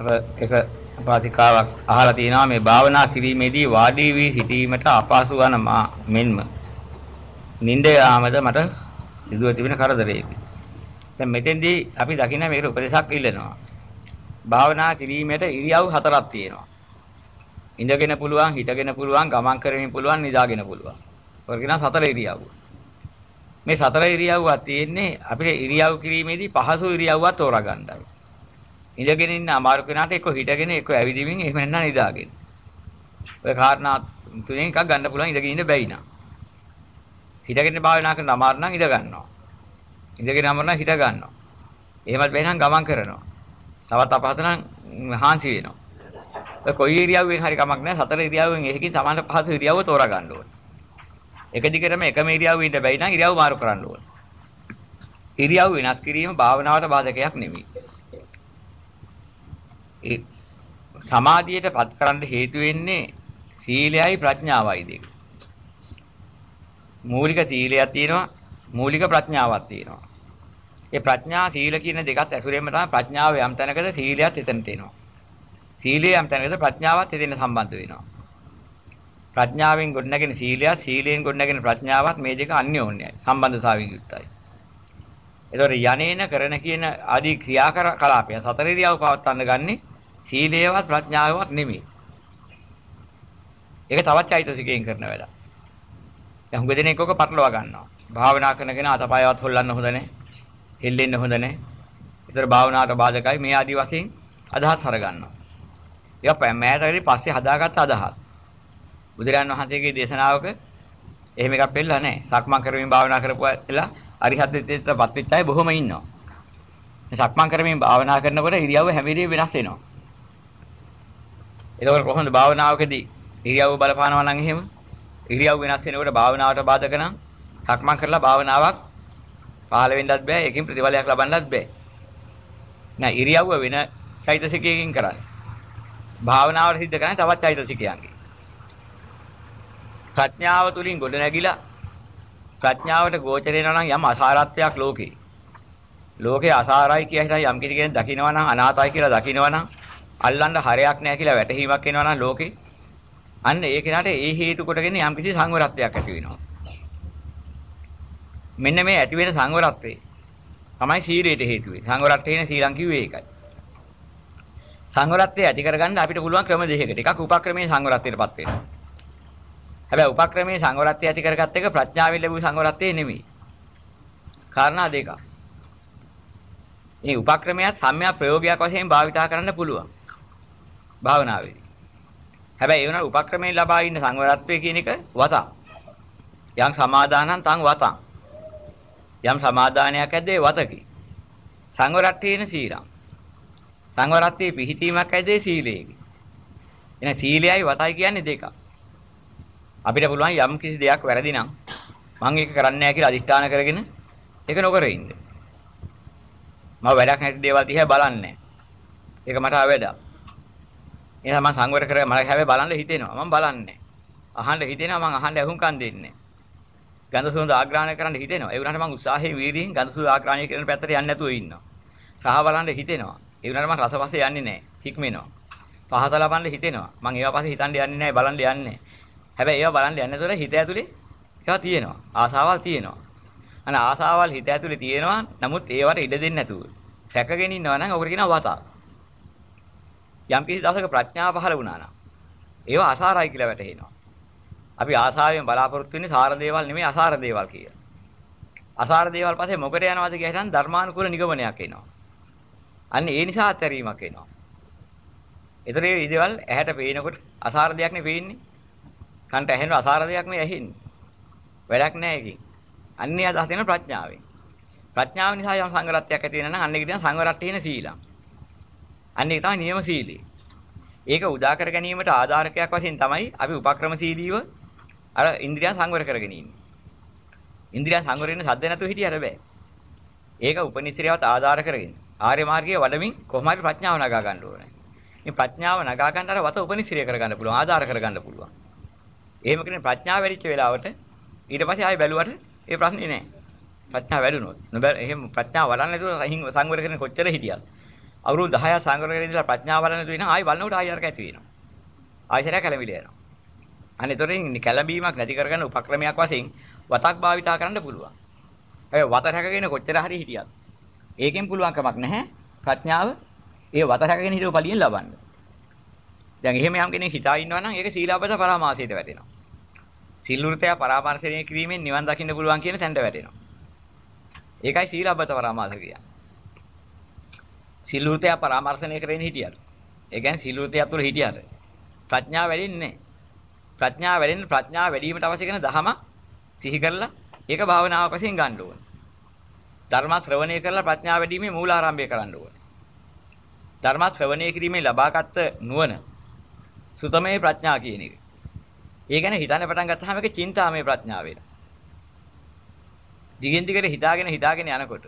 අප එක පාතිකාවක් අහලා තියෙනවා මේ භාවනා කිරීමේදී වාඩි වී සිටීමට අපහසු වන මා මෙන්ම නිින්ද යාමද මට සිදුව තිබෙන කරදරයකි. දැන් මෙතෙන්දී අපි දකින්න මේකට උපදේශක් ඉල්ලනවා. භාවනා කිරීමේට ඉරියව් හතරක් තියෙනවා. ඉඳගෙන පුළුවන්, හිටගෙන පුළුවන්, ගමන් කරමින් පුළුවන්, නිදාගෙන පුළුවන්. ඔය කියන සතර ඉරියව්ව. මේ සතර ඉරියව්වක් තියෙන්නේ අපිට ඉරියව් කිරීමේදී පහසු ඉරියව්වක් තෝරාගන්නයි. ඉඳගෙන ඉන්න අමාරු කෙනාට එක්ක හිටගෙන එක්ක ඇවිදිමින් එහෙම නැත්නම් නිදාගෙන. ඔය කාරණා තුනෙන් එකක් ගන්න පුළුවන් ඉඳගෙන ඉන්න බැයි නා. හිටගෙන භාවනා කරන අමාරු නම් ඉඳ ගන්නවා. ඉඳගෙන අමාරු නම් හිට ගන්නවා. එහෙමත් බැහැ නම් ගමන් කරනවා. තවත් අපහසු නම් හාන්සි වෙනවා. ඔය කොයි ඉරියව්වෙන් හරි කමක් නැහැ. සතර ඉරියව්වෙන් එකකින් සමාන පහසු ඉරියව්ව තෝරා ගන්න ඕනේ. එක දිගටම එකම ඉරියව්වෙ ඉඳ බැයි නම් ඉරියව් මාරු කරන්න ඕනේ. ඉරියව් වෙනස් කිරීම භාවනාවට බාධකයක් නෙමෙයි. ඒ සමාධියටපත් කරන්න හේතු වෙන්නේ සීලයයි ප්‍රඥාවයි දෙක. මූලික සීලයක් තියෙනවා මූලික ප්‍රඥාවක් තියෙනවා. ඒ ප්‍රඥා සීල කියන දෙකත් ඇසුරෙන්ම තමයි ප්‍රඥාව යම් තැනකද සීලයත් එතනට එනවා. සීලය යම් තැනකද ප්‍රඥාවත් එතන සම්බන්ධ වෙනවා. ප්‍රඥාවෙන් ගොඩනගෙන සීලයත් සීලයෙන් ගොඩනගෙන ප්‍රඥාවත් මේ දෙක අන්‍යෝන්‍යයි සම්බන්ධතාවයෙන් යුක්තයි. ඒතකොට යන්නේන කරන කියන ආදී ක්‍රියා කලාපය සතර ඉරියව් පවත්වන්න ගන්නේ සීලේවත් ප්‍රඥාවවත් නෙමෙයි. ඒක තවත් චෛතසිකයෙන් කරන වැඩක්. දැන් හුඟ දෙනෙක් ඔක පටලවා ගන්නවා. භාවනා කරනගෙන අතපයවත් හොල්ලන්න හොඳ නැහැ. හෙල්ලෙන්න හොඳ නැහැ. ඒතර භාවනාවට බාධකයි මේ ආදි වශයෙන් අදහස් හර ගන්නවා. ඒක මෑතකදී පස්සේ හදාගත්ත අදහස්. බුදුරන් වහන්සේගේ දේශනාවක එහෙම එකක් පෙන්නලා නැහැ. සක්මන් කරමින් භාවනා කරපුවා අරිහත්ත්වයටපත් වෙච්ච අය බොහොම ඉන්නවා. මේ සක්මන් කරමින් භාවනා කරනකොට ඉරියව්ව හැම වෙලේම වෙනස් වෙනවා. එතකොට කොහොමද භාවනාවකදී ඉරියව්ව බලපානවා නම් එහෙම? ඉරියව් වෙනස් වෙනකොට භාවනාවට බාධක නම් සක්මන් කරලා භාවනාවක් පහළ වෙන්නත් බෑ ඒකෙන් ප්‍රතිඵලයක් ලබන්නත් බෑ. නෑ ඉරියව්ව වෙන චෛතසිකයකින් කරන්නේ. භාවනාවට සිද්ධ කරන්නේ තවත් චෛතසිකයන්ගේ ප්‍රඥාව තුලින් ගොඩ නැගිලා ප්‍රඥාවට ගෝචර වෙනවා නම් යම් අසාරත්වයක් ලෝකේ. ලෝකේ අසාරයි කියලා යම් කිසි කෙනෙක් දකිනවා නම් අනාතයි කියලා දකිනවා නම් අල්ලන්න හරයක් නැහැ කියලා වැටහීමක් එනවා නම් ලෝකේ අන්න ඒ කෙනාට ඒ හේතු කොටගෙන යම් කිසි සංවරත්වයක් ඇති වෙනවා. මෙන්න මේ ඇති වෙන සංවරත්වේ තමයි සීලයට හේතු වෙන්නේ. සංවරත්වයෙන් සීලං කිව්වේ ඒකයි. සංවරත්වය ඇති කරගන්න අපිට පුළුවන් ක්‍රම දෙකකට. එකක් උපක්‍රමයේ සංවරත්වයටපත් වෙනවා. හැබැයි උපක්‍රමයේ සංවරත්වය ඇති කරගත්ත එක ප්‍රඥාවෙන් ලැබුණු සංවරත්වය නෙමෙයි. කාරණා දෙකක්. මේ උපක්‍රමයක් සම්‍යක් ප්‍රයෝගයක් වශයෙන් භාවිතා කරන්න පුළුවන්. භාවනාවේදී. හැබැයි ඒ වුණා උපක්‍රමයෙන් ලබා ඉන්න සංවරත්වය කියන එක වතක්. යම් සමාදානං තං වතං. යම් සමාදානයක් ඇද්දේ වතකි. සංවරත්වයේන සීලං. සංවරත්වයේ පිහිටීමක් ඇද්දේ සීලයේකි. එන සීලයයි වතයි කියන්නේ දෙකක්. අපිට පුළුවන් යම් කිසි දෙයක් වැරදි නම් මම ඒක කරන්නේ නැහැ කියලා අදිෂ්ඨාන කරගෙන ඒක නොකර ඉන්න. මම වැඩක් නැති දේවල් දිහා බලන්නේ ඒක මට අවැඩක්. එහෙනම් මම සංවර කර මම හැබැයි බලන්න හිතෙනවා. මම බලන්නේ. අහන්න හිතෙනවා මම අහන්න ඇහුම්කන් දෙන්නේ. ගඳ සුවඳ ආග්‍රහණය කරන්න හිතෙනවා. ඒ වුණාට මම උත්සාහයෙන් වීර්යයෙන් ගඳ සුවඳ ආග්‍රහණය කරන පැත්තට යන්නේ නැතුව ඉන්නවා. රහ බලන්න හිතෙනවා. ඒ වුණාට මම රස පස්සේ යන්නේ නැහැ. හික්මෙනවා. පහත ලබන්න හිතෙනවා. මම ඒවා පස්සේ හිතන්න යන්නේ නැහැ බලන්න යන්නේ. හැබැයි ඒවා බලන්න යන්නේ නැතොර හිත ඇතුලේ ඒවා තියෙනවා. ආසාවල් තියෙනවා. අන ආසාවල් හිත ඇතුලේ තියෙනවා. නමුත් ඒවට ඉඩ දෙන්නේ නැතුව. සැකගෙන ඉන්නවා නම් ඔකට කියනවා වතා. යම් කිසි දවසක ප්‍රඥාව පහළ වුණා නම් ඒවා අසාරයි කියලා වැටහෙනවා. අපි ආසාවෙන් බලාපොරොත්තු වෙන්නේ සාර දේවල් නෙමෙයි අසාර දේවල් කියලා. අසාර දේවල් පස්සේ මොකට යනවද කියලා හිතන් ධර්මානුකූල නිගමනයක් එනවා. අන්න ඒ නිසා අත්හැරීමක් එනවා. ඒතර මේ දේවල් ඇහැට පේනකොට අසාර දෙයක් නේ පේන්නේ. කන්ට ඇහෙන අසාර දෙයක් නේ ඇහෙන්නේ. වැඩක් නැහැ ඒකෙන්. අන්නේ අදහස් දෙන ප්‍රඥාවෙන්. ප්‍රඥාව නිසා යම් සංගරත්වයක් ඇති වෙනවා නම් අන්න ඒක කියන සංගරත්වයේන සීලං. අන්න ඒක තමයි නියම සීලය. ඒක උදා කර ගැනීමට ආධාරකයක් වශයෙන් තමයි අපි උපක්‍රම සීලීව අර ඉන්ද්‍රියන් සංවර කරගෙන ඉන්නේ. ඉන්ද්‍රියන් සංවර වෙන්න සද්ද නැතුව හිටියට බෑ. ඒක උපනිශ්‍රයවත් ආධාර කරගෙන ආර්ය මාර්ගයේ වඩමින් කොහොම හරි ප්‍රඥාව නගා ගන්න ඕනේ. මේ ප්‍රඥාව නගා ගන්න අර වත උපනිශ්‍රය කරගන්න පුළුවන් ආධාර කරගන්න පුළුවන්. එහෙම කෙනෙක් ප්‍රඥාව වැඩිච්ච වෙලාවට ඊට පස්සේ ආයෙ බැලුවට ඒ ප්‍රශ්නේ නෑ. ප්‍රඥාව වැඩුණොත්. නොබැ එහෙම ප්‍රඥාව වඩන්න නැතුව සංවර කරගෙන කොච්චර හිටියත් අවුරුදු 10ක් සංවර කරගෙන ඉඳලා ප්‍රඥාව වඩන තු වෙනවා ආයි බලනකොට ආයි අරක ඇති වෙනවා. ආයිසරයක් කැළඹිලා යනවා. අන්න ඒතරින් කැළඹීමක් නැති කරගන්න උපක්‍රමයක් වශයෙන් වතක් භාවිතා කරන්න පුළුවන්. ඒ වත රැකගෙන කොච්චර හරි හිටියත් ඒකෙන් පුළුවන් කමක් නැහැ ප්‍රඥාව ඒ වත රැකගෙන හිටව පළියෙන් ලබන්න. දැන් එහෙම යම් කෙනෙක් හිතා ඉන්නවා නම් ඒක සීලාබත පරාමාසයට වැටෙනවා. සිල්ලුර්තය පරාමර්ශණය කිරීමෙන් නිවන් දකින්න පුළුවන් කියන තැනට වැටෙනවා. ඒකයි සීලාබත පරාමාස කියන්නේ. සිල්ලුර්තය පරාමර්ශණය කරගෙන හිටියද. ඒ කියන්නේ සිල්ලුර්තය තුළ හිටියද ප්‍රඥාව වැඩෙන්නේ ප්‍රඥාව වැඩෙන්න ප්‍රඥාව වැඩිවීමට අවශ්‍ය කරන දහම සිහි කරලා ඒක භාවනාවක් වශයෙන් ගන්න ඕනේ. ධර්ම ශ්‍රවණය කරලා ප්‍රඥාව වැඩිීමේ මූලාරම්භය කරන්න ඕනේ. ධර්ම ශ්‍රවණය කිරීමෙන් ලබාගත් නුවණ සුතමේ ප්‍රඥා කියන එක. ඒ ගැන හිතන්න පටන් ගත්තාම ඒක චින්තාමේ ප්‍රඥාව වෙනවා. දිගින් දිගට හිතාගෙන හිතාගෙන යනකොට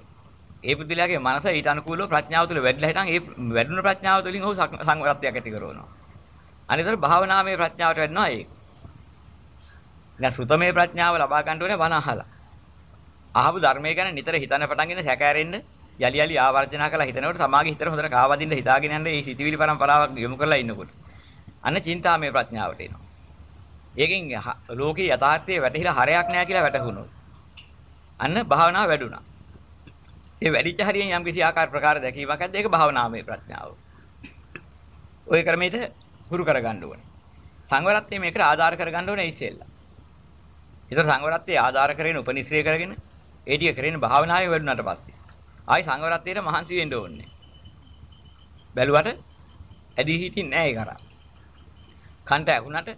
ඒ පුදුලයාගේ මනස ඊට අනුකූලව ප්‍රඥාව තුළ වැඩිලා හිටන් ඒ වැඩුණු ප්‍රඥාව තුළින් ඔහු සංවරත්වයක් ඇති කරනවා. අනිතර භාවනාමය ප්‍රඥාවට වැඩනවා ඒක. දැන් සුතමේ ප්‍රඥාව ලබා ගන්න ඕනේ බණ අහලා. අහපු ධර්මයේ ගැන නිතර හිතන පටන්ගෙන සැකෑරෙන්න යලි යලි ආවර්ජනා කරලා හිතනකොට සමාගේ හිතට හොඳට කාවදින්න හිතාගෙන යන්න මේ සිතිවිලි පරම්පරාවක් යොමු කරලා ඉන්නකොට. අන්න චින්තාමය ප්‍රඥාවට එනවා. ඒකෙන් ලෝකේ යථාර්ථයේ වැටහිලා හරයක් නැහැ කියලා වැටහුණොත්. අන්න භාවනාව වැඩුණා. ඒ වැඩිච්ච හරියෙන් යම් කිසි ආකාර ප්‍රකාර දැකීමක් ඇද්ද ඒක භාවනාමය ප්‍රඥාව. ওই ක්‍රමයට හුරු කරගන්න ඕනේ. සංවරත්වයේ මේකට ආධාර කරගන්න ඕනේ ඉස්සෙල්ලා. ඒතර සංවරත්වයේ ආධාර කරගෙන උපනිශ්‍රේ කරගෙන ඒ ටික කරගෙන භාවනාවේ වැඩුණාට පස්සේ ආයි සංවරත්වයට මහන්සි වෙන්න ඕනේ. බැලුවට ඇදී හිටින්නේ නැහැ ඒ කරා. කන්ට ඇහුණට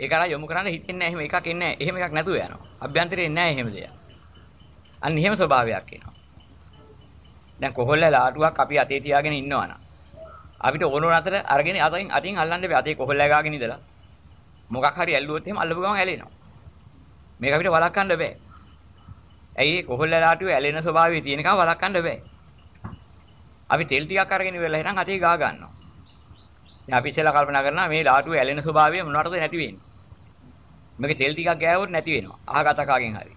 ඒ කරා යොමු කරන්න හිතෙන්නේ නැහැ එහෙම එකක් එන්නේ නැහැ. එහෙම එකක් නැතුව යනවා. අභ්‍යන්තරේ නැහැ එහෙම දෙයක්. අන්න එහෙම ස්වභාවයක් එනවා. දැන් කොහොල්ල ලාටුවක් අපි අතේ තියාගෙන ඉන්නවනම් අපිට ඕන අතර අරගෙන අතින් අතින් අල්ලන්න බෑ. අතේ කොහොල්ල ගාගෙන ඉඳලා මොකක් හරි ඇල්ලුවොත් එහෙම අල්ලපු ගමන් ඇලෙනවා. මේක අපිට වළක්වන්න බෑ. ඇයි කොහොල්ල ලාටුවේ ඇලෙන ස්වභාවය තියෙනකම වළක්වන්න බෑ. අපි තෙල් ටිකක් අරගෙන ඉවරලා එහෙනම් අතේ ගා ගන්නවා. දැන් අපි ඉතලා කල්පනා කරනවා මේ ලාටුවේ ඇලෙන ස්වභාවය මොනවටද නැති වෙන්නේ. මේක තෙල් ටිකක් ගෑවොත් නැති වෙනවා. අහගත කාගෙන් හරි.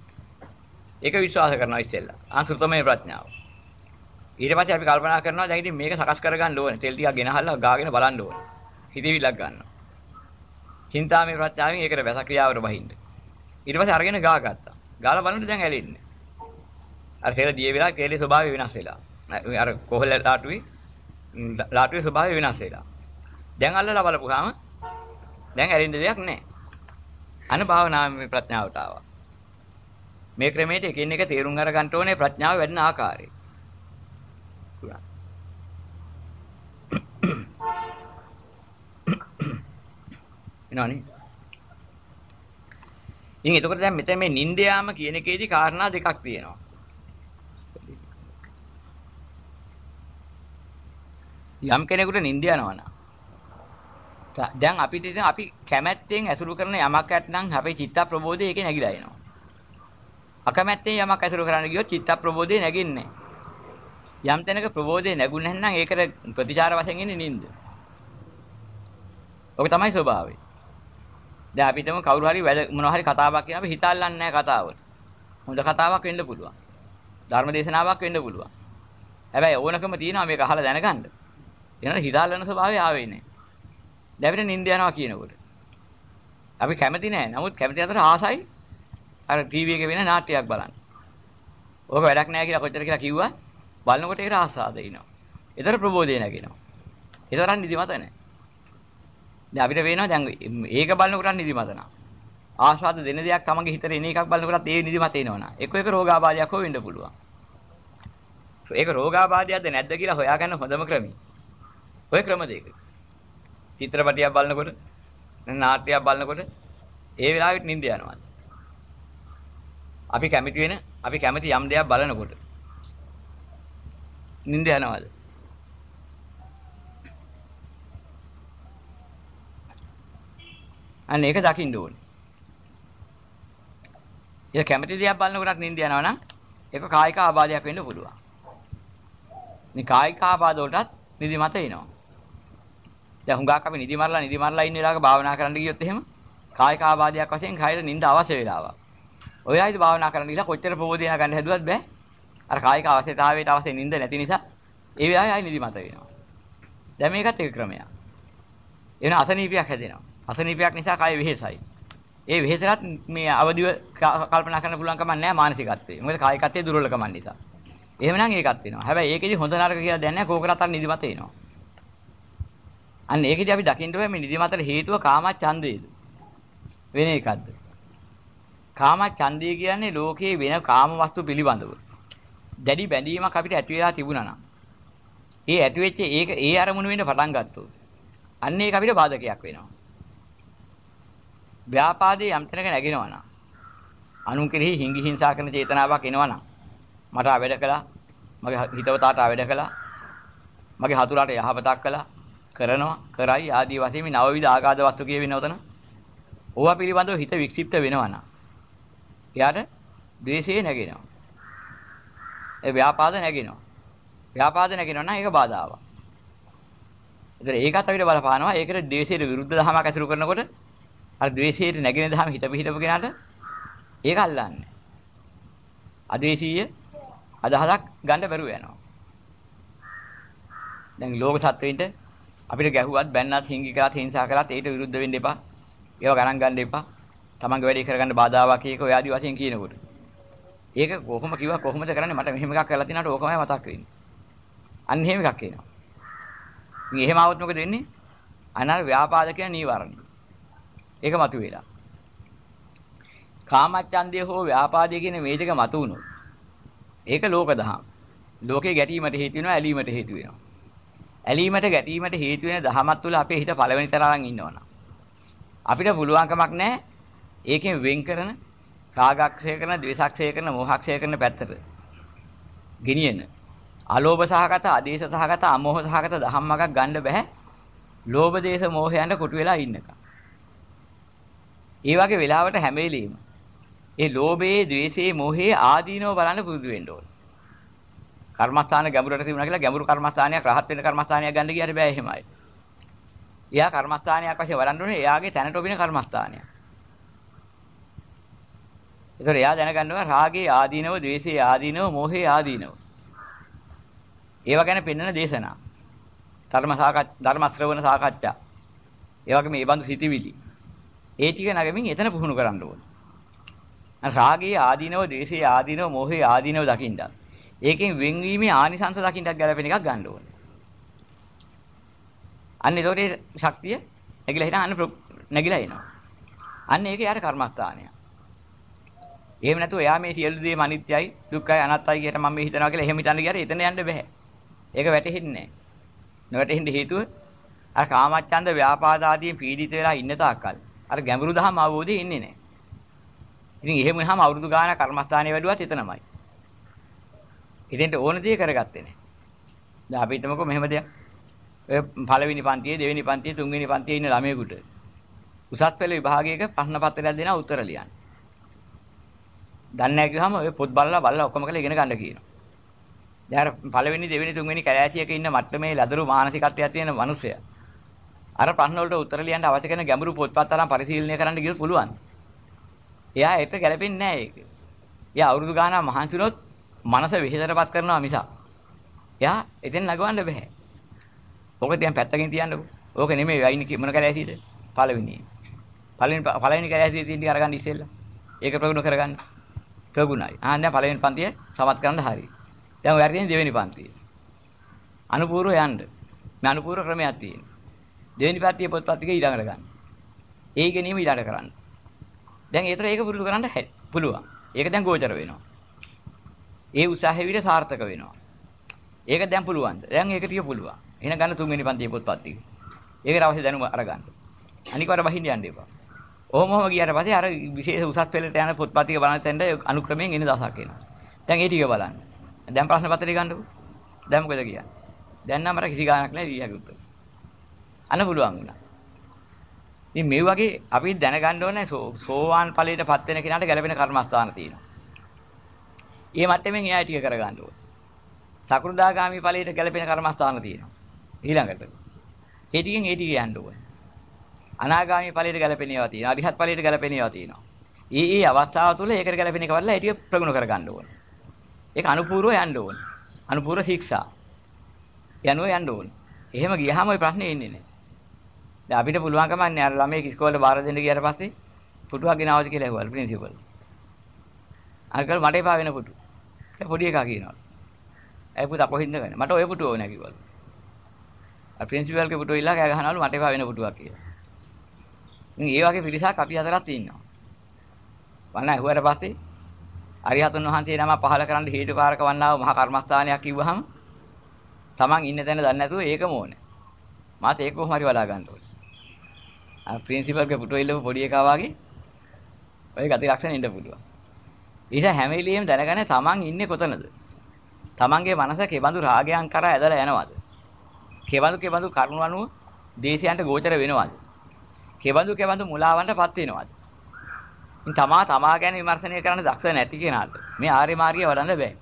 ඒක විශ්වාස කරනවා ඉස්සෙල්ලා. අන්සෘතමය ප්‍රඥාව. ඊට පස්සේ අපි කල්පනා කරනවා දැන් ඉතින් මේක සකස් කරගන්න ඕනේ. තෙල් ටිකක් ගෙනහල්ලා ගාගෙන බලන්න ඕනේ. හිතවිලක් ගන්නවා. චින්තාමය ප්‍රඥාවෙන් ඒකට වැස ක්‍රියාවට බහින්න. ඊට පස්සේ අරගෙන ගා ගත්තා. ගාලා බලනකොට දැන් ඇලෙන්නේ. අර තෙල් දිය වෙලා තෙලේ ස්වභාවය වෙනස් වෙලා. අර කොහොල්ල ලාටුවේ ලාටුවේ ස්වභාවය වෙනස් වෙලා. දැන් අල්ලලා බලපුවාම දැන් ඇලෙන්න දෙයක් නැහැ. අන භාවනාවේ ප්‍රඥාවට ආවා. මේ ක්‍රමයට එකින් එක තේරුම් අරගන්න ඕනේ ප්‍රඥාව වැඩෙන ආකාරය. එනවනේ. ඉතින් එතකොට දැන් මෙතන මේ නින්ද යාම කියන එකේදී කාරණා දෙකක් තියෙනවා. යම් කෙනෙකුට නින්ද යනවා නම් දැන් අපිට ඉතින් අපි කැමැත්තෙන් ඇසුරු කරන යමක් ඇත්නම් අපේ චිත්ත ප්‍රබෝධය ඒකේ නැగిලා එනවා. අකමැත්තෙන් යමක් ඇසුරු කරන්න ගියොත් චිත්ත ප්‍රබෝධය නැගින්නේ යම් තැනක ප්‍රබෝධය නැගුණ නැත්නම් ඒකට ප්‍රතිචාර වශයෙන් එන්නේ නින්ද. ඔක තමයි ස්වභාවය. දැන් අපි හිතමු කවුරු හරි මොනවා හරි කතාවක් කියන අපි හිතල්ලන්නේ නැහැ කතාවට. හොඳ කතාවක් වෙන්න පුළුවන්. ධර්ම දේශනාවක් වෙන්න පුළුවන්. හැබැයි ඕනකම තියෙනවා මේක අහලා දැනගන්න. එනකොට හිතල්ලන ස්වභාවය ආවේ නැහැ. දැන් අපිට නිින්ද යනවා කියනකොට. අපි කැමති නැහැ. නමුත් කැමති අතර ආසයි අර ටීවී එකේ වෙන නාට්‍යයක් බලන්න. ඕක වැඩක් නැහැ කියලා කොච්චර කියලා කිව්වා බලනකොට ඒකට ආසාද එනවා. ඒතර ප්‍රබෝධය නැගෙනවා. ඒතරම් නිදිමත නැහැ. දැන් අපිට පේනවා දැන් ඒක බලනකොට නිදිමත නැහැ. ආස්වාද දෙන දෙයක් තමගේ හිතේ එන එකක් බලනකොටත් ඒ නිදිමත එනවනා. එක එක රෝගාබාධයක් හෝ වෙන්න පුළුවන්. ඒක රෝගාබාධයක්ද නැද්ද කියලා හොයාගන්න හොඳම ක්‍රමය. ඔය ක්‍රම දෙක. චිත්‍රපටියක් බලනකොට නාට්‍යයක් බලනකොට ඒ වෙලාවෙත් නිින්ද යනවා. අපි කැමති වෙන අපි කැමති යම් දෙයක් බලනකොට නිින්ද යනවාද? අන්න ඒක දකින්න ඕනේ. ඒක කැමති දෙයක් බලනකොටත් නිින්ද යනවා නම් ඒක කායික ආබාධයක් වෙන්න පුළුවන්. මේ කායික ආබාධ වලටත් නිදිමත එනවා. දැන් හුඟක් අපි නිදි මරලා නිදි මරලා ඉන්න වෙලාවක භාවනා කරන්න ගියොත් එහෙම කායික ආබාධයක් වශයෙන් කයර නිින්ද අවශ්‍ය වෙලාවක්. ඔය ආයිද භාවනා කරන්න ගිහලා කොච්චර ප්‍රබෝධිනා ගන්න හැදුවත් බෑ. අර කායික අවශ්‍යතාවයට අවශ්‍ය නිින්ද නැති නිසා ඒ වෙලාවේ ආයි නිදිමත වෙනවා. දැන් මේකත් එක ක්‍රමයක්. එන අසනීපයක් හැදෙනවා. අසනීපයක් නිසා කය වෙහෙසයි. ඒ වෙහෙසලත් මේ අවදිව කල්පනා කරන්න පුළුවන් කමක් නැහැ මානසිකත්වයේ. මොකද කායිකත්වයේ දුර්වලකම නිසා. එහෙමනම් ඒකත් වෙනවා. හැබැයි ඒකෙදි හොඳ නරක කියලා දැනන්නේ නැහැ කෝකරත් අර නිදිමත එනවා. අන්න ඒකෙදි අපි දකින්න ඕනේ මේ නිදිමතට හේතුව කාම ඡන්දේද? වෙන එකක්ද? කාම ඡන්දය කියන්නේ ලෝකයේ වෙන කාම වස්තු පිළිබඳව. දැඩි බැඳීමක් අපිට ඇති වෙලා තිබුණා නම්. ඒ ඇති වෙච්ච ඒක ඒ අරමුණු වෙන්න පටන් ගත්තොත්. අන්න ඒක අපිට බාධකයක් වෙනවා. ව්‍යාපාදයේ යම් තැනක නැගෙනවා නම් අනුන් කෙරෙහි හිඟි හිංසා කරන චේතනාවක් එනවා නම් මට අවැඩ කළා මගේ හිතවතාට අවැඩ කළා මගේ හතුරාට යහපතක් කළා කරනවා කරයි ආදී වශයෙන් මේ නවවිධ ආගාධ වස්තු කියවෙන උතන ඕවා පිළිබඳව හිත වික්ෂිප්ත වෙනවා නම් එයාට ද්වේෂය නැගෙනවා. ඒ ව්‍යාපාද නැගෙනවා. ව්‍යාපාද නැගෙනවා නම් ඒක බාධාවක්. ඒතර ඒකත් අපිට බලපානවා. ඒකට ද්වේෂයට විරුද්ධ දහමක් ඇසුරු කරනකොට අර ද්වේෂයට නැගෙන දහම හිත පිහිටපු කෙනාට ඒක අල්ලන්නේ අද්වේෂීය අදහසක් ගන්න බැරුව යනවා දැන් ලෝක සත්වයින්ට අපිට ගැහුවත් බැන්නත් හිංගි කරත් හිංසා කරත් ඒට විරුද්ධ වෙන්න එපා. ඒව ගණන් ගන්න එපා. තමන්ගේ වැඩේ කරගන්න බාධාවක් කියක ඔය ආදි වශයෙන් කියනකොට. ඒක කොහොම කිව්වා කොහොමද කරන්නේ මට මෙහෙම එකක් කරලා තිනාට ඕකමයි මතක් වෙන්නේ. අන්න එහෙම එකක් එනවා. ඉතින් එහෙම આવොත් මොකද වෙන්නේ? අනාර ව්‍යාපාද කියන නීවරණය. ඒක මතුවෙලා. කාමච්ඡන්දය හෝ ව්‍යාපාදය කියන මේ දෙක මතු වුණොත් ඒක ලෝක දහම්. ලෝකේ ගැටීමට හේතු වෙනවා ඇලීමට හේතු වෙනවා. ඇලීමට ගැටීමට හේතු වෙන දහමත් තුළ අපේ හිත පළවෙනි තරම් ඉන්නවනම් අපිට පුළුවන්කමක් නැහැ ඒකෙන් වෙන් කරන රාගක්ෂය කරන ද්වේෂක්ෂය කරන මෝහක්ෂය කරන පැත්තට ගෙනියන අලෝභ සහගත ආදේශ සහගත අමෝහ සහගත දහම්මක් ගන්න බෑ ලෝභ දේශ මෝහයන්ට කොටු වෙලා ඉන්නකම් ඒ වගේ වෙලාවට හැම වෙලෙම ඒ ලෝභයේ ද්වේෂයේ මෝහයේ ආදීනව බලන්න පුරුදු වෙන්න ඕනේ කර්මස්ථාන ගැඹුරට තිබුණා කියලා ගැඹුරු කර්මස්ථානයක් රහත් වෙන කර්මස්ථානයක් ගන්න ගියාට බෑ එහෙමයි. එයා කර්මස්ථානයක් වශයෙන් වඩන්න ඕනේ එයාගේ තැනට ඔබින කර්මස්ථානයක්. ඒතර එයා දැනගන්නවා රාගේ ආදීනව, ද්වේෂයේ ආදීනව, මෝහයේ ආදීනව. ඒව ගැන පෙන්වන දේශනා. ධර්ම සාකච්ඡා, ධර්ම ශ්‍රවණ සාකච්ඡා. ඒ වගේම මේ බඳු සිටිවිලි. ඒ ටික නගමින් එතන පුහුණු කරන්න ඕනේ. රාගයේ ආදීනව, ද්වේෂයේ ආදීනව, මෝහයේ ආදීනව දකින්නත්. ඒකෙන් වෙන්වීමේ ආනිසංස දකින්නත් ගැලපෙන එකක් ගන්න ඕනේ. අන්න ඒතකොට ශක්තිය නැగిලා හිටන් අන්න නැగిලා එනවා. අන්න ඒක යාර කර්මස්ථානය. එහෙම නැතුව එයා මේ සියලු දේම අනිත්‍යයි, දුක්ඛයි, අනාත්තයි කියලා මම මේ හිතනවා කියලා එහෙම හිතන්න ගියාට එතන යන්න බෑ. ඒක වැටහෙන්නේ නැහැ. නොවැටෙන්න හේතුව අර කාමච්ඡන්ද ව්‍යාපාද ආදී පීඩිත වෙලා ඉන්න තාක්කල් අර ගැඹුරු දහම අවබෝධය එන්නේ නැහැ. ඉතින් එහෙම වුණාම අවුරුදු ගානක් කර්මස්ථානයේ වැඩුවත් එතනමයි. ඉතින්ට ඕන දේ කරගත්තේ නැහැ. දැන් අපි හිතමුකෝ මෙහෙම දෙයක්. ඔය පළවෙනි පන්තියේ දෙවෙනි පන්තියේ තුන්වෙනි පන්තියේ ඉන්න ළමයෙකුට උසස් පෙළ විභාගයක ප්‍රශ්න පත්‍රයක් දෙනවා උත්තර ලියන්න. දන්නේ නැහැ කිව්වම ඔය පොත් බලලා බලලා ඔක්කොම කරලා ඉගෙන ගන්න කියනවා. දැන් පළවෙනි දෙවෙනි තුන්වෙනි කැලෑසියක ඉන්න මට්ටමේ ලදරු මානසිකත්වයක් තියෙන මිනිසයා. අර ප්‍රශ්න වලට උත්තර ලියන්න අවශ්‍ය කරන ගැඹුරු පොත්පත් අරන් පරිශීලනය කරන්න ගියොත් පුළුවන්. එයා ඒක ගැලපෙන්නේ නැහැ ඒක. එයා අවුරුදු ගානක් මහන්සි වුණොත් මනස විහිදටපත් කරනවා මිසක් එයා එතෙන් නගවන්න බෑ. ඕක දැන් පැත්තකින් තියන්නකෝ. ඕක නෙමෙයි වයින් මොන කැලෑසියද? පළවෙනි. පළවෙනි පළවෙනි කැලෑසියේ තියෙන ටික අරගන්න ඉස්සෙල්ලා. ඒක ප්‍රගුණ කරගන්න. ප්‍රගුණයි. ආ දැන් පළවෙනි පන්තිය සමත් කරන්න හරි. දැන් ඔයාලා තියෙන දෙවෙනි පන්තිය. අනුපූර්ව යන්න. මේ අනුපූර්ව ක්‍රමයක් තියෙනවා. දෙවෙනි පන්තියේ පොත්පත් ටික ඊළඟට ගන්න. ඒ ගැනීම ඊළඟට කරන්න. දැන් ඒතර ඒක පුරුදු කරන්න පුළුවන්. ඒක දැන් ගෝචර වෙනවා. ඒ උත්සාහය විතර සාර්ථක වෙනවා. ඒක දැන් පුළුවන්ද? දැන් ඒක ටික පුළුවන්. එහෙනම් ගන්න තුන්වෙනි පන්තියේ පොත්පත් ටික. ඒකට අවශ්‍ය දැනුම අරගන්න. අනිකවර බහින්න යන්න එපා. ඔහොම ඔහොම ගියාට පස්සේ අර විශේෂ උසස් පෙළට යන පොත්පත් ටික බලන තැනට අනුක්‍රමයෙන් එන දවසක් එනවා. දැන් ඒ ටික බලන්න. දැන් ප්‍රශ්න පත්‍රය ගන්නකො. දැන් මොකද කියන්නේ? දැන් නම් අර කිසි ගාණක් නැහැ ඊයගේ උත්තර. අන්න පුළුවන් වුණා. ඉතින් මේ වගේ අපි දැනගන්න ඕනේ සෝවාන් ඵලයටපත් වෙන කෙනාට ගැළපෙන කර්මස්ථාන තියෙනවා. ඒ මට්ටමින් එයා ටික කරගන්න ඕනේ. සකෘදාගාමි ඵලයට ගැලපෙන කර්මස්ථාන තියෙනවා. ඊළඟට. ඒ ටිකෙන් ඒ ටික යන්න ඕනේ. අනාගාමි ඵලයට ගැලපෙන ඒවා තියෙනවා. අරිහත් ඵලයට ගැලපෙන ඒවා තියෙනවා. ඒ ඒ අවස්ථාව තුළ ඒකට ගැලපෙන එක වල ඒ ටික ප්‍රගුණ කරගන්න ඕනේ. ඒක අනුපූර්ව යන්න ඕනේ. අනුපූර්ව ශික්ෂා. යනුව යන්න ඕනේ. එහෙම ගියහම ওই ප්‍රශ්නේ එන්නේ නැහැ. දැන් අපිට පුළුවන් කමක් නෑ අර ළමයි ඉස්කෝලේ බාර දෙන්න ගියාට පස්සේ පුටුවක් ගෙනාවද කියලා ඇහුවල් ප්‍රින්සිපල්. අරකල් මට එපා වෙන පුටු. ඒ පොඩි එකා කියනවා. ඒ පුතා කොහින්ද ගන්නේ? මට ওই පුටුව ඕනේ කිව්වලු. අර ප්‍රින්සිපල්ගේ පුටුව ඉල්ලා කෑ ගහනවලු මට එපා වෙන පුටුවක් කියලා. ඉතින් ඒ වගේ පිරිසක් අපි අතරත් ඉන්නවා. වන්න ඇහුවට පස්සේ අරිහතුන් වහන්සේ නම පහල කරන්න හේතුකාරක වන්නා වූ මහා කර්මස්ථානයක් කිව්වහම Taman ඉන්න තැන දන්නේ නැතුව ඒකම ඕනේ. මාත් ඒක කොහොම හරි වඩා ගන්න ඕනේ. අර ප්‍රින්සිපල්ගේ පුටුව ඉල්ලපු පොඩි එකා වගේ ඔය ගති ලක්ෂණ ඉන්න පුළුවන්. ඊට හැම වෙලෙම දැනගන්නේ Taman ඉන්නේ කොතනද? Tamanගේ මනස කෙබඳු රාගයන් කරා ඇදලා යනවද? කෙබඳු කෙබඳු කරුණ අනුව දේශයන්ට ගෝචර වෙනවද? කෙබඳු කෙබඳු මුලාවන්ටපත් වෙනවද? ඉතින් තමා තමා ගැන විමර්ශනය කරන්න දක්ෂ නැති කෙනාට මේ ආර්ය මාර්ගය වඩන්න බෑ.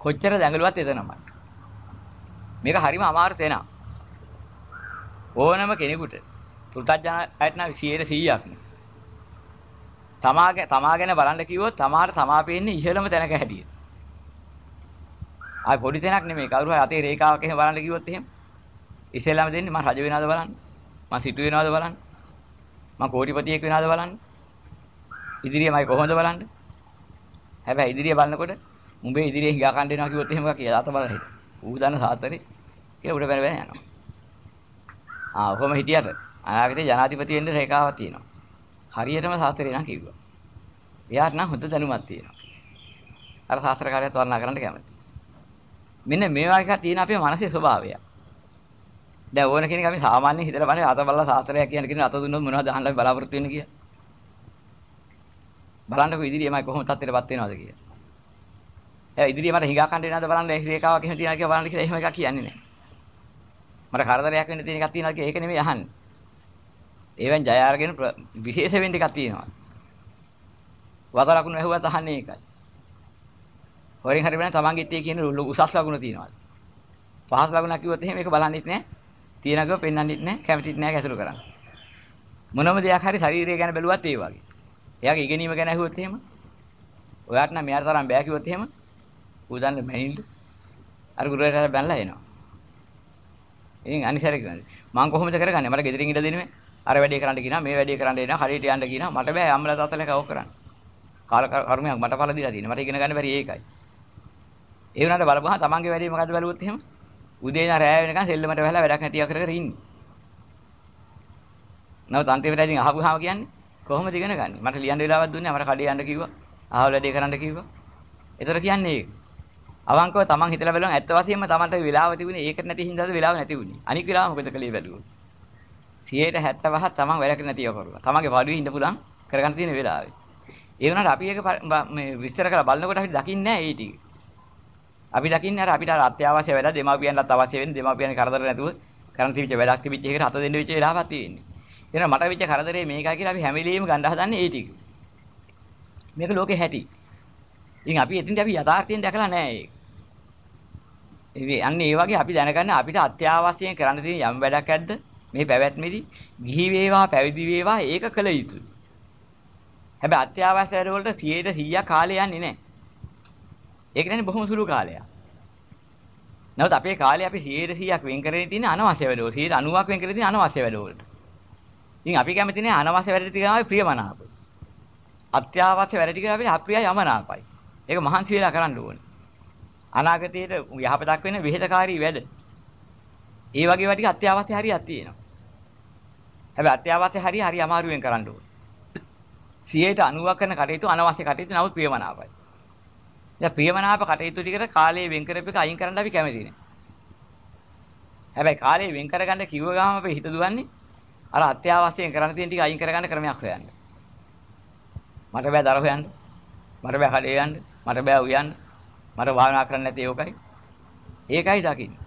කොච්චර දැඟලුවත් එතනමයි. මේක හරිම අමාරු තැනක්. ඕනම කෙනෙකුට පුරුතඥායට නම් 100%ක් නේ. තමාගේ තමා ගැන බලන්න කිව්වොත් තමාට තමා පේන්නේ ඉහළම තැනක හැටියට. ආයි පොඩි තැනක් නෙමෙයි කවුරු හරි අතේ රේඛාවක් එහෙම බලන්න කිව්වොත් එහෙම ඉස්සෙල්ලාම දෙන්නේ මම රජ වෙනවද බලන්න. මම සිටු වෙනවද බලන්න. මම කෝටිපතියෙක් වෙනවද බලන්න. ඉදිරියමයි කොහොමද බලන්න. හැබැයි ඉදිරිය බලනකොට උඹේ ඉදිරියේ හිඟා කන්න වෙනවා කිව්වොත් එහෙම කියලා අත බලලා හිට. ඌ දන්න සාතරේ කියලා උඩ බැන බැන යනවා. ආ ඔහොම හිටියට අනාගතේ ජනාධිපති වෙන්න රේඛාවක් තියෙනවා. හරියටම සාතරේ නම් කිව්වා. එයාට නම් හොඳ දැනුමක් තියෙනවා. අර ශාස්ත්‍රකාරයත් වර්ණනා කරන්න කැමති. මෙන්න මේ වගේ එකක් තියෙන අපේ මනසේ ස්වභාවය. දැන් ඕන කෙනෙක් අපි සාමාන්‍යයෙන් හිතලා බලන්නේ අත බලලා ශාස්ත්‍රයක් කියන කෙනෙක් අත දුන්නොත් මොනවද අහන්න බලාපොරොත්තු වෙන්නේ කියලා. බලන්නකො ඉදිරියමයි කොහොම තත්ත්වයටපත් වෙනවද කියලා. ඒ ඉදිරිය මට හිඟා කන්න වෙනවද බලන්න ඒ රේඛාවක් එහෙම තියනවා කියලා බලන්න කියලා එහෙම එකක් කියන්නේ නැහැ. මට කරදරයක් වෙන්න තියෙන එකක් තියෙනවා කියලා ඒක නෙමෙයි අහන්නේ. ඒවෙන් ජය අරගෙන විශේෂ වෙන්න එකක් තියෙනවා. වත ලකුණු ඇහුවත් අහන්නේ ඒකයි. හොරින් හරි වෙන තමන්ගේ ඉත්තේ කියන උසස් ලකුණ තියෙනවා. පහස් ලකුණක් කිව්වොත් එහෙම ඒක බලන්නෙත් නැහැ. තියනකව පෙන්වන්නෙත් නැහැ, කැමතිත් නැහැ කැසුරු කරන්න. මොනම දෙයක් හරි ශරීරය ගැන බැලුවත් ඒ වගේ. එයාගේ ඉගෙනීම ගැන ඇහුවොත් එහෙම ඔයාට නම් මෙයාට තරම් බෑ කිව්වොත් එහෙම ඌ දන්නේ මැනින්ද? අර ගුරුවරයාට බැනලා එනවා. ඉතින් අනිසාර කියන්නේ මම කොහොමද කරගන්නේ? මට ගෙදරින් ඉඳ දෙන්නේ අර වැඩේ කරන්න කියනවා, මේ වැඩේ කරන්න එනවා, හරියට යන්න කියනවා. මට බෑ අම්මලා තාත්තලා කව කරන්න. කාල කර්මයක් මට පළ දීලා තියෙනවා. මට ඉගෙන ගන්න බැරි ඒකයි. ඒ වුණාට බලපුවහම තමන්ගේ වැඩේ මොකද්ද බලුවොත් එහෙම උදේ ඉඳන් රැය වෙනකන් සෙල්ලමට වැහලා වැඩක් නැතිව කර කර ඉන්නේ. නමුත් අන්තිමට ඉතින් අහපුවාම කියන්නේ කොහොමද ඉගෙන ගන්නේ? මට ලියන්න වෙලාවක් දුන්නේ මට කඩේ යන්න කිව්වා. අහවල වැඩේ කරන්න කිව්වා. ඒතර කියන්නේ ඒක. අවංකව තමන් හිතලා බලන ඇත්ත වශයෙන්ම තමන්ට වෙලාව තිබුණේ ඒකට නැති හින්දාද වෙලාව නැති වුණේ. අනික වෙලාව මොකද කළේ බැලුවොත්. 70%ක් තමන් වැඩක් නැතිව කරුවා. තමන්ගේ පාඩුවේ ඉන්න පුළුවන් කරගන්න තියෙන වෙලාවේ. ඒ වුණාට අපි ඒක මේ විස්තර කරලා බලනකොට අපි දකින්නේ නැහැ ඒ ටික. අපි දකින්නේ අර අපිට අත්‍යවශ්‍ය වැඩ දෙමාපියන්ටත් අවශ්‍ය වෙන දෙමාපියන් කරදර නැතුව කරන් තිබිච්ච වැඩක් තිබිච්ච එකට හත දෙන්න වෙච්ච වෙලාවක් තියෙන්නේ. එහෙනම් මට වෙච්ච කරදරේ මේකයි කියලා අපි හැම වෙලෙම ගන්න හදන්නේ ඒ ටික. මේක ලෝකේ හැටි. ඉතින් අපි එතින්ද අපි යථාර්ථයෙන් දැකලා නැහැ ඒක. ඒ අන්නේ ඒ වගේ අපි දැනගන්න අපිට අත්‍යවශ්‍යයෙන් කරන්න තියෙන යම් වැඩක් ඇද්ද මේ පැවැත්මේදී ගිහි වේවා පැවිදි වේවා ඒක කළ යුතුයි. හැබැයි අත්‍යවශ්‍ය වැඩ වලට 100% කාලය යන්නේ නැහැ. ඒක කියන්නේ බොහොම සුළු කාලයක්. නමුත් අපේ කාලේ අපි 100%ක් වෙන් කරගෙන තියෙන අනවශ්‍ය වැඩවල 90ක් වෙන් කරගෙන තියෙන අනවශ්‍ය වැඩවලට. ඉතින් අපි කැමති නේ අනවශ්‍ය වැඩ ටික තමයි ප්‍රියමනාප. අත්‍යවශ්‍ය වැඩ ටික අපිට අප්‍රියයි යමනාපයි. ඒක මහන්සි වෙලා කරන්න ඕනේ. අනාගතයේට යහපතක් වෙන විහෙතකාරී වැඩ. ඒ වගේ වැඩ ටික අත්‍යවශ්‍ය හරියක් තියෙනවා. හැබැයි අත්‍යවශ්‍ය හරිය හරි අමාරුවෙන් කරන්න ඕනේ. 90ක් කරන කටයුතු අනවශ්‍ය කටයුතු නමුත් ප්‍රියමනාපයි. දැන් ප්‍රියමනාප කටයුතු ටිකට කාලය වෙන් කරපෙක අයින් කරන්න අපි කැමති නෑ. හැබැයි කාලය වෙන් කරගන්න කිව්ව ගාම අපේ හිත දුවන්නේ අර අත්‍යවශ්‍යයෙන් කරන්න තියෙන ටික අයින් කරගන්න ක්‍රමයක් හොයන්න. මට බෑ දර හොයන්න. මට බෑ කඩේ යන්න. මට බෑ උයන්න. මට භාවනා කරන්න නැති ඒකයි. ඒකයි දකින්නේ.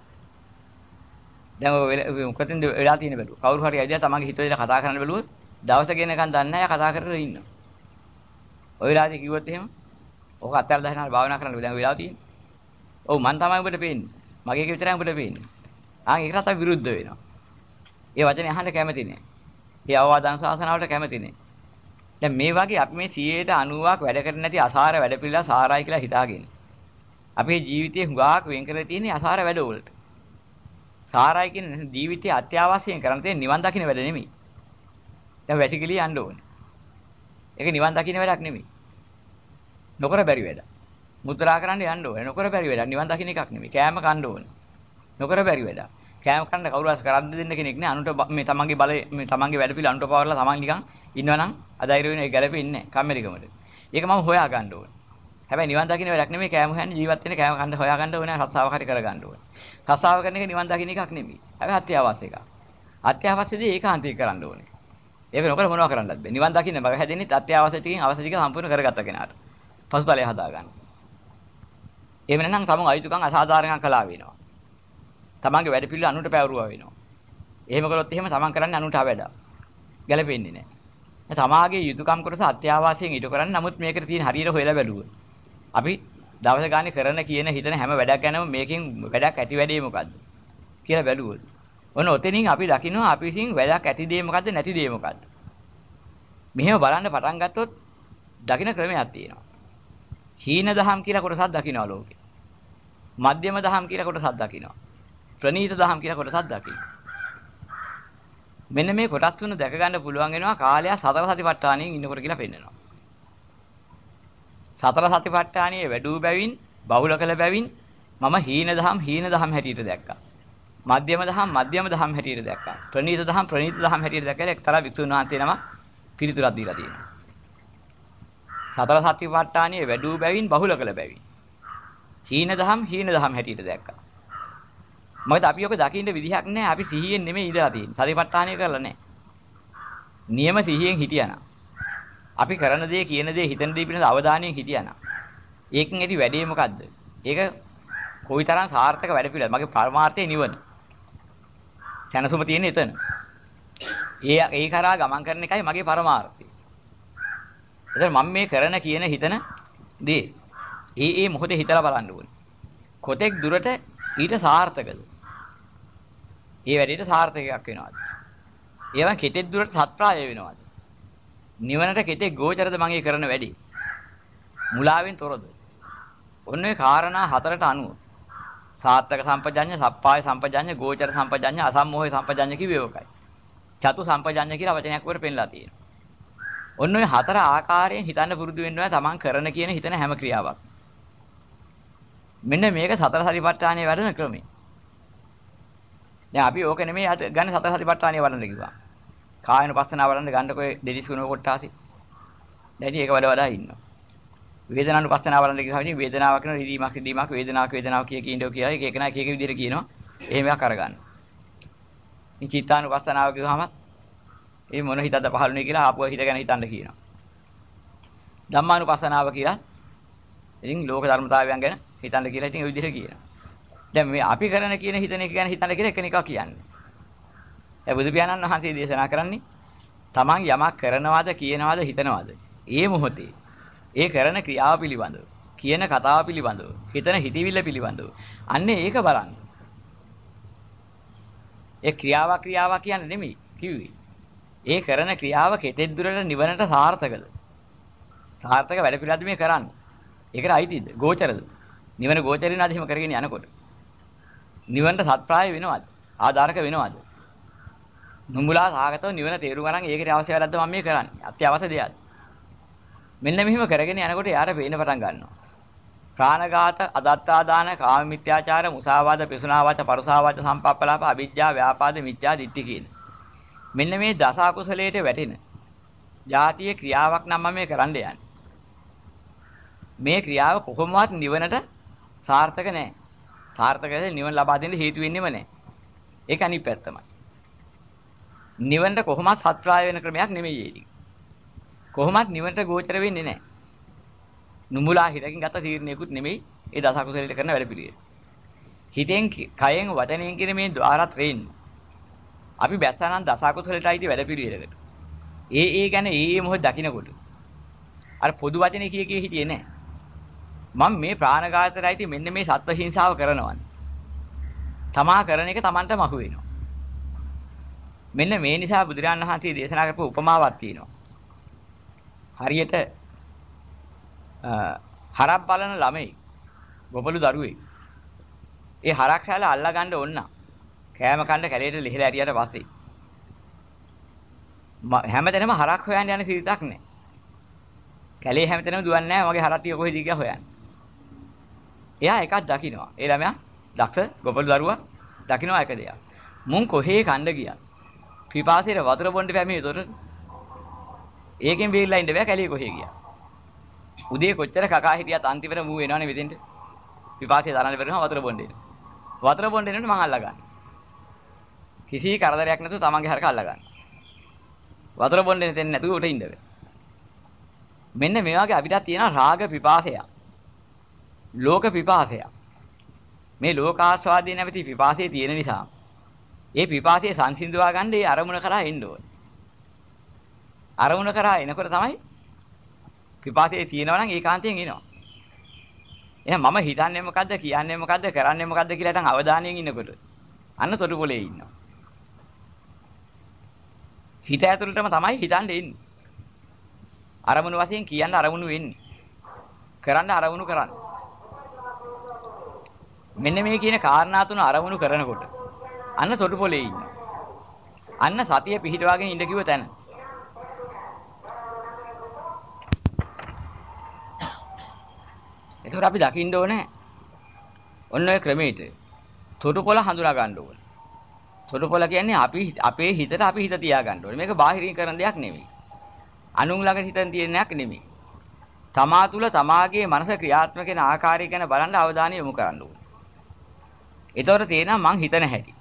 දැන් ඔය මොකටින්ද වෙලා තියෙන බැලුව. කවුරු හරි ඇවිල්ලා තමන්ගේ හිත වෙලා කතා කරන්න බැලුවොත් දවස ගෙනකන් දන්නේ නැහැ කතා කරගෙන ඉන්නවා. ඔය වෙලාවදී කිව්වොත් එහෙම ඕක අත්හැරලා දාගෙන භාවනා කරන්න දැන් වෙලාව තියෙන්නේ. ඔව් මං තමයි ඔබට පේන්නේ. මගේ එක විතරයි ඔබට පේන්නේ. ආන් ඒකට අපි විරුද්ධ වෙනවා. ඒ වචනේ අහන්න කැමති නෑ. ඒ අවවාදන් ශාසනාවට කැමති නෑ. දැන් මේ වගේ අපි මේ 90ක් වැඩ කරන්නේ නැති අසාර වැඩ පිළිලා සාරයි කියලා හිතාගෙන. අපේ ජීවිතේ හුඟක් වෙන් කරලා තියෙන්නේ අසාර වැඩ වලට. සාරයි කියන ජීවිතයේ අත්‍යවශ්‍යයෙන් කරන්න තියෙන නිවන් දකින්න වැඩ නෙමෙයි. දැන් වැටිකිලිය යන්න ඕනේ. ඒක නිවන් දකින්න වැඩක් නෙමෙයි. නොකර බැරි වැඩ. මුත්‍රා කරන්න යන්න ඕනේ. නොකර බැරි වැඩක්. නිවන් දකින්න එකක් නෙමෙයි. කෑම කන්න ඕනේ. නොකර බැරි වැඩක්. කෑම කන්න කවුරුහස් කරන්න දෙන්න කෙනෙක් නෑ. අනුන්ට මේ තමන්ගේ බලය මේ තමන්ගේ වැඩ පිළ අනුන්ට පවරලා තමන් නිකන් ඉන්නවනම් අධෛර්ය වෙන එක ගැලපෙන්නේ නෑ. කම්මැලිකමට. ඒක මම හොයා ගන්න ඕනේ. හැබැයි නිවන් දකින්න වැඩක් නෙමෙයි කෑම හොයන්නේ ජීවත් වෙන කෑම කන්න හොයා ගන්න ඕනේ රස්සාව හරි කර ගන්න ඕනේ. රස්සාව කරන එක නිවන් දකින්න එකක් නෙමෙයි. හැබැයි අත්‍යවශ්‍ය එකක්. අත්‍යවශ්‍ය දේ ඒකාන්තයෙන් කරන්න ඕනේ. ඒක නොකර මොනව කරන්නද බෑ. නිවන් දකින්න බග හැදෙන්නේ අත්‍යවශ්‍ය ටිකෙන් අවශ්‍ය ටික සම්පූර්ණ කරගත්ත කෙනාට. පසුතලය හදා ගන්න. එහෙම නැත්නම් තමන් අයිතුකම් අසාධාරණකම් කළා වෙනවා. තමන්ගේ වැඩ පිළිවෙල අනුන්ට පැවරුවා වෙනවා. එහෙම කළොත් එහෙම තමන් කරන්නේ අනුන්ට අවැඩා. ගැලපෙන්නේ නැහැ. තමාගේ යුතුයකම් කොටස අත්‍යවශ්‍යයෙන් ඊට කරන්නේ නමුත් මේකට තියෙන හරියට හොයලා බැලුවා. අපි දවස ගානේ කරන කියන හිතන හැම වැඩක් ගැනම මේකෙන් වැඩක් ඇති වැඩේ මොකද්ද කියලා බැලුවොත්. ඔන්න ඔතනින් අපි දකිනවා අපි විසින් වැඩක් ඇති දේ මොකද්ද නැති දේ මොකද්ද. මෙහෙම බලන්න පටන් ගත්තොත් දකින්න ක්‍රමයක් තියෙනවා. හීන දහම් කියලා කොටසක් දකින්නවා ලෝකේ. මධ්‍යම දහම් කියලා කොටසක් දකින්නවා. ප්‍රනීත දහම් කියලා කොටසක් දකින්නවා. මෙන්න මේ කොටස් තුන දැක ගන්න පුළුවන් වෙනවා කාලය සතර සතිපට්ඨානයෙන් ඉන්නකොට කියලා පෙන්නනවා. සතර සතිපට්ඨානියේ වැඩූ බැවින් බහුල කළ බැවින් මම හීන දහම් හීන දහම් හැටියට දැක්කා. මධ්‍යම දහම් මධ්‍යම දහම් හැටියට දැක්කා. ප්‍රනීත දහම් ප්‍රනීත දහම් හැටියට දැක්කලා එක්තරා වික්ෂුන් වහන්සේ නම පිළිතුරක් දීලා තියෙනවා. සතර සතිපට්ඨානියේ වැඩූ බැවින් බහුල කළ බැවින් හීන දහම් හීන දහම් හැටියට දැක්කා. මොකද අපි ඔක දකින්න විදිහක් නැහැ. අපි සිහියෙන් නෙමෙයි ඉඳලා තියෙන්නේ. සතිපට්ඨානිය කරලා නැහැ. නියම සිහියෙන් හිටියානම් අපි කරන දේ කියන දේ හිතන දේ පිළිබඳ අවධානයෙන් හිටියානම් ඒකෙන් ඇති වැඩේ මොකද්ද? ඒක කොයිතරම් සාර්ථක වැඩ පිළිවෙල. මගේ පරමාර්ථය නිවන. සැනසුම තියෙන්නේ එතන. ඒ ඒ කරා ගමන් කරන එකයි මගේ පරමාර්ථය. එතන මම මේ කරන කියන හිතන දේ ඒ ඒ මොහොතේ හිතලා බලන්න ඕනේ. කොතෙක් දුරට ඊට සාර්ථකද? ඒ වැඩේට සාර්ථකයක් වෙනවද? ඒවා කෙටෙක් දුරට සත්‍ප්‍රාය වෙනවද? නිවනට කෙතේ ගෝචරද මගේ කරන වැඩි? මුලාවෙන් තොරද? ඔන්න ඔය කාරණා හතරට අනුව සාත්තක සම්පජඤ්ඤ, සප්පාය සම්පජඤ්ඤ, ගෝචර සම්පජඤ්ඤ, අසම්මෝහය සම්පජඤ්ඤ කිව්වේ ඔකයි. චතු සම්පජඤ්ඤ කියලා වචනයක් වර පෙන්ලා තියෙනවා. ඔන්න ඔය හතර ආකාරයෙන් හිතන්න පුරුදු වෙන්න ඕනේ තමන් කරන කියන හිතන හැම ක්‍රියාවක්. මෙන්න මේක සතර සතිපට්ඨානයේ වැඩන ක්‍රමය. දැන් අපි ඕක නෙමෙයි ගන්න සතර සතිපට්ඨානයේ වඩන්න කිව්වා. කායන පස්සනාව බලන්න ගන්නකො දෙලිස් වෙන කොටාසි. දැන් ඒක වඩා වඩා ඉන්නවා. වේදනානු පස්සනාව බලන්න කිව්වම වේදනාවක් කරන රිදීමක් රිදීමක් වේදනාවක් වේදනාවක් කිය කිය ඉඳෝ කියලා එක එක නා එක එක විදිහට කියනවා. එහෙම එකක් අරගන්න. මේ චිත්තානු පස්සනාව කිව්වම ඒ මොන හිතද පහළුනේ කියලා ආපුව හිත ගැන හිතන්න කියනවා. ධම්මානු පස්සනාව කියලා ඉතින් ලෝක ධර්මතාවයන් ගැන හිතන්න කියලා ඉතින් ඒ විදිහට කියනවා. දැන් මේ අපි කරන කියන හිතන එක ගැන හිතන්න කියලා එකනිකක් කියන්නේ. ඒ බුදු පියාණන් වහන්සේ දේශනා කරන්නේ තමන් යමක් කරනවද කියනවද හිතනවද? ඒ මොහොතේ ඒ කරන ක්‍රියාව පිළිබඳව කියන කතාව පිළිබඳව හිතන හිතවිල්ල පිළිබඳව අන්නේ ඒක බලන්න. ඒ ක්‍රියාව ක්‍රියාව කියන්නේ නෙමෙයි කිව්වේ. ඒ කරන ක්‍රියාව කෙතෙක් දුරට නිවනට සාර්ථකද? සාර්ථක වැඩ පිළිවෙලද මේ කරන්නේ? ඒකට අයිතිද? ගෝචරද? නිවන ගෝචරින් අධිම කරගෙන යනකොට. නිවනට සත්‍ප්‍රාය වෙනවද? ආධාරක වෙනවද? නුඹලා සාගතව නිවන තේරුම් ගන්න ඒකට අවශ්‍ය වැඩක්ද මම මේ කරන්නේ. අත්‍යවශ්‍ය දෙයක්. මෙන්න මෙහිම කරගෙන යනකොට යාර පේන පටන් ගන්නවා. ප්‍රාණඝාත, අදත්තාදාන, කාම මිත්‍යාචාර, මුසාවාද, පිසුනාවාච, පරුසාවාච, සම්පප්පලාප, අවිජ්ජා, ව්‍යාපාද, මිත්‍යා දිට්ඨි කියන. මෙන්න මේ දස අකුසලයට වැටෙන. ජාතිය ක්‍රියාවක් නම් මම මේ කරන්න යන්නේ. මේ ක්‍රියාව කොහොමවත් නිවනට සාර්ථක නැහැ. සාර්ථක නිවන ලබා දෙන්න හේතු වෙන්නේම නැහැ. ඒක අනිත් පැත්තමයි. නිවනට කොහොමත් සත්‍යාය වෙන ක්‍රමයක් නෙමෙයි ඒක. කොහොමත් නිවනට ගෝචර වෙන්නේ නැහැ. නුඹලා හිතකින් ගත්ත තීරණයකුත් නෙමෙයි ඒ දස කුසලයට කරන වැඩ පිළිවෙල. හිතෙන් කයෙන් වචනයෙන් කියන මේ ద్వාරත් රේන්න. අපි බැස්සනම් දස කුසලයට අයිති වැඩ පිළිවෙලකට. ඒ ඒ ගැන ඒ ඒ මොහොත දකින්නකොට අර පොදු වචනේ කිය කිය හිටියේ නැහැ. මම මේ ප්‍රාණඝාතයට අයිති මෙන්න මේ සත්ව හිංසාව කරනවානේ. තමා කරන එක Tamanටම අහු වෙනවා. මෙන්න මේ නිසා බුදුරජාණන් වහන්සේ දේශනා කරපු උපමාවක් තියෙනවා. හරියට හරක් බලන ළමයි ගොපලු දරුවෙක්. ඒ හරක් හැල අල්ලා ගන්න ඕන. කෑම කන්න කැලේට ලිහිලා ඇරියට පස්සේ හැමතැනම හරක් හොයන්න යන සිරිතක් නැහැ. කැලේ හැමතැනම දුවන්නේ නැහැ මගේ හරක් ටික කොහෙද කියලා හොයන්න. එයා එකක් දකින්නවා. ඒ ළමයා දක්ෂ ගොපළු දරුවා දකින්නවා එක දෙයක්. මුන් කොහේ කණ්ඩ ගියා. පිපාසයට වතුර බොන්න බැමි ඒතොර ඒකෙන් බේරිලා ඉන්න බෑ කැලේ කොහේ ගියා. උදේ කොච්චර කකා හිටියත් අන්තිමට මූ වෙනවනේ මෙතෙන්ට. පිපාසය තරන්න බැරිම වතුර බොන්න එන්න. වතුර බොන්න එන්නට මං අල්ලා ගන්න. කිසි කරදරයක් නැතුව තමන්ගේ හරක අල්ලා ගන්න. වතුර බොන්න දෙන්නේ නැතුව උට ඉන්න බෑ. මෙන්න මේ වගේ අපිට තියෙන රාග පිපාසය. ලෝක පිපාසය. මේ ලෝකාස්වාදයේ නැමැති පිපාසයේ තියෙන නිසා ඒ පිපාසයේ සංසිඳවා ගන්න ඒ අරමුණ කරා එන්න ඕනේ. අරමුණ කරා එනකොට තමයි පිපාසයේ තියෙනවා නම් ඒකාන්තයෙන් එනවා. එහෙනම් මම හිතන්නේ මොකද්ද කියන්නේ මොකද්ද කරන්නේ මොකද්ද කියලා හිටන් අවධානයෙන් ඉන්නකොට අන්න තොටුපොලේ ඉන්නවා. හිත ඇතුළටම තමයි හිතන්නේ ඉන්නේ. අරමුණු වශයෙන් කියන්න අරමුණු වෙන්නේ. කරන්න අරමුණු කරන්න. මෙන්න මේ කියන කාරණා තුන අරමුණු කරනකොට අන්න තොටුපොලේ ඉන්නවා. අන්න සතිය පිහිටවාගෙන ඉඳ කිව්ව තැන. ඒකෝර අපි දකින්න ඕනේ ඔන්න ඔය ක්‍රමයට තොටුපොළ හඳුනා ගන්න ඕනේ. තොටුපොළ කියන්නේ අපි අපේ හිතට අපි හිත තියා ගන්න ඕනේ. මේක බාහිරින් කරන දෙයක් නෙමෙයි. අනුන් ළඟ හිතෙන් තියෙන දෙයක් නෙමෙයි. තමා තුල තමාගේ මනස ක්‍රියාත්මක වෙන ආකාරය ගැන බලන්න අවධානය යොමු කරන්න ඕනේ. ඒතකොට තේරෙනවා මං හිතන හැටි.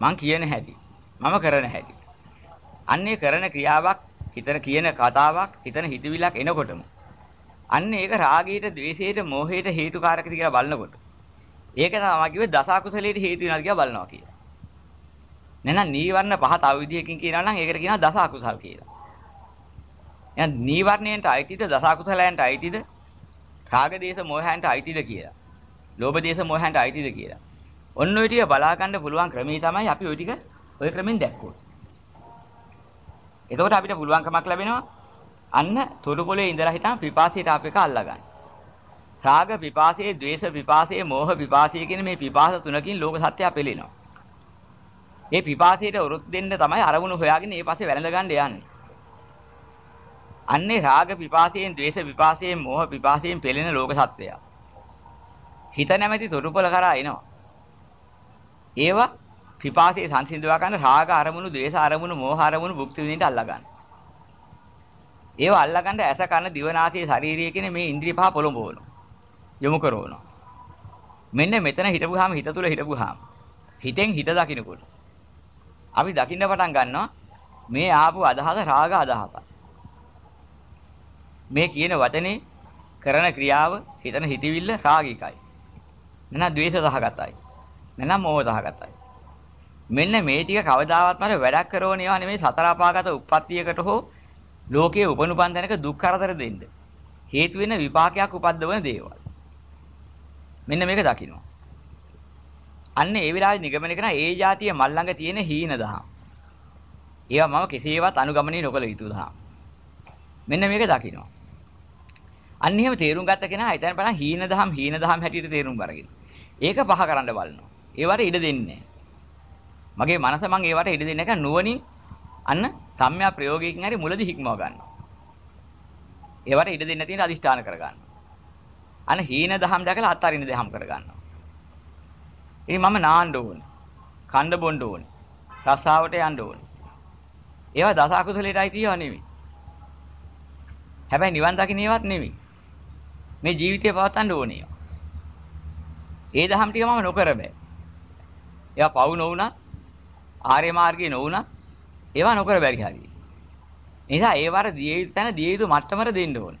මං කියන හැටි. මම කරන හැටි. අන්නේ කරන ක්‍රියාවක්, හිතන කියන කතාවක්, හිතන හිතවිලක් එනකොටම අන්න ඒක රාගයට, ద్వේෂයට, මෝහයට හේතුකාරකද කියලා බලනකොට ඒක තමයි කිව්වේ දස අකුසලයට හේතු වෙනවා කියලා බලනවා කියලා. නැත්නම් නීවරණ පහ තව විදිහකින් කියනවා නම් ඒකට කියනවා දස අකුසල් කියලා. එහෙනම් නීවරණයන්ට අයිතිද දස අකුසලයන්ට අයිතිද? රාග දේශ මොහයන්ට අයිතිද කියලා. ලෝභ දේශ මොහයන්ට අයිතිද කියලා. ඔන්න ඔය ටික බලා ගන්න පුළුවන් ක්‍රමී තමයි අපි ඔය ටික ඔය ක්‍රමෙන් දැක්කොත්. එතකොට අපිට පුළුවන්කමක් ලැබෙනවා අන්න තොරු පොළේ ඉඳලා හිටන් පිපාසී ටාප් එක අල්ලගන්න. රාග පිපාසයේ, ద్వේෂ පිපාසයේ, මෝහ පිපාසයේ කියන මේ පිපාස තුනකින් ලෝක සත්‍යය පෙළෙනවා. මේ පිපාසයට උරුත් දෙන්න තමයි අරමුණු හොයාගෙන ඒ පස්සේ වැළඳ ගන්න යන්නේ. අන්නේ රාග පිපාසයෙන්, ద్వේෂ පිපාසයෙන්, මෝහ පිපාසයෙන් පෙළෙන ලෝක සත්‍යය. හිත නැමැති තොරුපල කරා එනවා. ඒවා පිපාසයේ සංසිඳවා ගන්න රාග අරමුණු, ද්වේෂ අරමුණු, මෝහ අරමුණු භුක්ති විඳින්න අල්ලා ගන්න. ඒවා අල්ලා ගන්න ඇස කන දිව නාසය ශාරීරිය කියන මේ ඉන්ද්‍රිය පහ පොළඹවනවා. යොමු කරනවා. මෙන්න මෙතන හිටපුවාම හිත තුල හිටපුවාම හිතෙන් හිත දකින්නකොට අපි දකින්න පටන් ගන්නවා මේ ආපු අදහස රාග අදහසක්. මේ කියන වචනේ කරන ක්‍රියාව හිතන හිතවිල්ල රාගිකයි. නැත්නම් ද්වේෂ සහගතයි. නැත්නම් මෝහ සහගතයි. මෙන්න මේ ටික කවදාවත් මට වැඩක් කරවන ඒවා නෙමෙයි සතර අපාගත උප්පත්තියකට හෝ ලෝකයේ උපනුපන් තැනක දුක් කරදර දෙන්න. හේතු වෙන විපාකයක් උපද්දවන දේවල්. මෙන්න මේක දකින්න. අන්න ඒ විලාවේ නිගමනය කරන ඒ જાතිය මල් ළඟ තියෙන හීන දහම්. ඒවා මම කෙසේවත් අනුගමනය නොකළ යුතු දහම්. මෙන්න මේක දකින්න. අන්න එහෙම තේරුම් ගත්ත කෙනා හිතන බලන් හීන දහම් හීන දහම් හැටියට තේරුම් අරගෙන. ඒක පහ කරන්න බලනවා. ඒවට ඉඩ දෙන්නේ මගේ මනස මං ඒවට ඉඩ දෙන්නේ නැහැ නුවණින් අන්න සම්‍යා ප්‍රයෝගයකින් හරි මුලදි හික්මව ගන්නවා. ඒවට ඉඩ දෙන්න තියෙන අදිෂ්ඨාන කර ගන්නවා. අන්න හීන දහම් දැකලා අත්හරින්න දහම් කර ගන්නවා. ඉතින් මම නාන්න ඕනේ. කණ්ඩ බොන්න ඕනේ. රසාවට යන්න ඕනේ. ඒවා දස අකුසලයටයි තියව නෙමෙයි. හැබැයි නිවන් දකින්න ඒවත් නෙමෙයි. මේ ජීවිතය පවත්වන්න ඕනේ. ඒ දහම් ටික මම නොකර බෑ. ඒවා පවු නොවුණා ආර්ය මාර්ගේ නොවුණා ඒවා නොකර බැරි හරියි. නිසා ඒවර දිය යුතු තැන දිය යුතු මට්ටමර දෙන්න ඕනේ.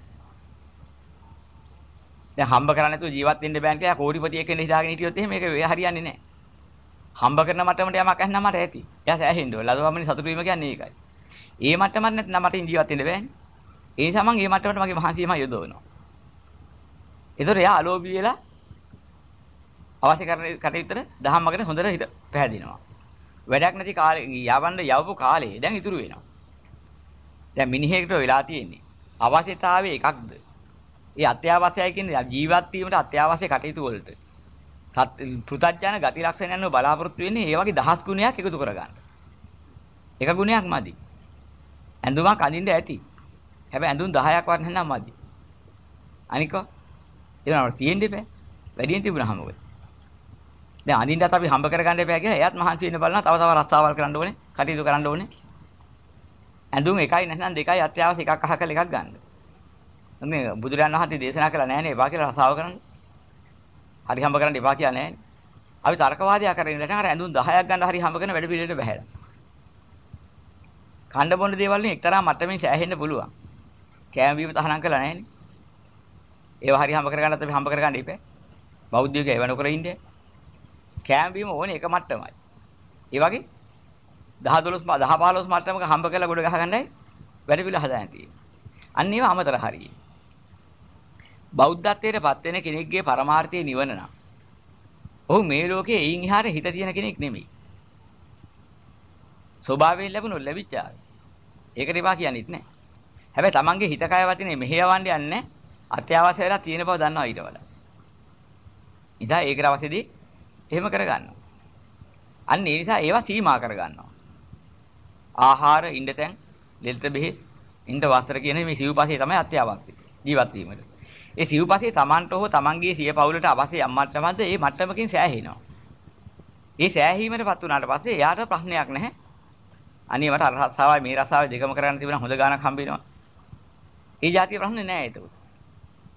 දැන් හම්බ කරන්නේ නැතුව ජීවත් වෙන්න බෑන් කියලා කෝටිපතියෙක් වෙන්න හිතාගෙන හිටියොත් එහෙම මේක හරියන්නේ නැහැ. හම්බ කරන මට්ටමට යමක් ඇහෙන්න මට ඇති. එයා සෑහෙන්න ඕන. ලදවමනේ සතුටු වීම කියන්නේ ඒකයි. ඒ මට්ටමක් නැත්නම් මට ජීවත් වෙන්න බෑනේ. ඒ නිසා මම මේ මට්ටමට මගේ මහන්සියම යොදවනවා. ඒතර එයා අලෝභී වෙලා අවශ්‍ය කරන කටයුත්තට දහම්මකට හොඳට හිත පැහැදිනවා. වැඩක් නැති කාලේ යවන්න යවපු කාලේ දැන් ඉතුරු වෙනවා. දැන් මිනිහෙකුට වෙලා තියෙන්නේ අවශ්‍යතාවය එකක්ද? ඒ අත්‍යවශ්‍යයි කියන්නේ ජීවත් වීමට අත්‍යවශ්‍ය කටයුතු වලට. පෘථජ්ජන ගති ලක්ෂණයන්ව බලාපොරොත්තු වෙන්නේ ඒ වගේ දහස් ගුණයක් එකතු කරගන්න. එක ගුණයක් මදි. ඇඳුමක් අඳින්න ඇති. හැබැයි ඇඳුම් 10ක් වරන් නම් මදි. අනික ඒනවා තියෙන්න එපා. වැඩියෙන් තිබුණාම මොකද? දැන් අඳින්නත් අපි හම්බ කරගන්න එපා කියලා එයාත් මහන්සි වෙන්න බලනවා. තව තව රස්සාවල් කරන්න ඕනේ. කටයුතු කරන්න ඕනේ. ඇඳුම් එකයි නැත්නම් දෙකයි අත්‍යවශ්‍ය එකක් අහකල එකක් ගන්න. මේ බුදුරයන් වහන්සේ දේශනා කළා නෑනේ එපා කියලා රස්සාව කරන්න. හරි හම්බ කරන්න එපා කියලා නෑනේ. අපි තර්කවාදයක් කරගෙන ඉඳලා අර ඇඳුම් 10ක් ගන්න හරි හම්බ කරන වැඩ පිළිවෙලට බහැලා. කණ්ඩ බොන්න දේවල් වලින් එක්තරා මට්ටමින් සෑහෙන්න පුළුවන්. කෑම බීම තහනම් කළා නෑනේ. ඒවා හරි හම්බ කරගන්නත් අපි හම්බ කරගන්න ඉපේ. බෞද්ධයෝ ඒව නොකර ඉන්නේ. කෑම බීම ඕනේ එක මට්ටමයි. ඒ වගේ 10 12 10 15 මට්ටමක හම්බ කරලා ගොඩ ගහගන්නයි වැඩ පිළිවෙල හදාගෙන තියෙන්නේ. අන්න ඒව අමතර හරියි. බෞද්ධත්වයට පත් වෙන කෙනෙක්ගේ පරමාර්ථය නිවන නම් ඔහු මේ ලෝකේ එයින් එහාට හිත තියෙන කෙනෙක් නෙමෙයි. ස්වභාවයෙන් ලැබුණු ලැබිච්චාවේ. ඒකට එපා කියන්නේත් නැහැ. හැබැයි Tamange හිත කය වචනේ මෙහෙයවන්න යන්නේ අත්‍යවශ්‍ය වෙලා තියෙන බව දන්නවා ඊට වඩා. ඉතින් ඒකට අවශ්‍යදී එහෙම කරගන්නවා. අන්න ඒ නිසා ඒවා සීමා කරගන්නවා. ආහාර, ඉන්න තැන්, ලෙල්ට බෙහෙත්, ඉන්න වස්ත්‍ර කියන මේ සිව්පස්සේ තමයි අත්‍යවශ්‍ය ජීවත් වීමට. ඒ සිව්පස්සේ Tamanට හෝ Tamanගේ සිය පවුලට අවශ්‍ය යම් මට්ටමක්ද ඒ මට්ටමකින් සෑහෙනවා. ඒ සෑහීමටපත් වුණාට පස්සේ එයාට ප්‍රශ්නයක් නැහැ. අනේ මට අර රස්සාවයි මේ රස්සාවයි දෙකම කරන්න තිබුණා හොඳ ගාණක් හම්බ වෙනවා. ඒ જાතිය ප්‍රශ්නේ නෑ ඒක.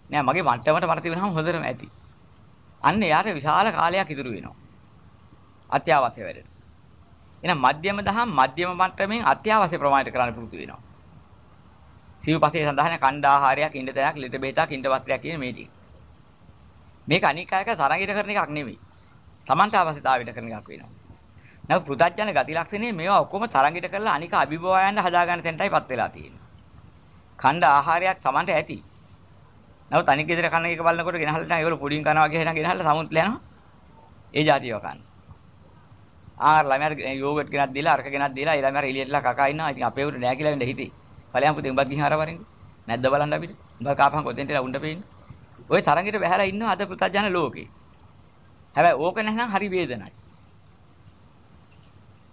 නෑ මගේ මට්ටමට මට තිබුණාම හොඳටම ඇති. අන්න එයාට විශාල කාලයක් ඉතුරු වෙනවා. අත්‍යවශ්‍ය වැඩට. එහෙනම් මධ්‍යම දහම් මධ්‍යම මට්ටමින් අත්‍යවශ්‍ය ප්‍රමාණයට කරන්න පුරුදු වෙනවා. සිව්පසේ සඳහන් කණ්ඩ ආහාරයක් ඉන්න තැනක් ලිට බෙහෙතක් ඉන්න වස්ත්‍රයක් කියන මේ ටික. මේක අනික් අයක තරඟයට කරන එකක් නෙවෙයි. Tamanta අවශ්‍යතාවයට කරන එකක් වෙනවා. නැව පෘථජ්ජන ගති ලක්ෂණේ මේවා ඔක්කොම තරඟයට කරලා අනික අභිභවයන්ට හදාගන්න තැනටයිපත් වෙලා තියෙන්නේ. ඛණ්ඩ ආහාරයක් Tamanට ඇති. නැව තනි ගෙදර කන එක බලනකොට ගෙනහල්ලා නම් ඒගොල්ලෝ පුඩින් කනවා ගිහින් ගෙනහල්ලා සමුත්ලා යනවා. ඒ જાතියව කන. ආර ළමයාට යෝගට් ගෙනත් දීලා අරක ගෙනත් දීලා ඒ ළමයාට එළියටලා කකා ඉන්නවා. ඉතින් අපේ උට නෑ කියලා වෙන්න හිතේ. ඵලයන් පුතේ උඹත් ගිහින් ආරවරින්. නැද්ද බලන්න අපිට. උඹ කාපහන් කොතෙන්ටලා උණ්ඩ පේන්නේ. ওই තරංගෙට බහැලා ඉන්නවා අද පුතජන ලෝකේ. හැබැයි ඕක නැහනම් හරි වේදනයි.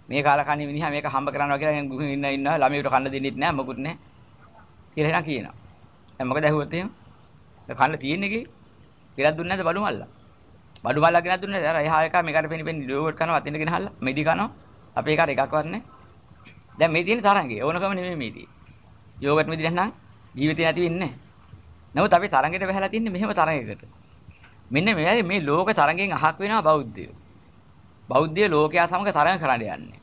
මේ කාලා කන්නේ මිනිහා මේක හම්බ කරනවා කියලා ඉන්න ඉන්නවා ළමයට කන්න දෙන්නෙත් නෑ මොකුත් නෑ කියලා එහෙනම් කියනවා. දැන් මොකද ඇහුවොත් එහෙම කන්න තියෙන්නේ කි? කියලා දුන්නේ නැද්ද බඩු මල්ලා? බඩු මල්ලා ගෙනත් දුන්නේ නැද්ද? අර එහා එක මේකට පෙනි පෙනි ඩෝවර් කරනවා අතින් ගෙනහල්ලා මෙඩි කනවා. අපේ එකට එකක්වත් නෑ. දැන් මේ තියෙන තරංගේ ඕනකම නෙමෙයි මේ තියෙන්නේ. යෝගට් මෙදි නැත්නම් ජීවිතේ නැති වෙන්නේ නෑ. නමුත් අපි තරංගෙට බහැලා තින්නේ මෙහෙම තරංගයකට. මෙන්න මේ මේ ලෝක තරංගෙන් අහක් වෙනවා බෞද්ධයෝ. බෞද්ධය ලෝකයා සමග තරඟ කරන්න යන්නේ.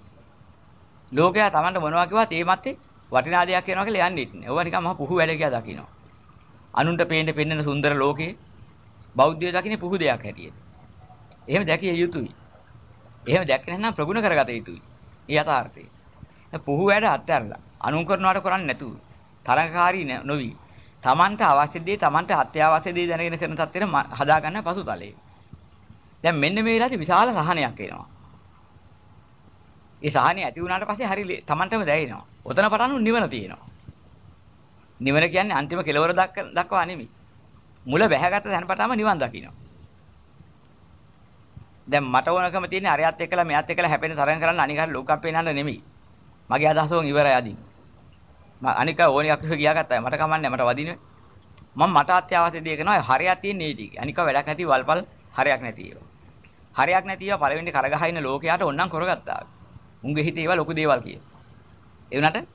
ලෝකයා Tamanට මොනවා කිව්වත් ඒ මැත්තේ වටිනා දෙයක් කියනවා කියලා යන්නේ නැහැ. ඕවා නිකන් මහ පුහු වැඩ කියලා දකිනවා. අනුන්ට පේන්න පෙන්නන සුන්දර ලෝකේ බෞද්ධය දකින්නේ පුහු දෙයක් හැටියට. එහෙම දැකිය යුතුයි. එහෙම දැක්කේ නැත්නම් ප්‍රගුණ කරගත යුතුයි. ඒ යථාර්ථය. පුහු වැඩ අත්හැරලා අනුන් කරනවට කරන්නේ නැතුව තරඟකාරී නොවි. Tamanට අවශ්‍ය දේ Tamanට අත්‍යවශ්‍ය දේ දැනගෙන කරන තත්ත්වෙට හදාගන්න පසුතලයේ. දැන් මෙන්න මේ වෙලාවේ විශාල සහනයක් එනවා. ඒ සහනය ඇති වුණාට පස්සේ හරි Tamanටම දැනෙනවා. ඔතන පටන් නිවන තියෙනවා. නිවන කියන්නේ අන්තිම කෙලවර දක්වා නෙමෙයි. මුල බැහැගත්ත තැන පටන්ම නිවන් දකින්නවා. දැන් මට ඕනකම තියෙන්නේ අරයත් එක්කලා මෙයත් එක්කලා හැපෙන තරම් කරන්න අනිකට ලෝකම් පේනන්න නෙමෙයි. මගේ අදහස උන් ඉවරයි අදින්. මම අනික ඕනියක් ගියා ගත්තා. මට කමන්නේ මට වදින්නේ. මම මට අත්‍යවශ්‍ය දේ කරනවා හරියක් තියෙන්නේ ටික. අනික වැඩක් නැති වල්පල් හරියක් නැති ඒවා. හරියක් නැති ඒවා පළවෙනි කරගහින ලෝකයට ඕන්නම් කරගත්තා. උන්ගේ හිතේ ඒවා ලොකු දේවල් කිය. ඒ වුණාට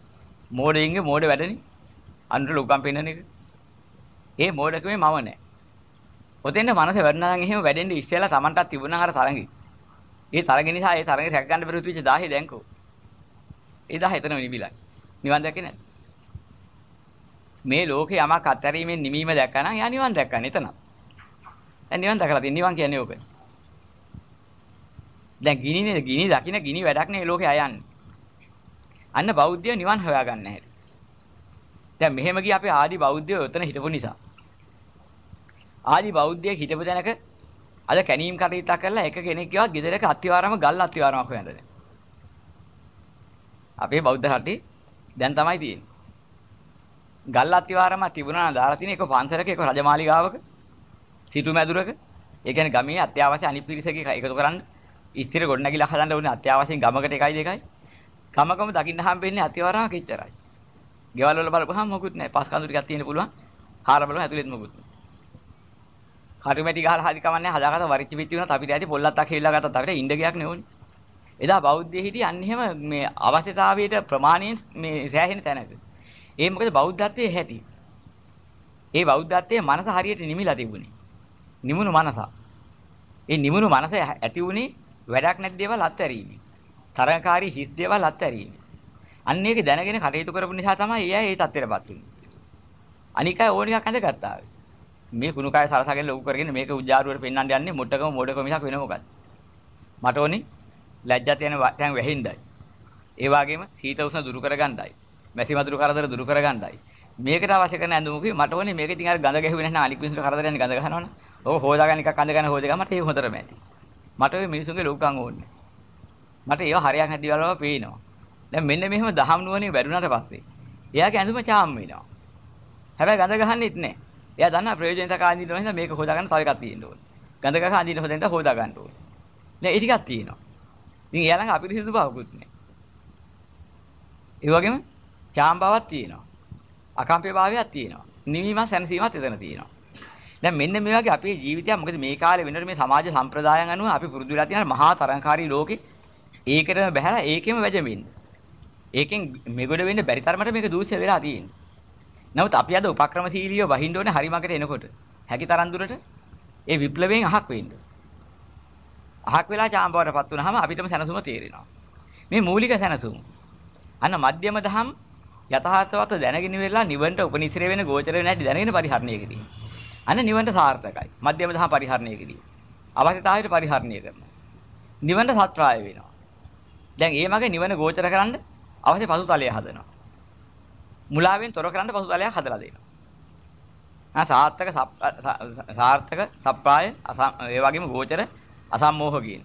මෝඩයින්ගේ මෝඩ වැඩනේ. අන්ට ලොකම් පෙන්නන එක. ඒ මෝඩකමේ මම නෑ. ඔතෙන්ද මනස වැඩනා නම් එහෙම වැඩෙන්න ඉස්සෙල්ලා Tamanටත් තිබුණා අර තරඟි. ඒ තරඟ නිසා ඒ තරඟේ රැක ගන්න බැරුව තිබිච්ච 10 දැන්කෝ. ඒ 10 එතනම නිවිලයි. නිවන් දැක්කේ නැද්ද? මේ ලෝකේ යමක් අත්හැරීමෙන් නිමීම දැක්කා නම් යා නිවන් දැක්කා නේතන. දැන් නිවන් දැකලා තියෙන නිවන් කියන්නේ ඕකනේ. දැන් ගිනිනේ ගිනි දකින්න ගිනි වැඩක් නේ ලෝකේ අයන්නේ. අන්න බෞද්ධය නිවන් හොයාගන්න හැටි. දැන් මෙහෙම ගිය අපේ ආදි බෞද්ධයෝ උතන හිටපු නිසා. ආදි බෞද්ධයෙක් හිටපු තැනක අද කැණීම් කටයුත්තක් කරලා එක කෙනෙක් ගියවත් ගෙදරක අත්විවරම ගල් අත්විවරමක් හොයන්න දැන්. අපේ බෞද්ධ රටේ දැන් තමයි තියෙන්නේ. ගල් අත්විවරම තිබුණා නම් දාලා තියෙන එක පන්සලක එක රජමාලිගාවක සිටු මැදුරක ඒ කියන්නේ ගමේ අත්‍යවශ්‍ය අනිත් පිරිසක එකතු කරන්න ස්ථිර ගොඩනැගිලා හදන්න ඕනේ අත්‍යවශ්‍යයෙන් ගමකට එකයි දෙකයි. ගමකම දකින්න හම්බෙන්නේ අතිවරාවක් එච්චරයි. ගෙවල් වල බලපුවාම මොකුත් නැහැ. පස් කඳු ටිකක් තියෙන්න පුළුවන්. හාර බලුවා ඇතුළෙත් මොකුත් නැහැ. කටුමැටි ගහලා හදි කමන්නේ හදාගත්ත වරිච්ච පිටි වුණත් අපිට ඇටි පොල්ලත්තක් හේවිලා ගත්තත් අපිට ඉන්න ගයක් නෙවුනේ. එදා බෞද්ධයෙ හිටියේ අන්න එහෙම මේ අවශ්‍යතාවයට ප්‍රමාණයෙන් මේ සෑහෙන තැනක. ඒ මොකද බෞද්ධත්වයේ හැටි. ඒ බෞද්ධත්වයේ මනස හරියට නිමිලා තිබුණේ. නිමුණු මනස. ඒ නිමුණු මනස ඇති වුණේ වැඩක් නැති දේවල් අත්හැරීමෙන්. තරංකාරී හිස් දේවල් අත්හැරීමෙන්. අන්න ඒක දැනගෙන කටයුතු කරපු නිසා තමයි එයා ඒ තත්ත්වයටපත් උනේ. අනිකයි ඕන එකක් ඇඳගත්තා. මේ කුණු කය සරසගෙන ලොකු කරගෙන මේක උජාරුවට පෙන්වන්න යන්නේ මොට්ටකම මොඩකම මිසක් වෙන මොකක්ද? මට ඕනේ ලැජ්ජා තියෙන තැන් වැහින්දයි. ඒ වගේම සීත උෂ්ණ දුරු කරගන්නයි. මැසි මදුරු කරදර දුරු කරගන්නයි. මේකට අවශ්‍ය කරන ඇඳුමකුයි මට ඕනේ මේක ඉතින් අර ගඳ ගැහුවේ නැත්නම් අනික් මිනිස්සුන්ට කරදර යන්නේ ගඳ ගහනවනේ. ඕක හොදාගන්න එකක් අඳගෙන හොදගම මට ඒක හොඳටම ඇති. මට ඔය මිනිස්සුන්ගේ ලෝකම් ඕනේ. මට ඒව හරියක් නැති වලව පේනවා. දැන් මෙන්න මෙහෙම දහම් නුවණින් වැඩුණාට පස්සේ එයාගේ ඇඳුම චාම් වෙනවා. හැබැයි ගඳ ගහන්නෙත් නැහැ. එයා දන්නා ප්‍රයෝජනෙට කාන්දින්න ඕන නිසා මේක හොදාගන්න තව එකක් තියෙන්න ඕනේ. ගඳ ගහ අඳින්න හොදෙන්ට හොදා ගන්න ඕනේ. දැන් ඒ ටිකක් තියෙනවා. ඉතින් එයා ළඟ අපිරිසිදු බවකුත් නැහැ. ඒ වගේම චාම් බවක් තියෙනවා. අකම්පේ භාවයක් තියෙනවා. නිවීම සැනසීමත් එතන තියෙනවා. දැන් මෙන්න මේ වගේ අපේ ජීවිතය මොකද මේ කාලේ වෙනකොට මේ සමාජ සම්ප්‍රදායන් අනුව අපි පුරුදු වෙලා තියෙන මහා තරංකාරී ලෝකේ ඒකටම බහැලා ඒකෙම වැජෙමින්. ඒකෙන් මෙගොඩ වෙන්න බැරි තරමට මේක දූෂ්‍ය වෙලා තියෙන්නේ. නමුත් අපි අද උපක්‍රමශීලීව වහින්න ඕනේ හරි මගට එනකොට. හැකි තරම් දුරට ඒ විප්ලවයෙන් අහක් වෙන්න. අහක් වෙලා චාම්බවටපත් වුනහම අපිටම සැනසුම තේරෙනවා. මේ මූලික සැනසුම. අන්න මධ්‍යම දහම් යථාර්ථවත් දැනගෙන ඉවරලා නිවන්ට උපනිශ්‍රේ වෙන ගෝචර වෙන හැටි දැනගෙන පරිහරණය කිරීම. අන්න නිවන්ට සාර්ථකයි. මධ්‍යම දහම් පරිහරණය කිරීම. අවශ්‍යතාවයට පරිහරණය කරනවා. නිවන්ට සත්‍රාය වෙනවා. දැන් ඒ මගේ නිවන ගෝචර කරන්න අවශ්‍ය පසුතලය හදනවා. මුලාවෙන් තොර කරන්න පසුතලයක් හදලා දෙනවා. ආ සාර්ථක සාර්ථක සප්පාය ඒ වගේම ගෝචර අසම්මෝහ කියන.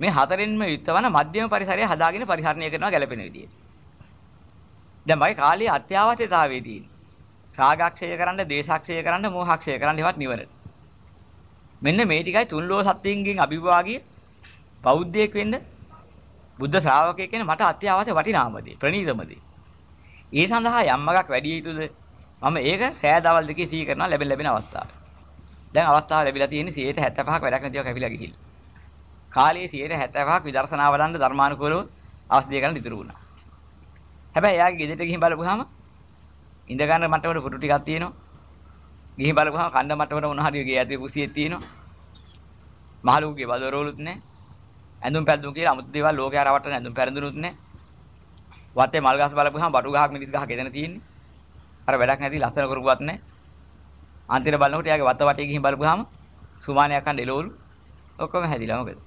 මේ හතරෙන්ම යුක්තවන මධ්‍යම පරිසරය හදාගෙන පරිහරණය කරනවා ගැලපෙන විදියට. දැන් මගේ කාලයේ අත්‍යවශ්‍යතාවයේ තියෙන. රාගක්ෂය කරන්න, දේශක්ෂය කරන්න, මෝහක්ෂය කරන්න ඉවත් නිවනට. මෙන්න මේ ටිකයි තුන්ලෝ සත්‍යයෙන් අභිභාගී බෞද්ධයෙක් වෙන්න බුද්ධ ශ්‍රාවකයෙක් වෙන්න මට අත්‍යවශ්‍ය වටිනාමදී ප්‍රණීතමදී. ඒ සඳහා යම්මගක් වැඩි යුතුද මම ඒක රෑ දවල් දෙකේ සී කරනවා ලැබෙන ලැබෙන අවස්ථාව. දැන් අවස්ථාව ලැබිලා තියෙන්නේ 75ක් වැඩක් නැතිව කැපිලා ගිහිල්ලා. කාලයේ 75ක් විදර්ශනා වඩන්න ධර්මානුකූලව අවශ්‍ය කරන ඉතුරු වුණා. හැබැයි එයාගේ ගෙදරට ගිහින් බලපුවාම ඉඳ ගන්න මට්ටමට පුටු ටිකක් තියෙනවා. ගිහින් බලපුවාම කණ්ඩ මට්ටමට මොන හරි ගේ ඇතුලේ කුසියෙක් තියෙනවා. මහලුගේ වදරෝලුත් නැහැ. ඇඳුම් පැළඳුම් කියලා 아무ත් දේවල් ලෝකයා රවට්ටන ඇඳුම් පැරඳුනුත් නැහැ. වත්තේ මල් ගස් බලපුවාම බඩු ගහක් මිරිස් ගහක් එදෙන තියෙන්නේ. අර වැඩක් නැති ලස්සන කරුවත් නැහැ. අන්තිර බලනකොට එයාගේ වත්ත වටේ ගිහින් බලපුවාම සුමානයක් අන්න එළවලු ඔක්කොම හැදිලා මොකද?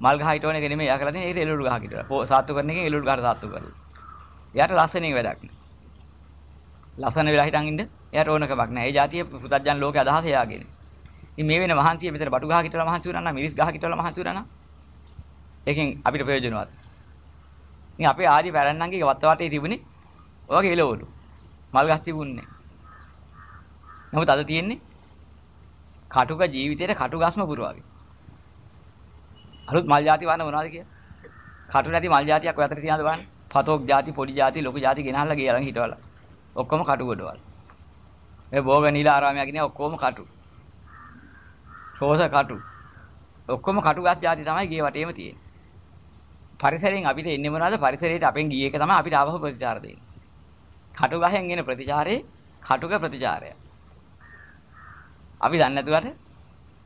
මල් ගහ හිටවන එක නෙමෙයි එයා කරලා තියෙන්නේ ඒක එළවලු ගහ හිටවලා. සාත්තු කරන එකෙන් එළවලු ගහට සාත්තු කරලා. එයාට ලස්සනෙන් වැඩක් නැහැ. ලස්සන වෙලා හිටන් ඉන්න එයාට ඕනකමක් නැහැ. ඒ જાතිය පුතත්ජන් ලෝකේ අදහස එයාගේනේ. ඉතින් මේ වෙන මහන්සිය මෙතන බඩු ගහ හිටවලා මහන්සි වුණා නම් මිරිස් ගහ හිටවලා මහන්සි වුණා නම් ඒකෙන් අපිට ප්‍රයෝජනවත්. ඉතින් අපේ ආදි පැරණන්ගේ වත්තවටේ තිබුණේ ඔය වගේ එළවලු. මල් ගස් තිබුණේ. නමුත් අද තියෙන්නේ කටුක ජීවිතේට කටු ගස්ම පුරවාගේ. අලුත් මල් జాති වන්න මොනවද කියලා? කටු නැති මල් జాතියක් ඔය අතර තියනද බලන්න. පතෝක් ಜಾති, පොඩි ಜಾති, ලොකු ಜಾති ගෙනහල්ලා ගේ අරන් හිටවලා. ඔක්කොම කටු ගඩවල. මේ බෝගනීලා ආරාමයක් නේ ඔක්කොම කටු. රෝස කටු. ඔක්කොම කටු ගස් ಜಾති තමයි ගේ වටේම තියෙන්නේ. පරිසරයෙන් අපිට එන්නේ මොනවද? පරිසරයට අපෙන් ගියේ එක තමයි අපිට ආවහ ප්‍රතිචාර දෙන්නේ. කටු ගහෙන් එන ප්‍රතිචාරේ කටුක ප්‍රතිචාරය. අපි දන්නේ නැතුවට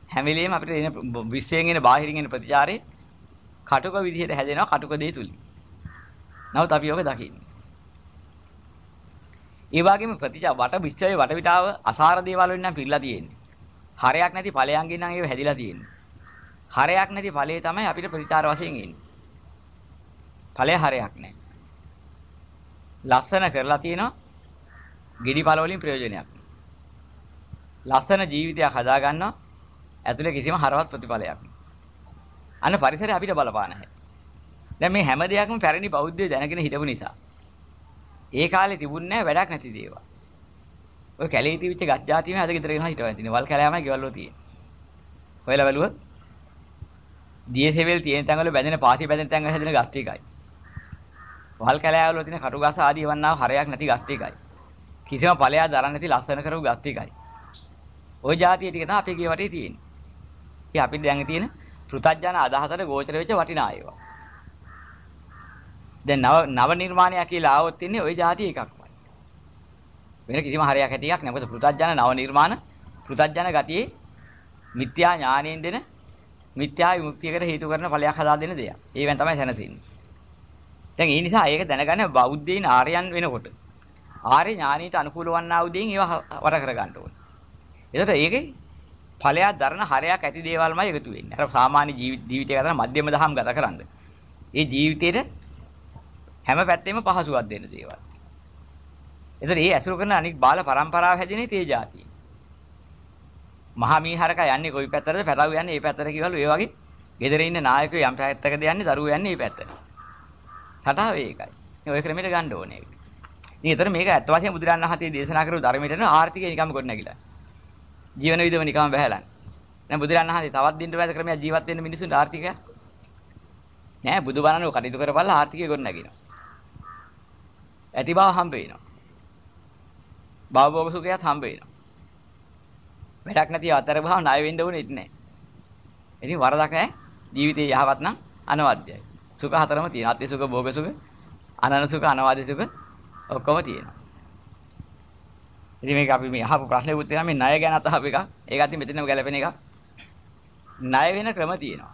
හැම වෙලෙම අපිට එන විශ්වයෙන් එන බාහිරින් එන ප්‍රතිචාරේ කටුක විදිහට හැදෙනවා කටුක දේ තුලින්. නමුත් අපි ඔක දකින්නේ. ඒ වගේම ප්‍රතිචාර වට විශ්වයේ වටවිටාව අසාර දේවල් වලින් නම් පිරලා තියෙන්නේ. හරයක් නැති ඵලයන්ගෙන් නම් ඒව හැදිලා තියෙන්නේ. හරයක් නැති ඵලයේ තමයි අපිට ප්‍රතිචාර වශයෙන් එන්නේ. ඵලය හරයක් නැහැ. ලස්සන කරලා තියෙනවා gedi ඵල වලින් ප්‍රයෝජනයක්. ලස්සන ජීවිතයක් හදා ගන්නවා ඇතුලේ කිසිම හරවත් ප්‍රතිඵලයක්. අන්න පරිසරය අපිට බලපාන නැහැ. දැන් මේ හැම දෙයක්ම පැරණි බෞද්ධය දැනගෙන හිටපු නිසා. ඒ කාලේ තිබුණේ නැහැ වැඩක් නැති දේවල්. ඔය කැලේ තිබිච්ච ගස් జాතියම අද ගෙදර ගෙනලා හිටවලා තියෙනවා. වල් කැලෑමයි ගෙවල් වල තියෙන්නේ. හොයලා බලුවොත් දියසෙවල් තියෙන තැන්වල බැඳෙන පාසි බැඳෙන තැන්වල හැදෙන ගස් ටිකයි. වහල් කැලෑවල තියෙන කටු ගස ආදී වන්නා හරයක් නැති ගස් ටිකයි. කිසිම ඵලයක් දරන්නේ නැති ලස්සන කරපු ගස් ටිකයි. ওই જાතිය ටික තමයි අපේ ගේ වටේ තියෙන්නේ. ඉතින් අපි දැන් තියෙන පෘථජන අදහසට ගෝචර වෙච්ච වටිනා ඒවා. දැන් නව නව නිර්මාණය කියලා ආවොත් ඉන්නේ ওই જાතිය එකක්මයි. වෙන කිසිම හරයක් හැටියක් නෑ. මොකද පෘථජන නව නිර්මාණ පෘථජන ගතියේ මිත්‍යා ඥාණයෙන් දෙන මිත්‍යා විමුක්තියකට හේතු කරන ඵලයක් හදා දෙන දෙයක්. ඒවෙන් තමයි සැනසෙන්නේ. දැන් ඒ නිසා ඒක දැනගන්න බෞද්ධයින් ආර්යයන් වෙනකොට ආර්ය ඥානීට අනුකූල වන්නා වූ දේන් ඒවා වර කර ගන්න ඕනේ. එතකොට ඒකේ ඵලයක් දරන හරයක් ඇති දේවල්මයි එකතු වෙන්නේ. අර සාමාන්‍ය ජීවිතය ගත කරන මධ්‍යම දහම් ගත කරන්නේ. ඒ ජීවිතේට හැම පැත්තෙම පහසුවක් දෙන දේවල්. එතකොට මේ ඇසුරු කරන අනික් බාල પરම්පරාව හැදෙන්නේ තේ જાතිය. මහා මීහරක යන්නේ කොයි පැත්තටද? පැටවු යන්නේ මේ පැත්තට කියලා ඒ වගේ. ගෙදර ඉන්න නායකයෝ යම් පැත්තකද යන්නේ, දරුවෝ යන්නේ මේ පැත්තට. රටාව ඒකයි. ඔය ක්‍රමයට ගන්න ඕනේ ඒක. ඉතින් ඒතර මේක ඇත්ත වශයෙන්ම බුදුරණන් වහන්සේ දේශනා කරපු ධර්මයට න ආර්ථිකය නිකම්ම කොට නැගිලා. ජීවන විදම නිකම්ම බහැලන්නේ. දැන් බුදුරණන් වහන්සේ තවත් දින්න බෑ ක්‍රමයක් ජීවත් වෙන්න මිනිසුන්ට ආර්ථිකය. නෑ බුදුබණනෝ කටයුතු කරපළා ආර්ථිකය කොට නැගිනවා. ඇති බව හම්බ වෙනවා. භවභෝග සුඛයත් හම්බ වෙනවා. වැඩක් නැති අතර භාව ණය වෙන්න ඕනේ නැහැ. ඉතින් වරදක් නැහැ. ජීවිතේ යහවත් නම් අනවද්‍යයි. සුඛ හතරම තියෙනවා. අත්‍ය සුඛ, භෝග සුඛ, අනන සුඛ, අනවාදී සුඛ ඔක්කොම තියෙනවා. ඉතින් මේක අපි මේ අහපු ප්‍රශ්නේ උත්තර මේ ණය ගැන අතහපු එක. ඒකත් මෙතනම ගැලපෙන එක. ණය වෙන ක්‍රම තියෙනවා.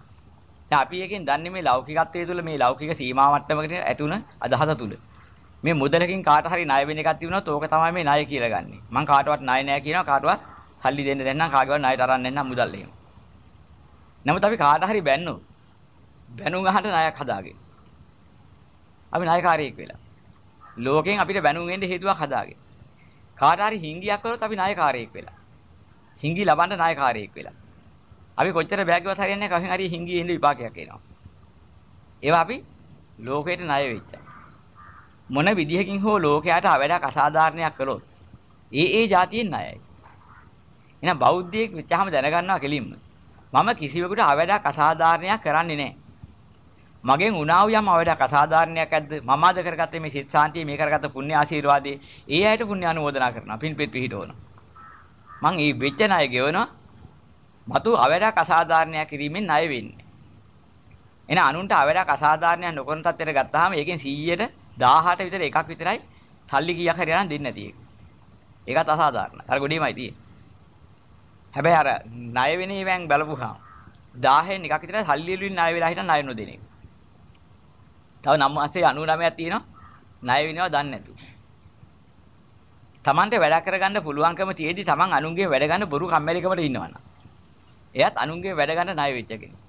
දැන් අපි එකෙන් දන්නේ මේ ලෞකිකත්වයේ තුල මේ ලෞකික සීමා මට්ටමකට ඇතුණ අදහස තුල. මේ මුදලකින් කාට හරි ණය වෙන එකක් තිබුණොත් ඕක තමයි මේ ණය කියලා ගන්නෙ. මං කාටවත් ණය නෑ කියනවා කාටවත් සල්ලි දෙන්න දෙන්නම් කාගේවත් ණයට අරන් නැන්නම් මුදල් එහෙම. නමුත් අපි කාට හරි බැන්නොත් බැනුම් අහන්න ණයක් හදාගෙන. අපි ණයකාරයෙක් වෙලා. ලෝකෙන් අපිට බැනුම් වෙන්න හේතුවක් හදාගෙන. කාට හරි හිංගියක් කරොත් අපි ණයකාරයෙක් වෙලා. හිංගි ලබන්න ණයකාරයෙක් වෙලා. අපි කොච්චර බෑග්ගවත් හරියන්නේ කහින් හරි හිංගියේ ඉන්න විපාකයක් එනවා. ඒවා අපි ලෝකයට ණය වෙච්චා. මොන විදිහකින් හෝ ලෝකයට අවඩක් අසාධාරණයක් කළොත් ඒ ඒ જાතියෙන් ණයයි. එහෙනම් බෞද්ධයෙක් වෙච්චාම දැනගන්නවා කෙලින්ම. මම කිසිවෙකුට අවඩක් අසාධාරණයක් කරන්නේ නැහැ. මගෙන් උනා වූ යම් අවඩක් අසාධාරණයක් ඇද්ද? මම අද කරගත්තේ මේ සිත සාන්තිය මේ කරගත්ත පුණ්‍ය ආශිර්වාදේ ඒ අයට පුණ්‍ය අනුමෝදනා කරනවා. පින්පෙත් පිහිටවන මං මේ වෙච්ච ණය ගෙවනවා මතු අවඩක් අසාධාරණයක් කිරීමෙන් ණය වෙන්නේ. එන අනුන්ට අවඩක් අසාධාරණයක් නොකරන තත්ත්වයට ගත්තාම ඒකෙන් 100ට 18 විතර එකක් විතරයි සල්ලි කීයක් හරි අරන් දෙන්නේ නැති එක ඒකත් අසාධාරණයි. අර ගොඩේමයි තියෙන්නේ. හැබැයි අර ණය වෙන ඒවාන් බලපුවාම 1000න් එකක් විතර සල්ලි වලින් ණය වෙලා හිටන් ණය නොදෙන එක. තව 999ක් තියෙනවා ණය වෙනවා දන්නේ නැතු. Tamante වැඩ කරගන්න පුළුවන්කම තියේදී Taman අනුන්ගේ වැඩ ගන්න බොරු කම්මැලිකමට ඉන්නවනම්. එයාත් අනුන්ගේ වැඩ ගන්න ණය වෙච්ච කෙනෙක්.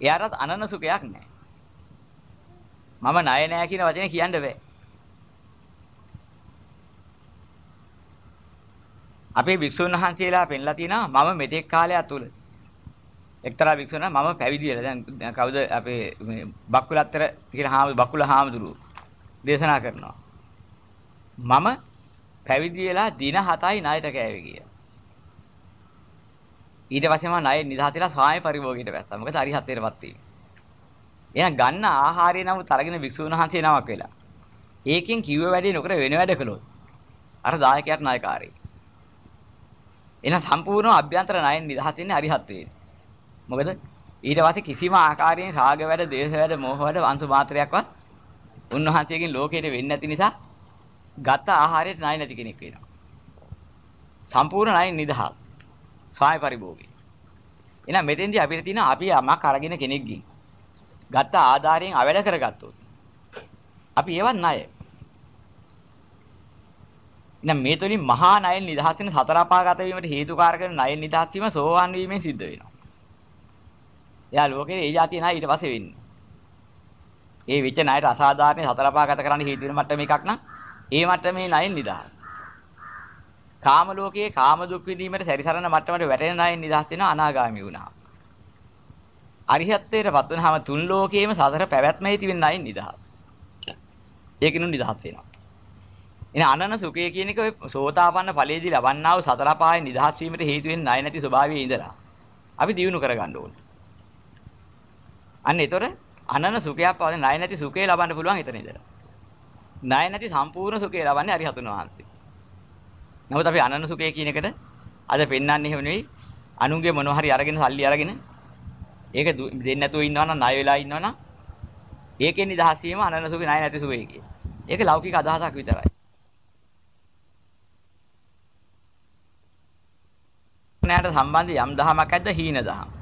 එයාටත් අනන සුඛයක් නැහැ. මම ණය නෑ කියන වචනේ කියන්න බෑ. අපේ භික්ෂුන් වහන්සේලා පෙන්ලා තියෙනවා මම මෙතෙක් කාලයක් තුල එක්තරා භික්ෂුණ මම පැවිදි වෙලා දැන් කවුද අපේ මේ බක්කුලත්තර කියන හාමු බක්කුල හාමුදුරුවෝ දේශනා කරනවා. මම පැවිදි වෙලා දින 7යි ණයට කෑවේ කියලා. ඊට පස්සේ මම ණය නිදහස් වෙලා ස්වාමි පරිභෝගයට වැස්සා. මොකද හරි හතරපත් වීම. එහෙනම් ගන්න ආහාරය නම් තරගෙන භික්ෂුන් වහන්සේ නමක් වෙලා. ඒකෙන් කිව්ව වැඩේ නොකර වෙන වැඩ කළොත් අර දායකයාට නායකාරී එහෙනම් සම්පූර්ණ අභ්‍යන්තර ණයෙන් නිදහස් වෙන්නේ අරිහත් වෙන්නේ. මොකද ඊට පස්සේ කිසිම ආකාරයෙන් රාග වැඩ, දේශ වැඩ, මෝහ වැඩ වංශ මාත්‍රයක්වත් උන්වහන්සේගෙන් ලෝකෙට වෙන්නේ නැති නිසා ගත ආහාරයට ණය නැති කෙනෙක් වෙනවා. සම්පූර්ණ ණයෙන් නිදහස්. ස්වාමි පරිභෝගී. එහෙනම් මෙතෙන්දී අපිට තියෙන අපි යමක් අරගෙන කෙනෙක්ගෙන් ගත්ත ආධාරයෙන් අවැඩ කරගත්තොත් අපි ඒවත් ණය. එහෙනම් මේ තුලින් මහා ණයෙන් නිදහස් වෙන සතර අපාගත වීමට හේතුකාරක වෙන ණයෙන් නිදහස් වීම සෝවාන් වීමෙන් සිද්ධ වෙනවා. එයා ලෝකේ ඒ જાතිය ණය ඊට පස්සේ වෙන්නේ. ඒ විච ණයට අසාධාරණ සතර අපාගත කරන්න හේතු වෙන මට්ටම එකක් නම් ඒ මට්ටමේ ණයෙන් නිදහස්. කාම ලෝකයේ කාම දුක් විඳීමට සැරිසරන මට්ටමට වැටෙන ණයෙන් නිදහස් වෙන අනාගාමී වුණා. අරිහත්ත්වයටපත් වුණාම තුන් ලෝකයේම සතර පැවැත්මේ තිබෙන ණයෙන් නිදහස්. ඒකිනුත් නිදහස් වෙනවා. එන අනන සුඛය කියන එක ඔය සෝතාපන්න ඵලයේදී ලබන්නා වූ සතර පායේ නිදහස් වීමට හේතු වෙන ණය නැති ස්වභාවයේ ඉඳලා අපි දියුණු කරගන්න ඕනේ. අන්න ඒතොර අනන සුඛයක් පවතින ණය නැති සුඛේ ලබන්න පුළුවන් එතන ඉඳලා. ණය නැති සම්පූර්ණ සුඛේ ලබන්නේ අරිහතුන් වහන්සේ. නමුත් අපි අනන සුඛය කියන එකට අද පෙන්වන්නේ එහෙම නෙවෙයි. අනුන්ගේ මොනවා හරි අරගෙන සල්ලි අරගෙන ඒක දෙන්නේ නැතුව ඉන්නවනම් ණය වෙලා ඉන්නවනම් ඒකෙන් නිදහස් වීම අනන සුඛේ ණය නැති සුඛේ කිය. ඒක ලෞකික අදහසක් විතරයි. නෑට සම්බන්ධ යම් දහමක් ඇද්ද හීන දහම්.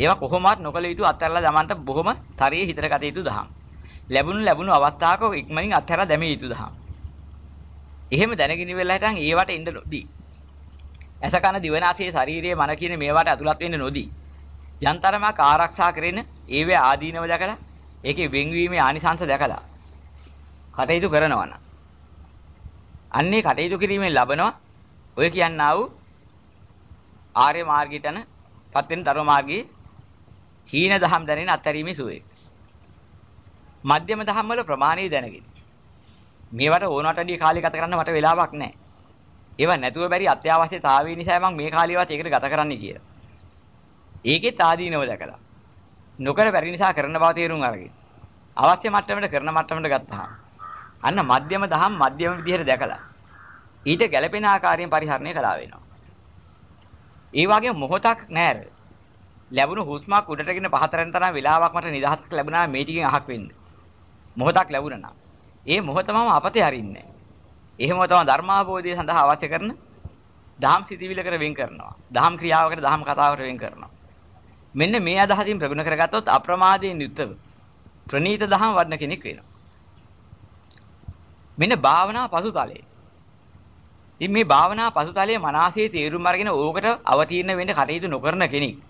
ඒවා කොහොමවත් නොකල යුතු අත්හැරලා දමන්න බොහොම තරයේ හිතට ගත යුතු දහම්. ලැබුණු ලැබුණු අවස්ථාවක ඉක්මනින් අත්හැරලා දැමිය යුතු දහම්. එහෙම දැනගෙන ඉවරලා හිටන් ඒවට එන්න නොදී. ඇස කන දිවනාසයේ ශාරීරියේ මන කියන මේවට ඇතුළත් වෙන්න නොදී. යන්තරමක් ආරක්ෂා කරගෙන ඒවේ ආදීනව දැකලා ඒකේ වෙන්වීමේ ආනිසංශ දැකලා කටයුතු කරනවා නම් අන්නේ කටයුතු කිරීමෙන් ලබනවා ඔය කියන්නා වූ ආර්ය මාර්ගයට යන පත් වෙන ධර්ම මාර්ගයේ හීන දහම් දැනෙන අත්හැරීමේ සුවේ. මධ්‍යම දහම් වල ප්‍රමාණය දැනගෙන. මේවට ඕනට වැඩි කාලය ගත කරන්න මට වෙලාවක් නැහැ. ඒවා නැතුව බැරි අත්‍යවශ්‍යතාවය නිසා මම මේ කාලියවත් ඒකට ගත කරන්න කියලා. ඒකෙත් ආදීනව දැකලා. නොකර බැරි නිසා කරන බව තේරුම් අරගෙන. අවශ්‍ය මට්ටමට කරන මට්ටමට ගත්තාම අන්න මධ්‍යම දහම් මධ්‍යම විදිහට දැකලා ඊට ගැළපෙන ආකාරයෙන් පරිහරණය කළා වෙනවා. ඒ වගේ මොහොතක් නෑර. ලැබුණු හුස්මක් උඩටගෙන පහතරෙන් තරම් වෙලාවක් මට නිදහසක් ලැබුණා මේ ටිකෙන් අහක් වෙන්න. මොහොතක් ලැබුණා නම් ඒ මොහොතම අපතේ හරින්නේ. එහෙම තමයි ධර්මාභෝධය සඳහා අවශ්‍ය කරන දහම් සිතිවිලකට වෙන් කරනවා. දහම් ක්‍රියාවකට දහම් කතාවකට වෙන් කරනවා. මෙන්න මේ අදහසින් ප්‍රගුණ කරගත්තොත් අප්‍රමාදයෙන් යුක්තව ප්‍රනීත දහම් වඩන කෙනෙක් වෙනවා. මෙන්න භාවනා පසුතලයේ. ඉතින් මේ භාවනා පසුතලයේ මනසේ තේරුම් අරගෙන ඕකට අවතීර්ණ වෙන්න කටයුතු නොකරන කෙනෙක්.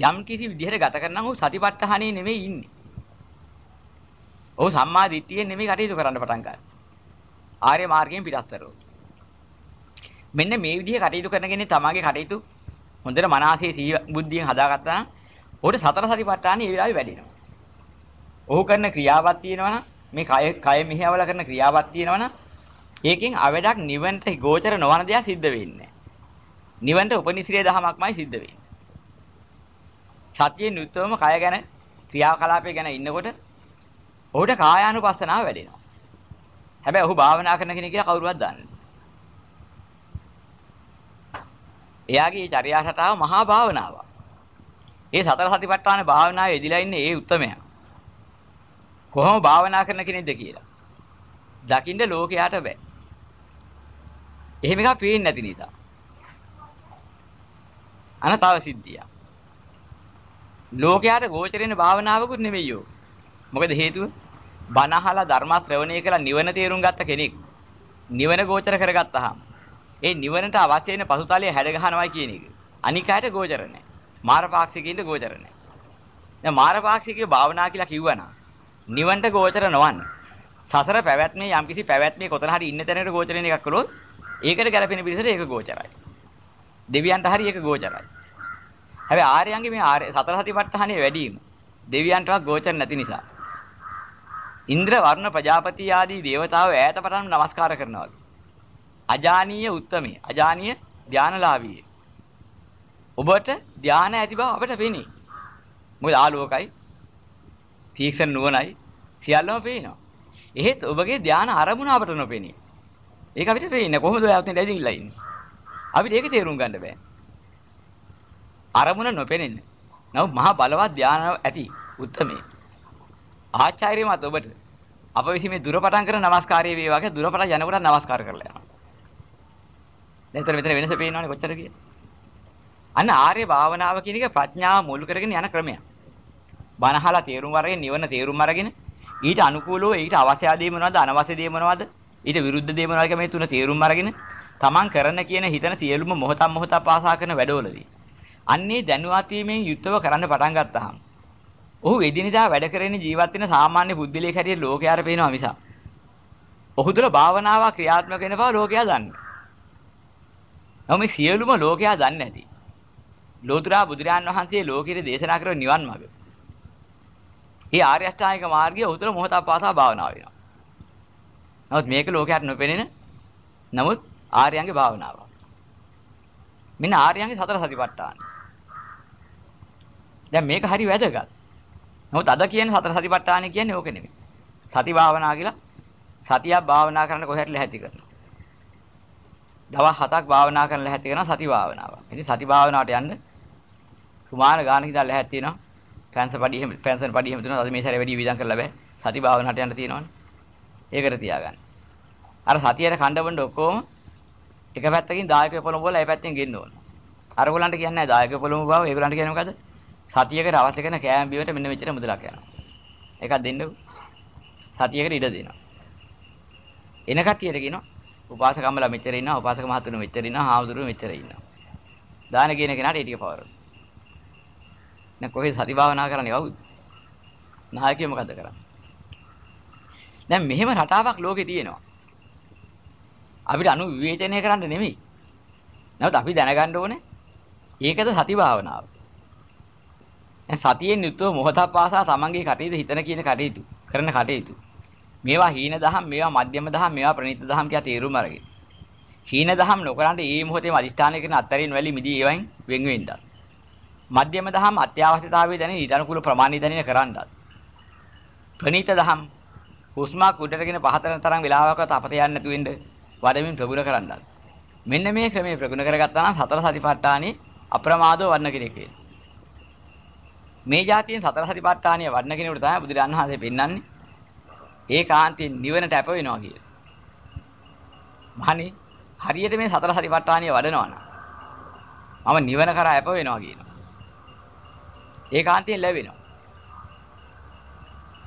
යම් කිසි විදිහට ගත කරනවා ඔහු සතිපට්ඨානේ නෙමෙයි ඉන්නේ. ඔහු සම්මා දිට්ඨියෙන් නෙමෙයි කටයුතු කරන්න පටන් ගන්නවා. ආර්ය මාර්ගයෙන් පිටස්තරෝ. මෙන්න මේ විදිහේ කටයුතු කරනගෙන තමාගේ කටයුතු හොඳට මනසේ සී බුද්ධියෙන් හදාගත්තා නම් ඔහුට සතර සතිපට්ඨානෙ ඒ වෙලාවේ වැඩෙනවා. ඔහු කරන ක්‍රියාවක් තියෙනවා මේ කය කය මෙහෙයවලා කරන ක්‍රියාවක් තියෙනවා ඒකෙන් අවඩක් නිවන්ට ගෝචර නොවන දෙයක් සිද්ධ වෙන්නේ. නිවන්ට උපනිශ්‍රේ දහමක්මයි සිද්ධ වෙන්නේ. සතියේ නිතරම කය ගැන ක්‍රියාකලාපය ගැන ඉන්නකොට ඔහුට කායානුපස්සනාව වැඩෙනවා. හැබැයි ඔහු භාවනා කරන කෙනෙක් කියලා කවුරුවත් දන්නේ එයාගේ චර්යා රටාව මහා භාවනාවක්. ඒ සතර සතිපට්ඨාන භාවනාවේ යෙදিলা ඉන්නේ ඒ උත්මයා. කොහොම භාවනා කරන කෙනෙක්ද කියලා. දකින්න ලෝකයට බෑ. එහෙම එකක් පේන්නේ නැති නිසා. අනතාව සිද්ධිය. ලෝකයට ගෝචරෙන භාවනාවකුත් නෙමෙයි යෝ. මොකද හේතුව? බණ අහලා ධර්ම ශ්‍රවණය කළා නිවන තේරුම් ගත්ත කෙනෙක්. නිවන ගෝචර කරගත්තාම ඒ නිවනට අවශ්‍ය වෙන පසුතලයේ හැඩ ගහනවා කියන එක. අනිකායට ගෝචර නැහැ. මාරපාක්ෂිකින්ට ගෝචර නැහැ. දැන් මාරපාක්ෂිකේ භාවනා කියලා කිව්වනම් නිවන්ට ගෝචර නොවන්න. සසර පැවැත්මේ යම්කිසි පැවැත්මේ කොතන හරි ඉන්න තැනකට ගෝචරෙන එකක් කළොත් ඒකට ගැලපෙන පිළිසෙට ඒක ගෝචරයි. දෙවියන්ට හරි ඒක ගෝචරයි. හැබැයි ආර්යයන්ගේ මේ ආර්ය සතර සතිපට්ඨානෙ වැඩිම දෙවියන්ටවත් ගෝචර නැති නිසා. ඉන්ද්‍ර වර්ණ ප්‍රජාපති ආදී දේවතාවෝ ඈත පටන් නමස්කාර කරනවා. අජානීය උත්තමේ අජානීය ධානලාභී ඔබට ධාන ඇති බව අපිට පේන්නේ මොකද ආලෝකයි තීක්ෂණ නුවණයි සියල්ලම පේනවා. එහෙත් ඔබගේ ධාන අරමුණ අපට නොපෙනේ. ඒක අපිට පේන්නේ කොහොමද ඔය අතෙන් ඇදිලා ඉන්නේ? අපිට ඒක තේරුම් ගන්න බෑ. අරමුණ නොපෙනෙන්නේ. නමුත් මහා බලවත් ධානය ඇති උත්මේ. ආචාර්යමත් ඔබට අප විසින් මේ දුරපටන් කරන নমස්කාරය වේවා කියලා දුරපට යනකොට নমස්කාර කරලා යනවා. දැන් මෙතන වෙනස පේනවනේ කොච්චර කියලා. අන්න ආර්ය භාවනාව කියන එක ප්‍රඥාව මුල් කරගෙන යන ක්‍රමයක්. බනහලා තේරුම් වරගෙන නිවන තේරුම් අරගෙන ඊට අනුකූලව ඊට අවශ්‍ය දේ මොනවද අනවශ්‍ය දේ මොනවද ඊට විරුද්ධ දේ මොනවද කියලා මේ තුන තේරුම් අරගෙන තමන් කරන කියන හිතන සියලුම මොහොතක් මොහොතක් පාසා කරන වැඩවලදී අන්නේ දැනුවත් වීමෙන් යුක්තව කරන්න පටන් ගත්තාම ඔහු එදිනෙදා වැඩ කරගෙන ජීවත් වෙන සාමාන්‍ය බුද්ධිලේ හැටියට ලෝකයාට පේනවා මිසක් ඔහු තුළ භාවනාව ක්‍රියාත්මක වෙන බව ලෝකයා දන්නේ නමුත් මේ සියලුම ලෝකයා දන්නේ නැති. ලෝතුරා බුදුරයන් වහන්සේ ලෝකෙට දේශනා කරන නිවන් මාර්ගය. මේ ආර්ය අෂ්ටාංගික මාර්ගය උතර මොහොතක් පාසා භාවනාව වෙනවා. නමුත් මේක ලෝකයට නොපෙනෙන නමුත් ආර්යයන්ගේ භාවනාව. මෙන්න ආර්යයන්ගේ සතර සතිපට්ඨාන. දැන් මේක හරි වැදගත්. නමුත් අද කියන සතර සතිපට්ඨාන කියන්නේ ඕක නෙමෙයි. සති භාවනා කියලා සතියක් භාවනා කරන්න කොහෙට ලැහැති කරනවා. දවස් හතක් භාවනා කරන්න ලැහැති කරනවා සති භාවනාව. ඉතින් සති භාවනාවට යන්න සුමාන ගානක ඉඳලා ලැහැත් තියෙනවා. පෙන්සන් පඩි එහෙම පෙන්සන් පඩි එහෙම තියෙනවා. අද මේ සැරේ වැඩි විදන් කරලා බෑ. සති භාවනාවට යන්න තියෙනවනේ. ඒකට තියාගන්න. අර සතියේ කණ්ඩවන්න ඔක්කොම එක පැත්තකින් දායක පොළඹ වල ඒ පැත්තෙන් ගෙන්න ඕන. අරගොල්ලන්ට කියන්නේ නැහැ දායක පොළඹ බව ඒගොල්ලන්ට කියන්නේ මොකද? සතියකට අවශ්‍ය කරන කෑම බිමට මෙන්න මෙච්චර මුදලක් යනවා. ඒකක් දෙන්නකෝ. සතියකට ඉඩ දෙනවා. එන කට්ටියට කියනවා උපාසකම්මලා මෙච්චර ඉන්නවා, උපාසක මහතුරු මෙච්චර ඉන්නවා, හාමුදුරුවෝ මෙච්චර ඉන්නවා. දාන කියන කෙනාට ඒ ටික පවරන. දැන් කොහෙද සති භාවනා කරන්නේ කවුද? නායකයෝ මොකද කරන්නේ? දැන් මෙහෙම රටාවක් ලෝකේ තියෙනවා. අපිට අනු විවේචනය කරන්න නෙමෙයි. නැවත අපි දැනගන්න ඕනේ ඒකද සති භාවනාව. දැන් සතියෙන් යුතුව මොහොතක් පාසා තමන්ගේ කටයුතු හිතන කියන කටයුතු කරන කටයුතු. මේවා හීන දහම්, මේවා මධ්‍යම දහම්, මේවා ප්‍රණීත දහම් කියලා තේරුම් අරගෙන. හීන දහම් නොකරන්න මේ මොහොතේම අදිෂ්ඨානය කරන අත්තරින් වැලි මිදී ඒවයින් වෙන් වෙන්නත්. මධ්‍යම දහම් අත්‍යවශ්‍යතාවය දැනෙන ඊට අනුකූල ප්‍රමාණය දැනෙන කරන්නත්. ප්‍රණීත දහම් හුස්මක් උඩටගෙන පහතන තරම් වෙලාවකවත් අපත යන්නේ නැතු වෙන්න වඩමින් ප්‍රගුණ කරන්නත්. මෙන්න මේ ක්‍රමයේ ප්‍රගුණ කරගත්තා නම් සතර සතිපට්ඨානෙ අප්‍රමාදව වඩන කෙනෙක් වෙනවා. මේ જાතියෙන් සතර සතිපට්ඨානිය වඩන කෙනෙකුට තමයි බුදුරජාණන් වහන්සේ පෙන්වන්නේ ඒකාන්තයෙන් නිවනට අප වෙනවා කියලා. මහණි හරියට මේ සතර සතිපට්ඨානිය වඩනවා නම් මම නිවන කරා අප වෙනවා කියනවා. ඒකාන්තයෙන් ලැබෙනවා.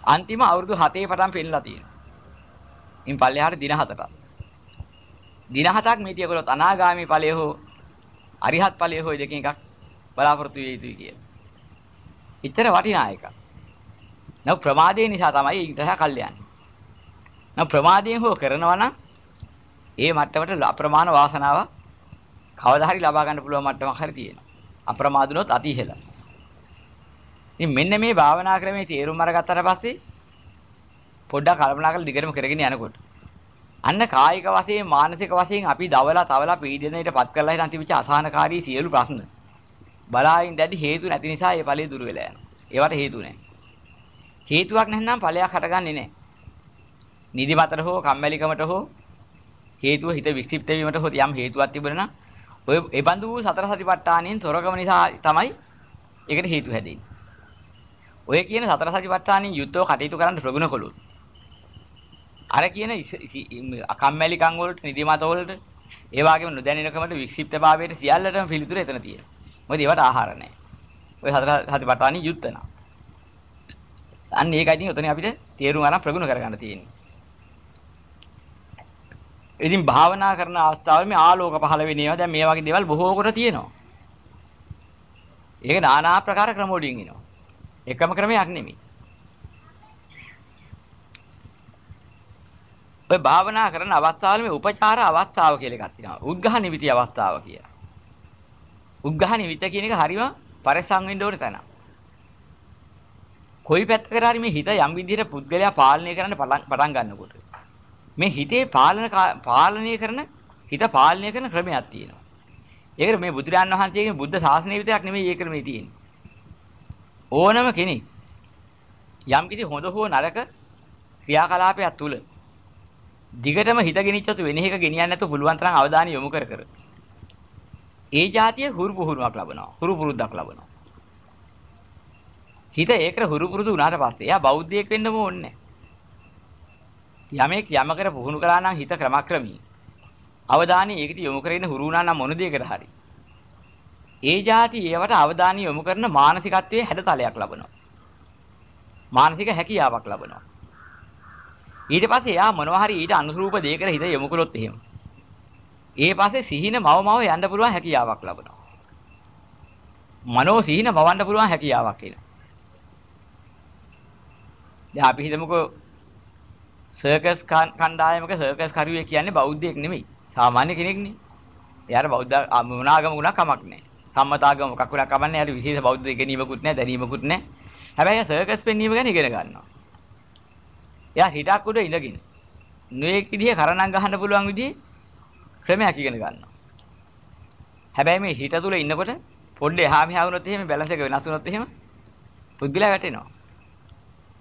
අන්තිම අවුරුදු 7 පටන් පෙන්නලා තියෙනවා. ඉන් පල්ලෙහාට දින 7ක්. දින 7ක් මේ තියකොලොත් අනාගාමී ඵලය හෝ අරිහත් ඵලය හෝ දෙකෙන් එකක් බලාපොරොත්තු වෙ යුතුයි කියන. ඉතර වටිනා එකක්. නව ප්‍රමාදේ නිසා තමයි ඊට කල් යන්නේ. නව ප්‍රමාදයෙන් හෝ කරනවා නම් ඒ මට්ටමට අප්‍රමාණ වාසනාව කවදා හරි ලබා ගන්න පුළුවන් මට්ටමක් හරි තියෙනවා. අප්‍රමාදුනොත් අති ඉහළ. ඉතින් මෙන්න මේ භාවනා ක්‍රමයේ තේරුම් අරගත්තට පස්සේ පොඩ්ඩක් කල්පනා කරලා දිගටම කරගෙන යනකොට අන්න කායික වශයෙන් මානසික වශයෙන් අපි දවලා තවලා පීඩනයටපත් කරලා හිටන් තිබිච්ච අසහනකාරී සියලු ප්‍රශ්න බලායින් දැඩි හේතු නැති නිසා ඒ ඵලය දුර වෙලා යනවා. ඒවට හේතු නැහැ. හේතුවක් නැත්නම් ඵලයක් හටගන්නේ නැහැ. නිදිමතට හෝ කම්මැලිකමට හෝ හේතුව හිත වික්ෂිප්ත වීමට හෝ යම් හේතුවක් තිබුණා නම් ඔය ඒ බඳු වූ සතර සතිපට්ඨානෙන් තොරකම නිසා තමයි ඒකට හේතු හැදෙන්නේ. ඔය කියන සතර සතිපට්ඨානෙන් යුද්ධව කටයුතු කරන්න ප්‍රගුණ කළොත් අර කියන අකම්මැලිකම් වලට නිදිමත වලට ඒ වගේම නොදැනෙනකමට වික්ෂිප්ත භාවයට සියල්ලටම පිළිතුර එතන තියෙනවා. මොකද ඒවට ආහාර නැහැ. ඔය සතර සතිපට්ඨානෙ යුද්ධ නා. අන්න ඒකයි ඉතින් උතන අපිට තේරුම් අරන් ප්‍රගුණ කරගන්න තියෙන්නේ. ඉතින් භාවනා කරන අවස්ථාවල මේ ආලෝක පහළ වෙනේවා දැන් මේ වගේ දේවල් බොහෝ කොට තියෙනවා. ඒක নানা ආකාර ක්‍රම වලින් එනවා. එකම ක්‍රමයක් නෙමෙයි. ඔය භාවනා කරන අවස්ථාවල මේ උපචාර අවස්ථාව කියලා එකක් තියෙනවා. උද්ඝහ නිවිති අවස්ථාව කියලා. උද්ඝහ නිවිත කියන එක හරිම පරිසං වෙන්න ඕනේ තැන. කොයි පැත්තකට හරි මේ හිත යම් විදිහට පුද්ගලයා පාලනය කරන්න පටන් ගන්නකොට මේ හිතේ පාලන පාලනය කරන හිත පාලනය කරන ක්‍රමයක් තියෙනවා. ඒකට මේ බුදුරජාන් වහන්සේගේ බුද්ධ ශාසනය විතරක් නෙමෙයි ඒ ක්‍රමේ තියෙන්නේ. ඕනම කෙනෙක් යම් කිසි හොඳ හෝ නරක ක්‍රියාකලාපයක් තුල දිගටම හිත ගෙනිච්චතු වෙන එක ගෙනියන්න නැතුව පුළුවන් තරම් අවධානය යොමු කර කර ඒ જાතිය හුරු පුහුණුවක් ලබනවා. හුරු පුරුද්දක් ලබනවා. හිත ඒකට හුරු පුරුදු වුණාට පස්සේ එයා බෞද්ධයෙක් වෙන්නම ඕනේ යමෙක් යමකට පුහුණු කළා නම් හිත ක්‍රමක්‍රමී. අවධානය ඒකට යොමු කරගෙන හුරු වුණා නම් මොන දෙයකට හරි. ඒ જાති ඒවට අවධානය යොමු කරන මානසිකත්වයේ හැඩතලයක් ලබනවා. මානසික හැකියාවක් ලබනවා. ඊට පස්සේ එයා මොනවා හරි ඊට අනුරූප දෙයකට හිත යොමු කළොත් එහෙම. ඒ පස්සේ සිහින මව මව යන්න පුළුවන් හැකියාවක් ලබනවා. මනෝ සිහින මවන්න පුළුවන් හැකියාවක් එනවා. දැන් අපි හිතමුකෝ සර්කස් කණ්ඩායමක සර්කස් කරුවෙක් කියන්නේ බෞද්ධයෙක් නෙමෙයි. සාමාන්‍ය කෙනෙක්නේ. එයාට බෞද්ධ මොනාගම වුණා කමක් නැහැ. සම්මතාගම මොකක් වුණා කමන්නේ. එයාට විශේෂ බෞද්ධ ඉගෙනීමකුත් නැහැ, දැනීමකුත් නැහැ. හැබැයි සර්කස් පෙන්වීම ගැන ඉගෙන ගන්නවා. එයා හිටක් උඩ ඉඳගෙන නුවේක් විදිහේ කරණම් ගහන්න පුළුවන් විදිහේ ක්‍රමයක් ඉගෙන ගන්නවා. හැබැයි මේ හිත තුල ඉන්නකොට පොඩ්ඩේ එහා මෙහා වුණොත් එහෙම බැලන්ස් එක වෙනස් වුණොත් එහෙම පුද්ගලයා වැටෙනවා.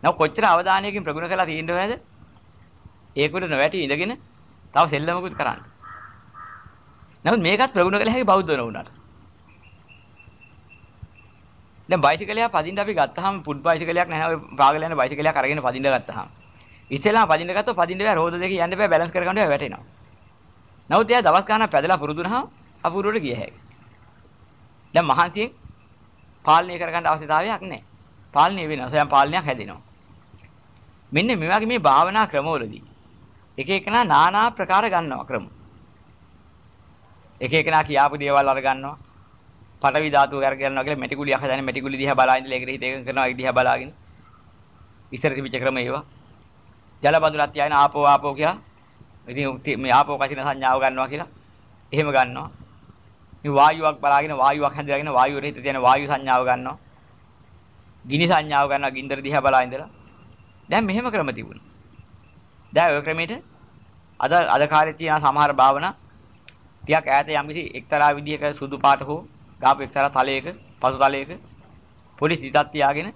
නෝ කොච්චර අවධානයකින් ප්‍රගුණ කළා තියෙනවද? ඒකට නොවැටි ඉඳගෙන තව සෙල්ලමකුත් කරන්න. නමුත් මේකත් ප්‍රගුණ කළ හැකි බෞද්ධ වුණාට. දැන් බයිසිකලයක් පදින්න අපි ගත්තාම පුඩ් බයිසිකලයක් නැහැ ඔය පාගල යන බයිසිකලයක් අරගෙන පදින්න ගත්තාම. ඉස්සෙල්ලා පදින්න ගත්තොත් පදින්න බෑ රෝද දෙක යන්න බෑ බැලන්ස් කරගන්න බෑ වැටෙනවා. නමුත් එයා දවස් ගානක් පැදලා පුරුදු වුණාම අපූර්වට ගිය හැකියි. දැන් මහන්සියෙන් පාලනය කරගන්න අවශ්‍යතාවයක් නැහැ. පාලනය වෙනවා. සයන් පාලනයක් හැදෙනවා. මෙන්න මේ වගේ මේ භාවනා ක්‍රමවලදී එක එකනා নানা ප්‍රකාර ගන්නවා ක්‍රම. එක එකනා කියාපු දේවල් අර ගන්නවා. පටවි ධාතුව අර ගන්නවා කියලා මෙටි කුලියක් හදාගෙන මෙටි කුලි දිහා බලා ඉඳලා ඒකට හිත එකඟ කරනවා ඒ දිහා බලාගෙන. ඉස්සර තිබිච්ච ක්‍රම ඒවා. ජල බඳුනක් තියාගෙන ආපෝ ආපෝ කියලා. ඉතින් මේ ආපෝ කසින සංඥාව ගන්නවා කියලා. එහෙම ගන්නවා. මේ වායුවක් බලාගෙන වායුවක් හැදලාගෙන වායුවේ හිත තියෙන වායු සංඥාව ගන්නවා. ගිනි සංඥාව ගන්නවා ගින්දර දිහා බලා ඉඳලා. දැන් මෙහෙම ක්‍රම තිබුණා. දැන් ඔය ක්‍රමෙට අද අද කාලේ තියෙන සමහර භාවනා ටිකක් ඈත යම්කිසි එක්තරා විදිහක සුදු පාට හෝ ගාපු එක්තරා තලයක පසු තලයක පොඩි සිතක් තියාගෙන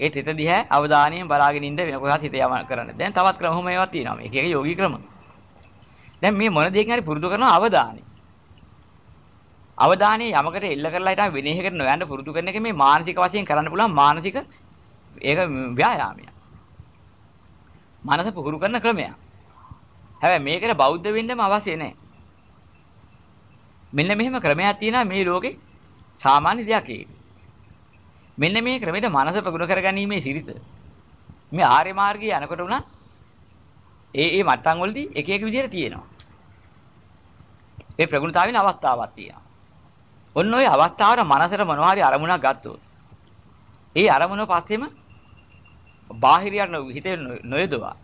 ඒ තිත දිහා අවධානයෙන් බලාගෙන ඉන්න වෙන කොහොමද හිත යම කරන්නේ. දැන් තවත් ක්‍රම හොම ඒවා තියෙනවා. මේක එක යෝගී ක්‍රම. දැන් මේ මොන දෙයකින් හරි පුරුදු කරන අවධානය. අවධානය යමකට එල්ල කරලා හිටා වෙන එකකට නොයන්න පුරුදු කරන එක මේ මානසික වශයෙන් කරන්න පුළුවන් මානසික ඒක ව්‍යායාමයක්. මනස පුහුණු කරන ක්‍රමයක්. හැබැයි මේකට බෞද්ධ වෙන්නම අවශ්‍ය නැහැ. මෙන්න මෙහෙම ක්‍රමයක් තියෙනවා මේ ලෝකේ සාමාන්‍ය දෙයක් ඒක. මෙන්න මේ ක්‍රමෙට මනස ප්‍රගුණ කරගැනීමේ සිරිත. මේ ආර්ය මාර්ගයේ යනකොට උනා ඒ ඒ මට්ටම් වලදී එක එක විදිහට තියෙනවා. ඒ ප්‍රගුණතාවින අවස්ථාවක් තියෙනවා. ඔන්න ඔය අවස්ථාවට මනසට මොනවා හරි අරමුණක් ගත්තොත් ඒ අරමුණ පස්සෙම බාහිරියට හිතේ නොයදවා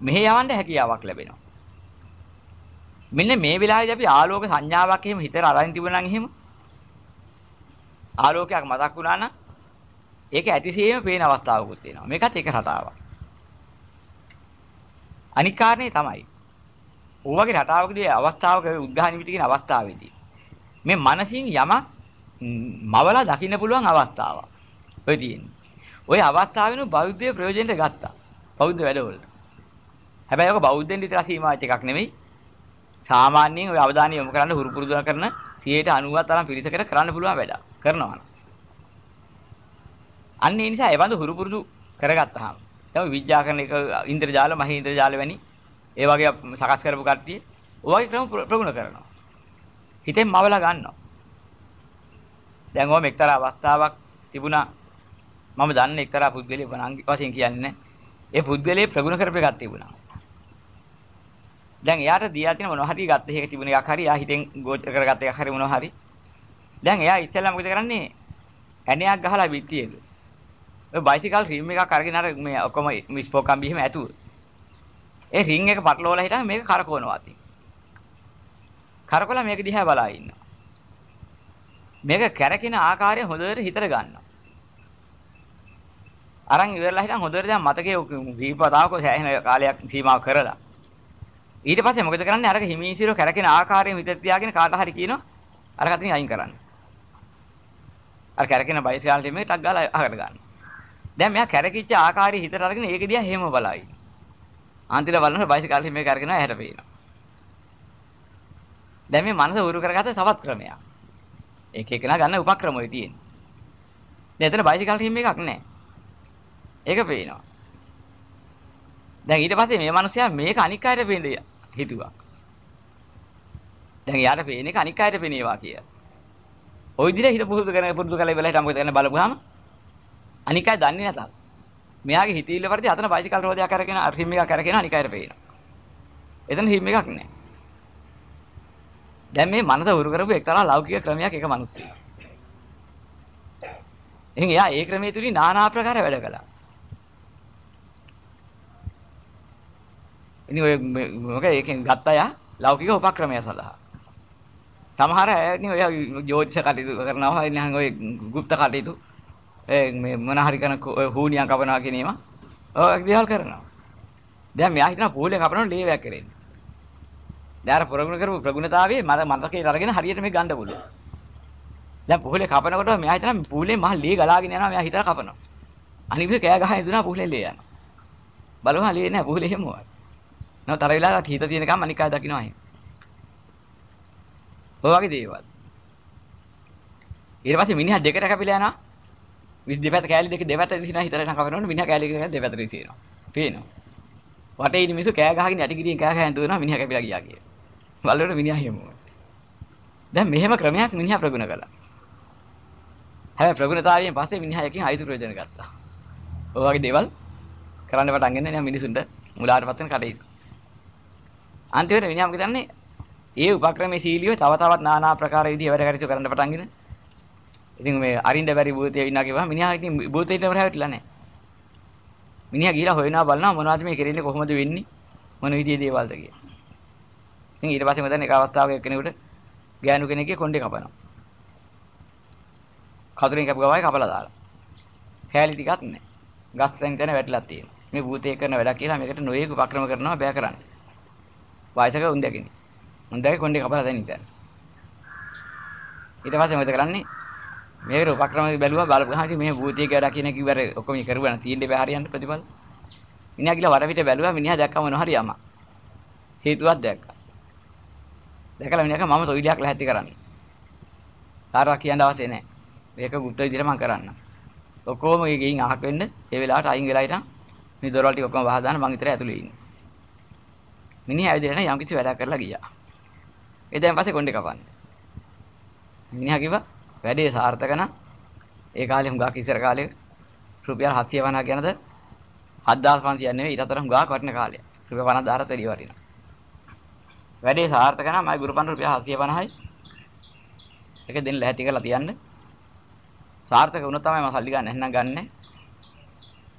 මෙහි යවන්න හැකියාවක් ලැබෙනවා. මෙන්න මේ වෙලාවේදී අපි ආලෝක සංඥාවක් එහෙම හිතට අරන් තිබුණා නම් එහෙම ආලෝකයක් මතක් වුණා නම් ඒක ඇතිසේම පේන අවස්ථාවකුත් තියෙනවා. මේකත් එක රටාවක්. අනික් කාරණේ තමයි. ඕවගේ රටාවකදී අවස්ථාවක උද්ඝාන විට කියන අවස්ථාවේදී මේ මනසින් යමක් මවලා දකින්න පුළුවන් අවස්ථාවක්. ඔය තියෙන්නේ. ওই අවස්ථාවෙනු බෞද්ධය ප්‍රයෝජනෙට ගත්තා. බෞද්ධ වැඩවලට. හැබැයි ඔක බෞද්ධෙන් විතර සීමා වෙච්ච එකක් නෙමෙයි. සාමාන්‍යයෙන් ඔය අවධානය යොමු කරන්න හුරු පුරුදු කරන 90ක් තරම් පිළිසකට කරන්න පුළුවන් වැඩ. කරනවා. අන්න ඒ නිසා එවඳු හුරු පුරුදු කරගත්තාම තමයි විද්‍යාකරණ එක ඉන්ද්‍රජාල මහේ ඉන්ද්‍රජාල වැනි ඒ වගේ සකස් කරපු කට්ටිය ඔය වගේ ක්‍රම ප්‍රගුණ කරනවා. හිතෙන් මවලා ගන්නවා. දැන් ඕම එක්තරා අවස්ථාවක් තිබුණා මම දන්න එක්තරා පුද්ගලයෙක් වනාංගි වශයෙන් කියන්නේ ඒ පුද්ගලයේ ප්‍රගුණ කරපු එකක් තිබුණා. දැන් එයාට දියා තියෙන මොනවා හරි ගත්ත එක තිබුණ එකක් හරි එයා හිතෙන් ගෝචර කරගත්ත එකක් හරි මොනවා හරි. දැන් එයා ඉස්සෙල්ලා මොකද කරන්නේ? ඇණයක් ගහලා පිටියේද. ඔය බයිසිකල් රිම් එකක් අරගෙන අර මේ ඔක්කොම ස්පෝක් කම්බි එහෙම ඇතුව. ඒ රින් එක පටලවලා හිටම මේක කරකවනවා අතින්. කරකවලා මේක දිහා බලා ඉන්නවා. මේක කැරකින ආකාරය හොඳට හිතට ගන්නවා. අරන් ඉවරලා හිටන් හොඳට දැන් මතකයේ දීපතාවක සෑහෙන කාලයක් සීමාව කරලා. ඊට පස්සේ මොකද කරන්නේ අරක හිමීසිරෝ කැරකෙන ආකාරයෙන් විතර තියාගෙන කාට හරි කියනවා අර කතින් අයින් කරන්න. අර කැරකෙන බයිසිකල් ටීම් එක ටක් ගාලා අහකට ගන්න. දැන් මෙයා කැරකිච්ච ආකාරය හිතට අරගෙන ඒක දිහා හැම බලයි. අන්තිල බලනකොට බයිසිකල් කාලේ මේ කරගෙන ඇහැට පේනවා. දැන් මේ මනස උරු කරගත්ත තවත් ක්‍රමයක්. ඒක එක නා ගන්න උපක්‍රම වෙයි තියෙන්නේ. දැන් එතන බයිසිකල් හිම් එකක් නැහැ. ඒක පේනවා. දැන් ඊට පස්සේ මේ මිනිසයා මේක අනික් අයට පේන්න හිතුවා. දැන් යාට පේන එක අනික් අයට පේනවා කියලා. ওই විදිහට හිත පුරුදු කරගෙන පුරුදු කරලා ඉවරලා හිටම් මොකද කරන්න බලපුවාම අනික් අය දන්නේ නැතත්. මෙයාගේ හිතවිල්ල වර්ධි අතන බයිසිකල් රෝදයක් අරගෙන රිම් එකක් අරගෙන අනික් අයට පේනවා. එතන රිම් එකක් නැහැ. දැන් මේ මනස උරු කරපු එක්තරා ලෞකික ක්‍රමයක් එක මිනිස්සෙක්. එහෙනම් එයා ඒ ක්‍රමයේ තුලින් নানা ආකාර වැඩ කළා. ඉතින් ඔය මොකද ඒකෙන් ගත්ත අය ලෞකික උපක්‍රමය සඳහා. සමහර අය ඉතින් ඔය ජෝතිෂ කටයුතු කරනවා ඉතින් ඔය গুপ্ত කටයුතු ඒ මේ මොන හරි කරන හූනියන් කපනවා කියන ඒවා ඔය දේවල් කරනවා. දැන් මෙයා හිතන පූලෙන් කපනවා ලේවැක් කරෙන්නේ. දැන් අර ප්‍රගුණ කරපු ප්‍රගුණතාවයේ මම මතකේ අරගෙන හරියට මේ ගන්න පුළුවන්. දැන් පුහුලේ කපනකොට මෙයා හිතන පුහුලේ මහ ලී ගලාගෙන යනවා මෙයා හිතලා කපනවා. අනිත් කෑ ගහන ඉදුණා පුහුලේ ලී යනවා. බලුවා ලී නෑ පුහුලේ හැමෝයි. නමුත් අර වෙලාවට හිත තියෙනකම් අනික් අය දකින්නවා එහෙම. ඔය වගේ දේවල්. ඊට පස්සේ මිනිහා දෙකට කැපිලා යනවා. විදි දෙපැත්ත කෑලි දෙක දෙපැත්ත දිහා හිතලා නම් කවනවනේ මිනිහා කෑලි දෙක දෙපැත්තට විසිනවා. පේනවා. වටේ ඉන්න මිනිස්සු කෑ ගහගෙන යටි ගිරියෙන් කෑ ගහගෙන දුවනවා මිනිහා කැපිලා ගියා කියලා. බලවල මිනිහා හිමුවා. දැන් මෙහෙම ක්‍රමයක් මිනිහා ප්‍රගුණ කළා. හැබැයි ප්‍රගුණතාවයෙන් පස්සේ මිනිහා එකකින් අයිති ප්‍රයෝජන ගත්තා. ඔය වගේ දේවල් කරන්න පටන් ගන්න නේ මිනිසුන්ට මුලාටපත් වෙන කඩේ. අන්තිමට මිනිහා මොකද දන්නේ? ඒ උපක්‍රමයේ සීලියෝ තව තවත් নানা ආකාර විදිහ වැඩ කටයුතු කරන්න පටන්ගෙන ඉතින් මේ අරින්ද බැරි භූතය ඉන්නා කිව්වම මිනිහා ඉතින් භූතයට හැවටිලා නැහැ. මිනිහා ගිහලා හොයනවා බලනවා මොනවද මේ කෙරෙන්නේ කොහොමද වෙන්නේ මොන විදිහේ දේවල්ද කියලා. ඉතින් ඊට පස්සේ මම එක අවස්ථාවක කෙනෙකුට ගෑනු කෙනෙක්ගේ කොණ්ඩේ කපනවා. කතුරෙන් කපු ගවයි කපලා දාලා. කෑලි ටිකක් නැහැ. ගස් තැන් තැන වැටිලා තියෙනවා. මේ භූතය කරන වැඩක් කියලා මේකට නොයේක උපක්‍රම කරනවා බෑ කරන්නේ. වයසක උන්දගෙන. උන්දගේ කොණ්ඩේ කපලා දැන් ඉතින්. ඊට පස්සේ මොකද කරන්නේ? මේකට උපක්‍රම බැලුවා බලපුවාම ඉතින් මේ භූතිය කියලා කියන කිව්වර ඔක්කොම කරුවා නම් තියෙන්නේ බෑ හරියන්න ප්‍රතිඵල. මිනිහා ගිහලා වර පිට බැලුවා මිනිහා දැක්කම මොනව හරි යම. හේතුවක් දැක්කා. දැකලා මිනිහා මම තොইলයක් ලැහැත්ති කරන්නේ. කාටවත් කියන්න අවශ්‍ය නැහැ. මේක ගුප්ත විදිහට මම කරන්න. ඔක්කොම මේ ගෙයින් අහක් වෙන්න ඒ වෙලාවට අයින් වෙලා ඉතින් මේ දොරවල් ටික ඔක්කොම වහලා දාන මං විතරයි ඇතුලේ ඉන්නේ. මිනිහා ඇවිදලා යම් කිසි වැඩක් කරලා ගියා. ඒ දැන් පස්සේ කොණ්ඩේ කපන්නේ. මිනිහා කිව්වා වැඩේ සාර්ථක නම් ඒ කාලේ හුඟක් ඉස්සර කාලේ රුපියල් 750 කියනද 7500 නෙවෙයි ඊට අතර හුඟක් වටින කාලයක්. රුපියල් 50000 තෙලිය වටිනවා. වැඩේ සාර්ථක නම් මයි ගුරුපන් රුපියල් 750යි. ඒක දෙන්න ලැහැටි කරලා තියන්න. සාර්ථක වුණොත් තමයි මම සල්ලි ගන්න නැත්නම් ගන්නෑ.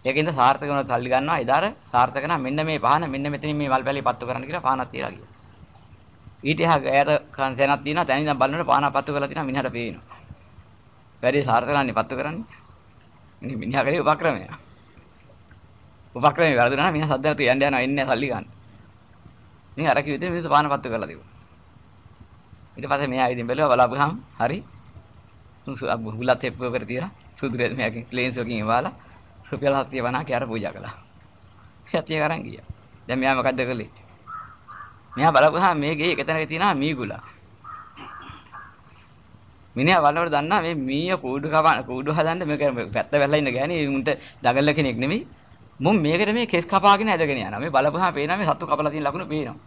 ඒකින්ද සාර්ථක වුණොත් සල්ලි ගන්නවා. එදාර සාර්ථක නම් මෙන්න මේ පහන මෙන්න මෙතනින් මේ මල් පැලේ පත්තු කරන්න කියලා පානක් තියලා ගියා. ඊට එහා ඈත කන්සෙනක් තියෙනවා. දැන් ඉඳන් බලනකොට පානක් පත්තු කරලා තියෙනවා මිනිහට පේනවා. වැඩි සාර්ථක නම් පත්තු කරන්නේ. ඉතින් මිනිහා කරේ උපක්‍රමය. උපක්‍රමය වැරදුනා මිනිහා සද්ද නැතු යන්න යනවා එන්නේ සල්ලි ගන්න. ඉතින් අර කිව්ව විදිහට මිනිස්සු පාන පත්තු කරලා තිබුණා. ඊට පස්සේ මෙයා ඉතින් බැලුවා බලාපුවාම හරි හුලත් එප්පුව කර තියලා සුදුරේ මෙයාගෙන් ක්ලේන්ස් එකකින් එවාලා රුපියල් 750 කියාර පූජා කළා. එයාත් අරන් ගියා. දැන් මෙයා මොකද්ද කළේ? මෙයා බලපුවාම මේ ගේ එක තැනක තියෙනවා මීගුලා. මිනිහා බලනකොට දන්නා මේ මීය කූඩු කවන කූඩු හදන්න මේක පැත්ත වැල්ලා ඉන්න ගෑණි උන්ට දගල්ල කෙනෙක් නෙමෙයි. මුන් මේකට මේ කෙස් කපාගෙන ඇදගෙන යනවා. මේ බලපුවාම පේනවා මේ සත්තු කපලා තියෙන ලකුණු පේනවා.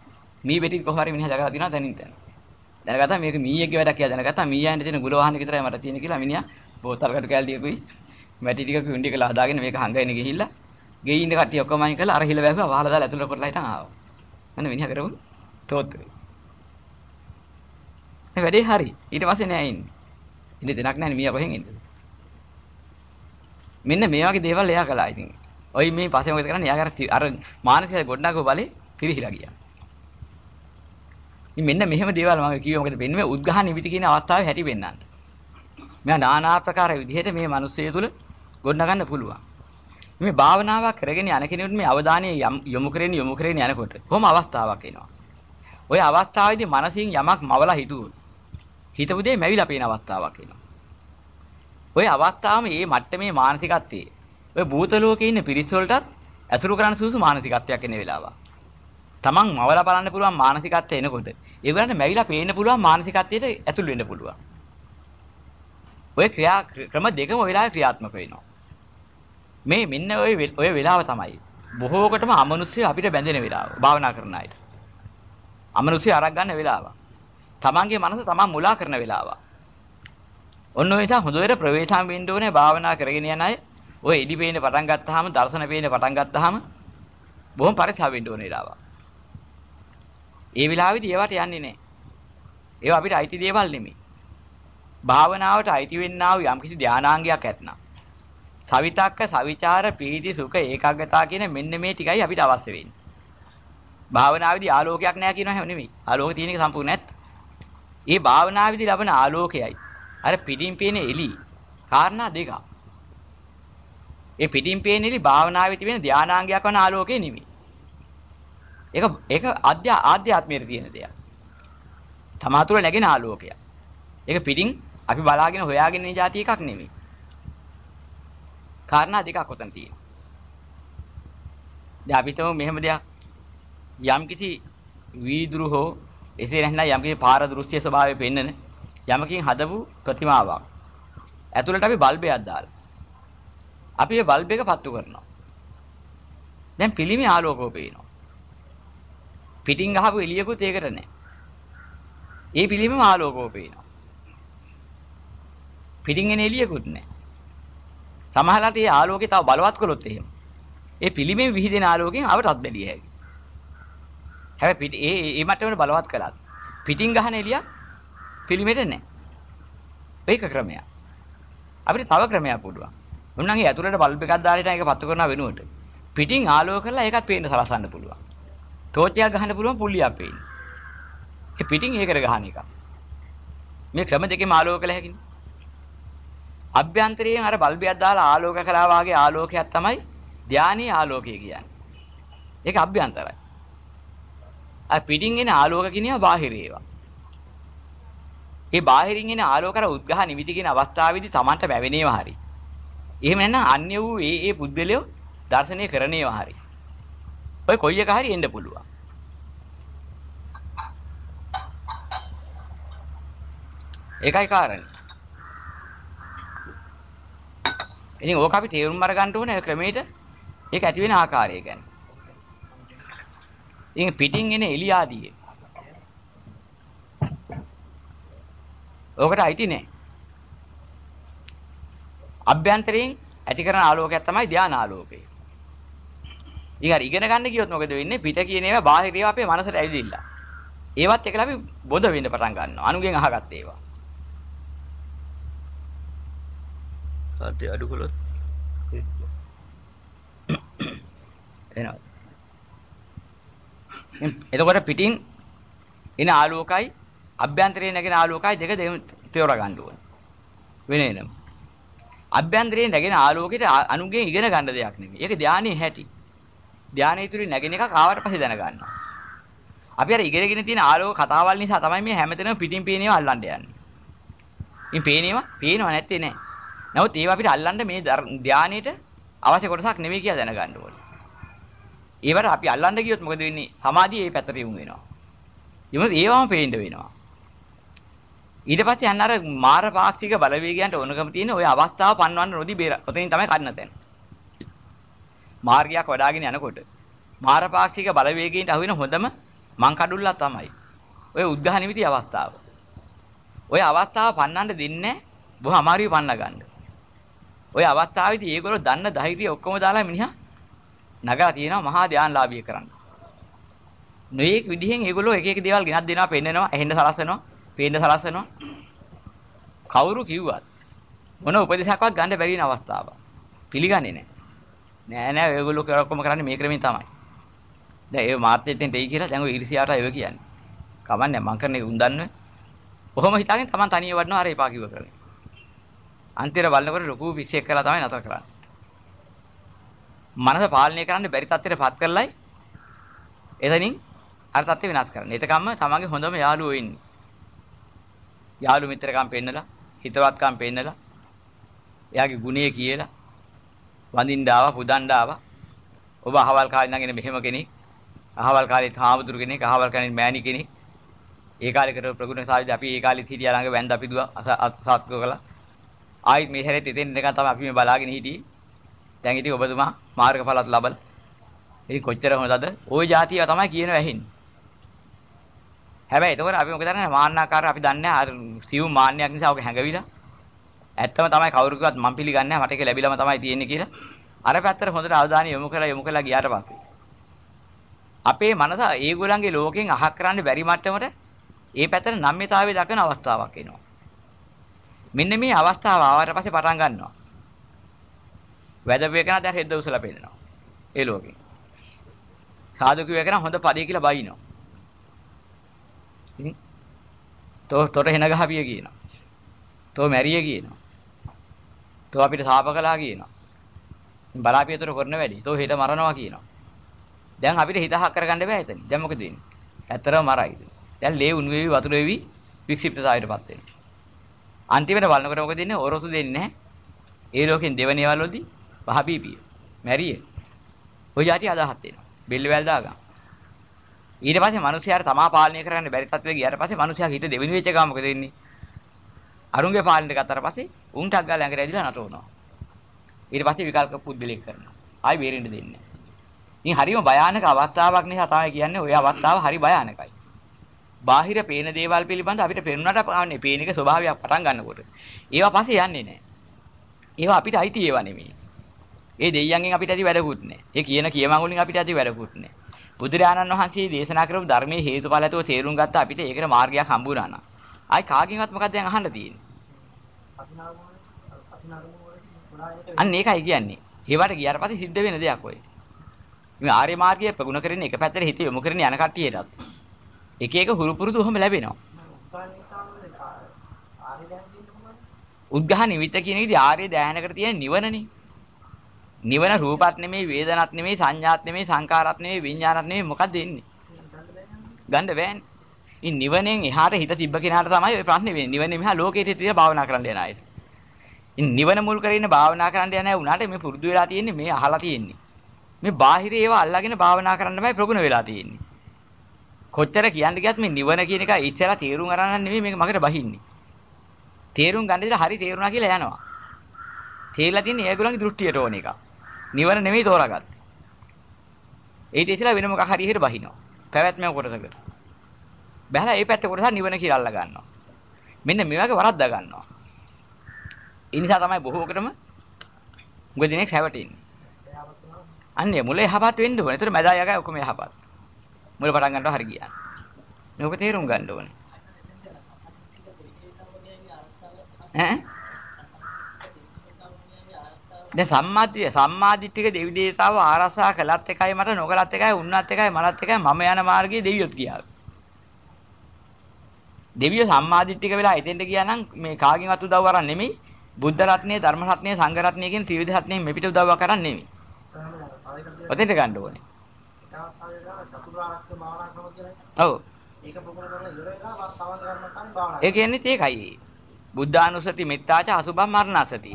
මී බෙටි කොහොම හරි මිනිහා දගලා තියෙනවා දැනින් දැන. දැනගත්තා මේක මීයගේ වැඩක් කියලා දැනගත්තා මීයන්ට තියෙන ගුල වාහන විතරයි මට තියෙන කියලා මිනිහා බෝතල්කට කැල්ටියකුයි මැටි ටිකක කුණ්ඩි කළා හදාගෙන මේක හංගගෙන ගිහිල්ලා ගෙයි ඉන්න කට්ටිය ඔක්කොම අයින් කළා අර හිල වැහුවා වහලා දාලා ඇතුළට කරලා හිටන් ආවා. මම මිනිහා කරපු තෝත්තරේ. මේ වැඩේ හරි. ඊට පස්සේ නෑ ඉන්නේ. ඉන්නේ දෙනක් නැහැ මීයා කොහෙන් එන්නද? මෙන්න මේ වගේ දේවල් එයා කළා ඉතින්. ඔයි මේ පස්සේ මොකද කරන්නේ? එයා අර මානසික ගොඩනගව බලේ පිරිහිලා ගියා. ඉතින් මෙන්න මෙහෙම දේවල් මම කිව්වේ මොකද වෙන්නේ මේ උද්ඝාහ නිවිති කියන අවස්ථාවේ හැටි වෙන්නන්න. මෙයා নানা ආකාර විදිහට මේ මිනිස්සය තුල ගොඩනගන්න පුළුවන්. මේ භාවනාවක් කරගෙන යන කෙනෙකුට මේ අවධානය යොමු කරගෙන යොමු කරගෙන යනකොට කොහොම අවස්ථාවක් එනවා. ওই අවස්ථාවේදී මනසින් යමක් මවලා හිතුවොත් හිතපු දේ මැවිලා පේන අවස්ථාවක් එනවා. ওই අවස්ථාවම මේ මට්ටමේ මානසිකත්වයේ ඔය භූත ලෝකේ ඉන්න පිරිස් වලටත් ඇසුරු කරන්න සුසු මානසිකත්වයක් එන වෙලාවක්. Taman මවලා බලන්න පුළුවන් මානසිකත්වය එනකොට ඒගොල්ලන්ට මැවිලා පේන්න පුළුවන් මානසිකත්වයට ඇතුල් වෙන්න පුළුවන්. ඔය ක්‍රියා ක්‍රම දෙකම ඔය වෙලාවේ ක්‍රියාත්මක වෙනවා. මේ මෙන්න ඔය ඔය වෙලාව තමයි බොහෝකටම අමනුෂ්‍ය අපිට බැඳෙන වෙලාව භාවනා කරන අයට. අමනුෂ්‍ය අරක් ගන්න වෙලාව. තමන්ගේ මනස තමන් මුලා කරන වෙලාව. ඔන්න ඔය නිසා හොඳට ප්‍රවේශම් වෙන්න ඕනේ භාවනා කරගෙන යන අය. ඔය ඉදි පේන්න පටන් ගත්තාම දර්ශන පේන්න පටන් ගත්තාම බොහොම පරිස්සම් වෙන්න ඕනේ වෙලාව. ඒ වෙලාවේදී ඒවට යන්නේ නැහැ. ඒවා අපිට අයිති දේවල් නෙමෙයි. භාවනාවට අයිති වෙන්නා වූ යම්කිසි ධානාංගයක් ඇතනම්. සවිතක්ක, සවිචාර, පීති, සුඛ, ඒකාග්‍රතාව කියන මෙන්න මේ ටිකයි අපිට අවශ්‍ය වෙන්නේ. භාවනාවේදී ආලෝකයක් නැහැ කියනවා හැම නෙමෙයි. ආලෝක තියෙන එක සම්පූර්ණ නැත්. ඒ භාවනාවේදී ලබන ආලෝකයයි අර පිටින් පේන එළි කාරණා දෙකක්. ඒ පිටින් පේන එළි භාවනාවේ තිබෙන ධානාංගයක් වන ආලෝකේ නෙමෙයි. ඒක ඒක ආධ්‍යා ආධ්‍යාත්මයේ තියෙන දෙයක්. තමා තුළ නැගෙන ආලෝකයක්. ඒක පිටින් අපි බලාගෙන හොයාගෙන ඉන්න જાති එකක් නෙමෙයි. කාරණා දෙකක් උතන තියෙනවා. දැන් අපි තමු මෙහෙම දෙයක් යම්කිසි වීදුරු හෝ එසේ නැත්නම් යම්කිසි පාර දෘශ්‍ය ස්වභාවය පෙන්වන යමකින් හදපු ප්‍රතිමාවක්. ඇතුළට අපි බල්බයක් දාලා. අපි ඒ බල්බ් එක පත්තු කරනවා. දැන් පිළිමේ ආලෝකෝ පේනවා. පිටින් ගහපු එළියකුත් ඒකට නැහැ. ඒ පිළිමේම ආලෝකෝ පේනවා. පිටින් එන එළියකුත් නැහැ. සමහරවිට ඒ ආලෝකය තව බලවත් කළොත් එහෙම. ඒ පිළිමේ විහිදෙන ආලෝකයෙන් අවටත් බැලිය හැකියි. හැබැයි පිට ඒ ඒ මට්ටමට බලවත් කළාත් පිටින් ගහන එළිය පිළිමෙට නැහැ. ඒක ක්‍රමයක්. අපිට තව ක්‍රමයක් පුළුවන්. මොන්නම් ඒ ඇතුළට බල්බ් එකක් දාලා ඉතින් ඒක පත්තු කරනවා වෙනුවට පිටින් ආලෝක කරලා ඒකත් පේන්න සලසන්න පුළුවන්. ටෝච් එකක් ගහන්න පුළුවන් පුල්ලියක් පේන්න. ඒ පිටින් ඒකට ගහන එක. මේ ක්‍රම දෙකේම ආලෝක කළ හැකිනේ. අභ්‍යන්තරයෙන් අර බල්බයක් දාලා ආලෝක කළා වාගේ ආලෝකයක් තමයි ධානී ආලෝකය කියන්නේ. ඒක අභ්‍යන්තරයි. අර පිටින් එන ආලෝක කියනවා බාහිර ඒවා. ඒ බාහිරින් එන ආලෝක කර උද්ගහ නිවිති කියන අවස්ථාවේදී Tamanට වැවෙනේවා හරි. එහෙම නැත්නම් අන්‍ය වූ ඒ ඒ පුද්ගලයෝ දර්ශනය කරණේවා හරි. ඔය කොයි එක හරි එන්න පුළුවන්. ඒකයි කාරණේ. ඉතින් ඕක අපි තේරුම් අරගන්න ඕනේ ක්‍රමයට ඒක ඇති වෙන ආකාරය ගැන. ඉතින් පිටින් එන එළියාදී. ඕකට අයිති නෑ. අභ්‍යන්තරයෙන් ඇති කරන ආලෝකයක් තමයි ධානා ආලෝකය. හරි ඉගෙන ගන්න ගියොත් මොකද වෙන්නේ? පිට කියන ඒවා බාහිර ඒවා අපේ මනසට ඇවිදින්න. ඒවත් එක්කලා අපි බොඳ වෙන්න පටන් ගන්නවා. අනුගෙන් අහගත්ත ඒවා. සත්‍ය අඩු කළොත් එනවා. එතකොට පිටින් එන ආලෝකයි අභ්‍යන්තරයෙන් නැගෙන ආලෝකයි දෙක තේරුම් ගන්න ඕනේ. වෙන එනම. අභ්‍යන්තරයෙන් නැගෙන ආලෝකයට අනුගෙන් ඉගෙන ගන්න දෙයක් නෙමෙයි. ඒක ධානයේ හැටි. ධානයේ තුලින් නැගෙන එකක් ආවට පස්සේ දැන ගන්නවා. අපි අර ඉගෙනගෙන තියෙන ආලෝක කතාවල් නිසා තමයි මේ හැමතැනම පිටින් පේනේවා අල්ලන්න යන්නේ. ඉතින් පේනේවා පේනව නැත්තේ නෑ. නමුත් ඒවා අපිට අල්ලන්න මේ ධානයේට අවශ්‍ය කොටසක් නෙමෙයි කියලා දැනගන්න ඕනේ. ඒවට අපි අල්ලන්න ගියොත් මොකද වෙන්නේ? සමාධිය ඒ පැත්තට යොමු වෙනවා. ඊමත් ඒවම පේන්න වෙනවා. ඊට පස්සේ යන්න අර මාර පාක්ෂික බලවේගයන්ට ඕනකම තියෙන ওই අවස්ථාව පන්වන්න නොදී බේර. ඔතනින් තමයි කඩන තැන. මාර්ගයක් වඩාගෙන යනකොට මාර පාක්ෂික බලවේගයන්ට අහු වෙන හොඳම මං කඩුල්ලා තමයි. ඔය උද්ඝාන නිමිති අවස්ථාව. ඔය අවස්ථාව පන්නන්න දෙන්නේ බොහොම අමාරුයි පන්න ගන්න. ඔය අවස්ථාවේදී ඒගොල්ලෝ දන්න ධෛර්යය ඔක්කොම දාලා මිනිහා නගලා තියෙනවා මහා ධානලාභිය කරන්න. නොයේක් විදිහෙන් ඒගොල්ලෝ එක එක දේවල් ගෙනත් දෙනවා, පෙන්නනවා, ඇහෙන්න සලසනවා, පේන්න සලසනවා. කවුරු කිව්වත් මොන උපදේශයක්වත් ගන්න බැරි වෙන අවස්ථාවක්. පිළිගන්නේ නැහැ. නෑ නෑ ඒගොල්ලෝ කරකොම කරන්නේ මේ ක්‍රමෙන් තමයි. දැන් ඒ මාත්‍යෙන් දෙයි කියලා දැන් ඔය ඉරිසියාට ඒව කියන්නේ. කමන්නේ මං කරන්නේ උන් දන්නේ. කොහොම හිතාගෙන Taman තනියම වඩනවා අර එපා කිව්ව කරන්නේ. අන්තිර බලනකොට ලොකු පිස්සෙක් කරලා තමයි නතර කරන්නේ. මනස පාලනය කරන්න බැරි තත්ත්වයටපත් කරලයි එතනින් අර තත්ත්වය වෙනස් කරන්නේ. එතකම්ම තමන්ගේ හොඳම යාළුවෝ ඉන්නේ. යාළු මිත්‍රකම් පෙන්නලා, හිතවත්කම් පෙන්නලා, එයාගේ ගුණය කියලා වඳින්න ආවා, පුදන්න ආවා. ඔබ අහවල් කාලේ ඉඳන් එන මෙහෙම කෙනෙක්. අහවල් කාලේ හාමුදුරු කෙනෙක්, අහවල් කාලේ මෑණි කෙනෙක්. ඒ කාලේ කරපු ප්‍රගුණ සාවිද අපි ඒ කාලෙත් හිටියා ළඟ වැඳ අපි දුව සත්කෝ කළා. ආයිත් මේ හැරෙත් ඉතින් එනකන් තමයි අපි මේ බලාගෙන හිටියේ. දැන් ඉතින් ඔබතුමා මාර්ගඵලත් ලබලා ඉතින් කොච්චර හොඳද? ওই જાතිය තමයි කියනවා ඇහින්නේ. හැබැයි එතකොට අපි මොකද කරන්නේ? මාන්නාකාර අපි දන්නේ අර සිව් මාන්නයක් නිසා ඔක හැඟවිලා. ඇත්තම තමයි කවුරු කිව්වත් මම පිළිගන්නේ නැහැ. මට ඒක ලැබිලාම තමයි තියෙන්නේ කියලා. අර පැත්තට හොඳට අවධානය යොමු කරලා යොමු කරලා ගියාට පස්සේ අපේ මනස ඒගොල්ලන්ගේ ලෝකෙන් අහක් කරන්න බැරි මට්ටමට ඒ පැත්තට නම්‍යතාවය දකින අවස්ථාවක් එනවා. මෙන්න මේ අවස්ථාව ආවට පස්සේ පටන් ගන්නවා. වැදපු එකන දැන් හෙද්ද උසලා පෙන්නනවා. ඒ ලෝකේ. සාදු කිව්ව එකන හොඳ පදේ කියලා බයිනවා. ඉතින් තෝ තොර හෙන ගහපිය කියනවා. තෝ මැරිය කියනවා. තෝ අපිට සාප කළා කියනවා. බලාපියතර කරන වැඩි. තෝ හෙට මරනවා කියනවා. දැන් අපිට හිත හක් කරගන්න බෑ එතන. දැන් මොකද වෙන්නේ? ඇත්තරම මරයි. දැන් ලේ උණු වෙවි වතුර වෙවි වික්ෂිප්තතාවයටපත් වෙනවා. අන්තිමට බලනකොට මොකද වෙන්නේ? ඔරොසු දෙන්නේ නැහැ. ඒ ලෝකෙන් දෙවනේවල් වලදී වහ බීබිය. මැරිය. ওই જાති අදහස් දෙනවා. බෙල්ල වැල් දාගන්න. ඊට පස්සේ මිනිස්යාට තමා පාලනය කරන්න බැරි තත්ත්වෙට ගියාට පස්සේ මිනිස්යාගේ හිත දෙවෙනි වෙච්ච එක මොකද වෙන්නේ? අරුන්ගේ පාලනයට ගත්තාට පස්සේ උන් ටක් ගාලා ඇඟට ඇදිලා නටවනවා. ඊට පස්සේ විකල්ප පුද්දලෙක් කරනවා. ආයි බේරෙන්න දෙන්නේ. ඉතින් හරිම භයානක අවස්ථාවක් නිසා තමයි කියන්නේ ওই අවස්ථාව හරි භයානකයි. බාහිර පේන දේවල් පිළිබඳ අපිට පේනුණාට පාන්නේ පේන එක ස්වභාවයක් පටන් ගන්නකොට. ඒවා පස්සේ යන්නේ නැහැ. ඒවා අපිට අයිති ඒවා නෙමෙයි. ඒ දෙයියන්ගෙන් අපිට ඇති වැඩකුත් නැහැ. ඒ කියන කියමන් වලින් අපිට ඇති වැඩකුත් නැහැ. බුදුරජාණන් වහන්සේ දේශනා කරපු ධර්මයේ හේතුඵලතෝ තේරුම් ගත්ත අපිට ඒකට මාර්ගයක් හම්බුනා නා. ආයි කාගෙන්වත් මොකක්ද දැන් අහන්න තියෙන්නේ? අන්න ඒකයි කියන්නේ. ඒවට ගියාට පස්සේ සිද්ධ වෙන දෙයක් ඔය. මේ ආර්ය මාර්ගය ප්‍රගුණ කරගෙන එක පැත්තට හිත යොමු කරගෙන යන කට්ටියටත් එක එක හුරු පුරුදු ඔහම ලැබෙනවා. උද්ඝහ නිමිත්ත කියන විදිහ ආර්ය දෑහනකට තියෙන නිවනනේ. නිවන රූපත් නෙමෙයි වේදනත් නෙමෙයි සංඥාත් නෙමෙයි සංකාරත් නෙමෙයි විඥානත් නෙමෙයි මොකද්ද එන්නේ? ගන්න බෑනේ. ඉතින් නිවනෙන් එහාට හිත තිබ්බ කෙනාට තමයි ඔය ප්‍රශ්නේ වෙන්නේ. නිවනේ මෙහා ලෝකෙට තියලා භාවනා කරන්න යන අයට. ඉතින් නිවන මුල් කරගෙන භාවනා කරන්න යන අය උනාට මේ පුරුදු වෙලා තියෙන්නේ මේ අහලා තියෙන්නේ. මේ බාහිර ඒවා අල්ලාගෙන භාවනා කරන්නමයි ප්‍රගුණ වෙලා තියෙන්නේ. කොච්චර කියන්න ගියත් මේ නිවන කියන එක ඉස්සෙල්ලා තේරුම් අරන් නෙමෙයි මේක මකට බහින්නේ. තේරුම් ගන්න ඉතල හරි තේරුණා කියලා යනවා. තේරලා තියෙන්නේ ඒගොල්ලන්ගේ දෘෂ්ටියට ඕන එක. නිවන නෙමෙයි තෝරාගත්තේ. ඊට ඉස්සෙල්ලා වෙන මොකක් හරි ඉහෙට බහිනවා. පැවැත්ම කොටසකට. බහලා ඒ පැත්තේ කොටස නිවන කියලා අල්ලා ගන්නවා. මෙන්න මේ වගේ වරද්දා ගන්නවා. ඒ නිසා තමයි බොහෝකටම මුග දිනෙක හැවටෙන්නේ. අන්නේ මුල යහපත් වෙන්න ඕනේ. ඒතර මැදා යගා ඔක්කොම යහපත්. මුල පටන් ගන්නවා හරි ගියා. මේක තේරුම් ගන්න ඕනේ. ඈ දැන් සම්මාදිය සම්මාදිට්ඨික දෙවි දේවතාව ආරසා කළත් එකයි මට නොකළත් එකයි උන්නත් එකයි මලත් එකයි මම යන මාර්ගයේ දෙවියොත් ගියා. දෙවියෝ සම්මාදිට්ඨික වෙලා එතෙන්ට ගියා නම් මේ කාගෙන්වත් උදව් කරන්නේ නෙමෙයි බුද්ධ රත්නයේ ධර්ම රත්නයේ සංඝ රත්නයේ කියන ත්‍රිවිධ රත්නයෙන් මෙපිට උදව්වක් කරන්නේ නෙමෙයි. ඔතෙන්ට ගන්න ඕනේ. ඔව්. ඒක ප්‍රගුණ කරලා ඉවර වෙලා සමාධි කර්මස්ථානේ භාවනා. ඒ කියන්නේ ඒකයි. බුද්ධානුසති මෙත්තාච අසුභම් මරණසති.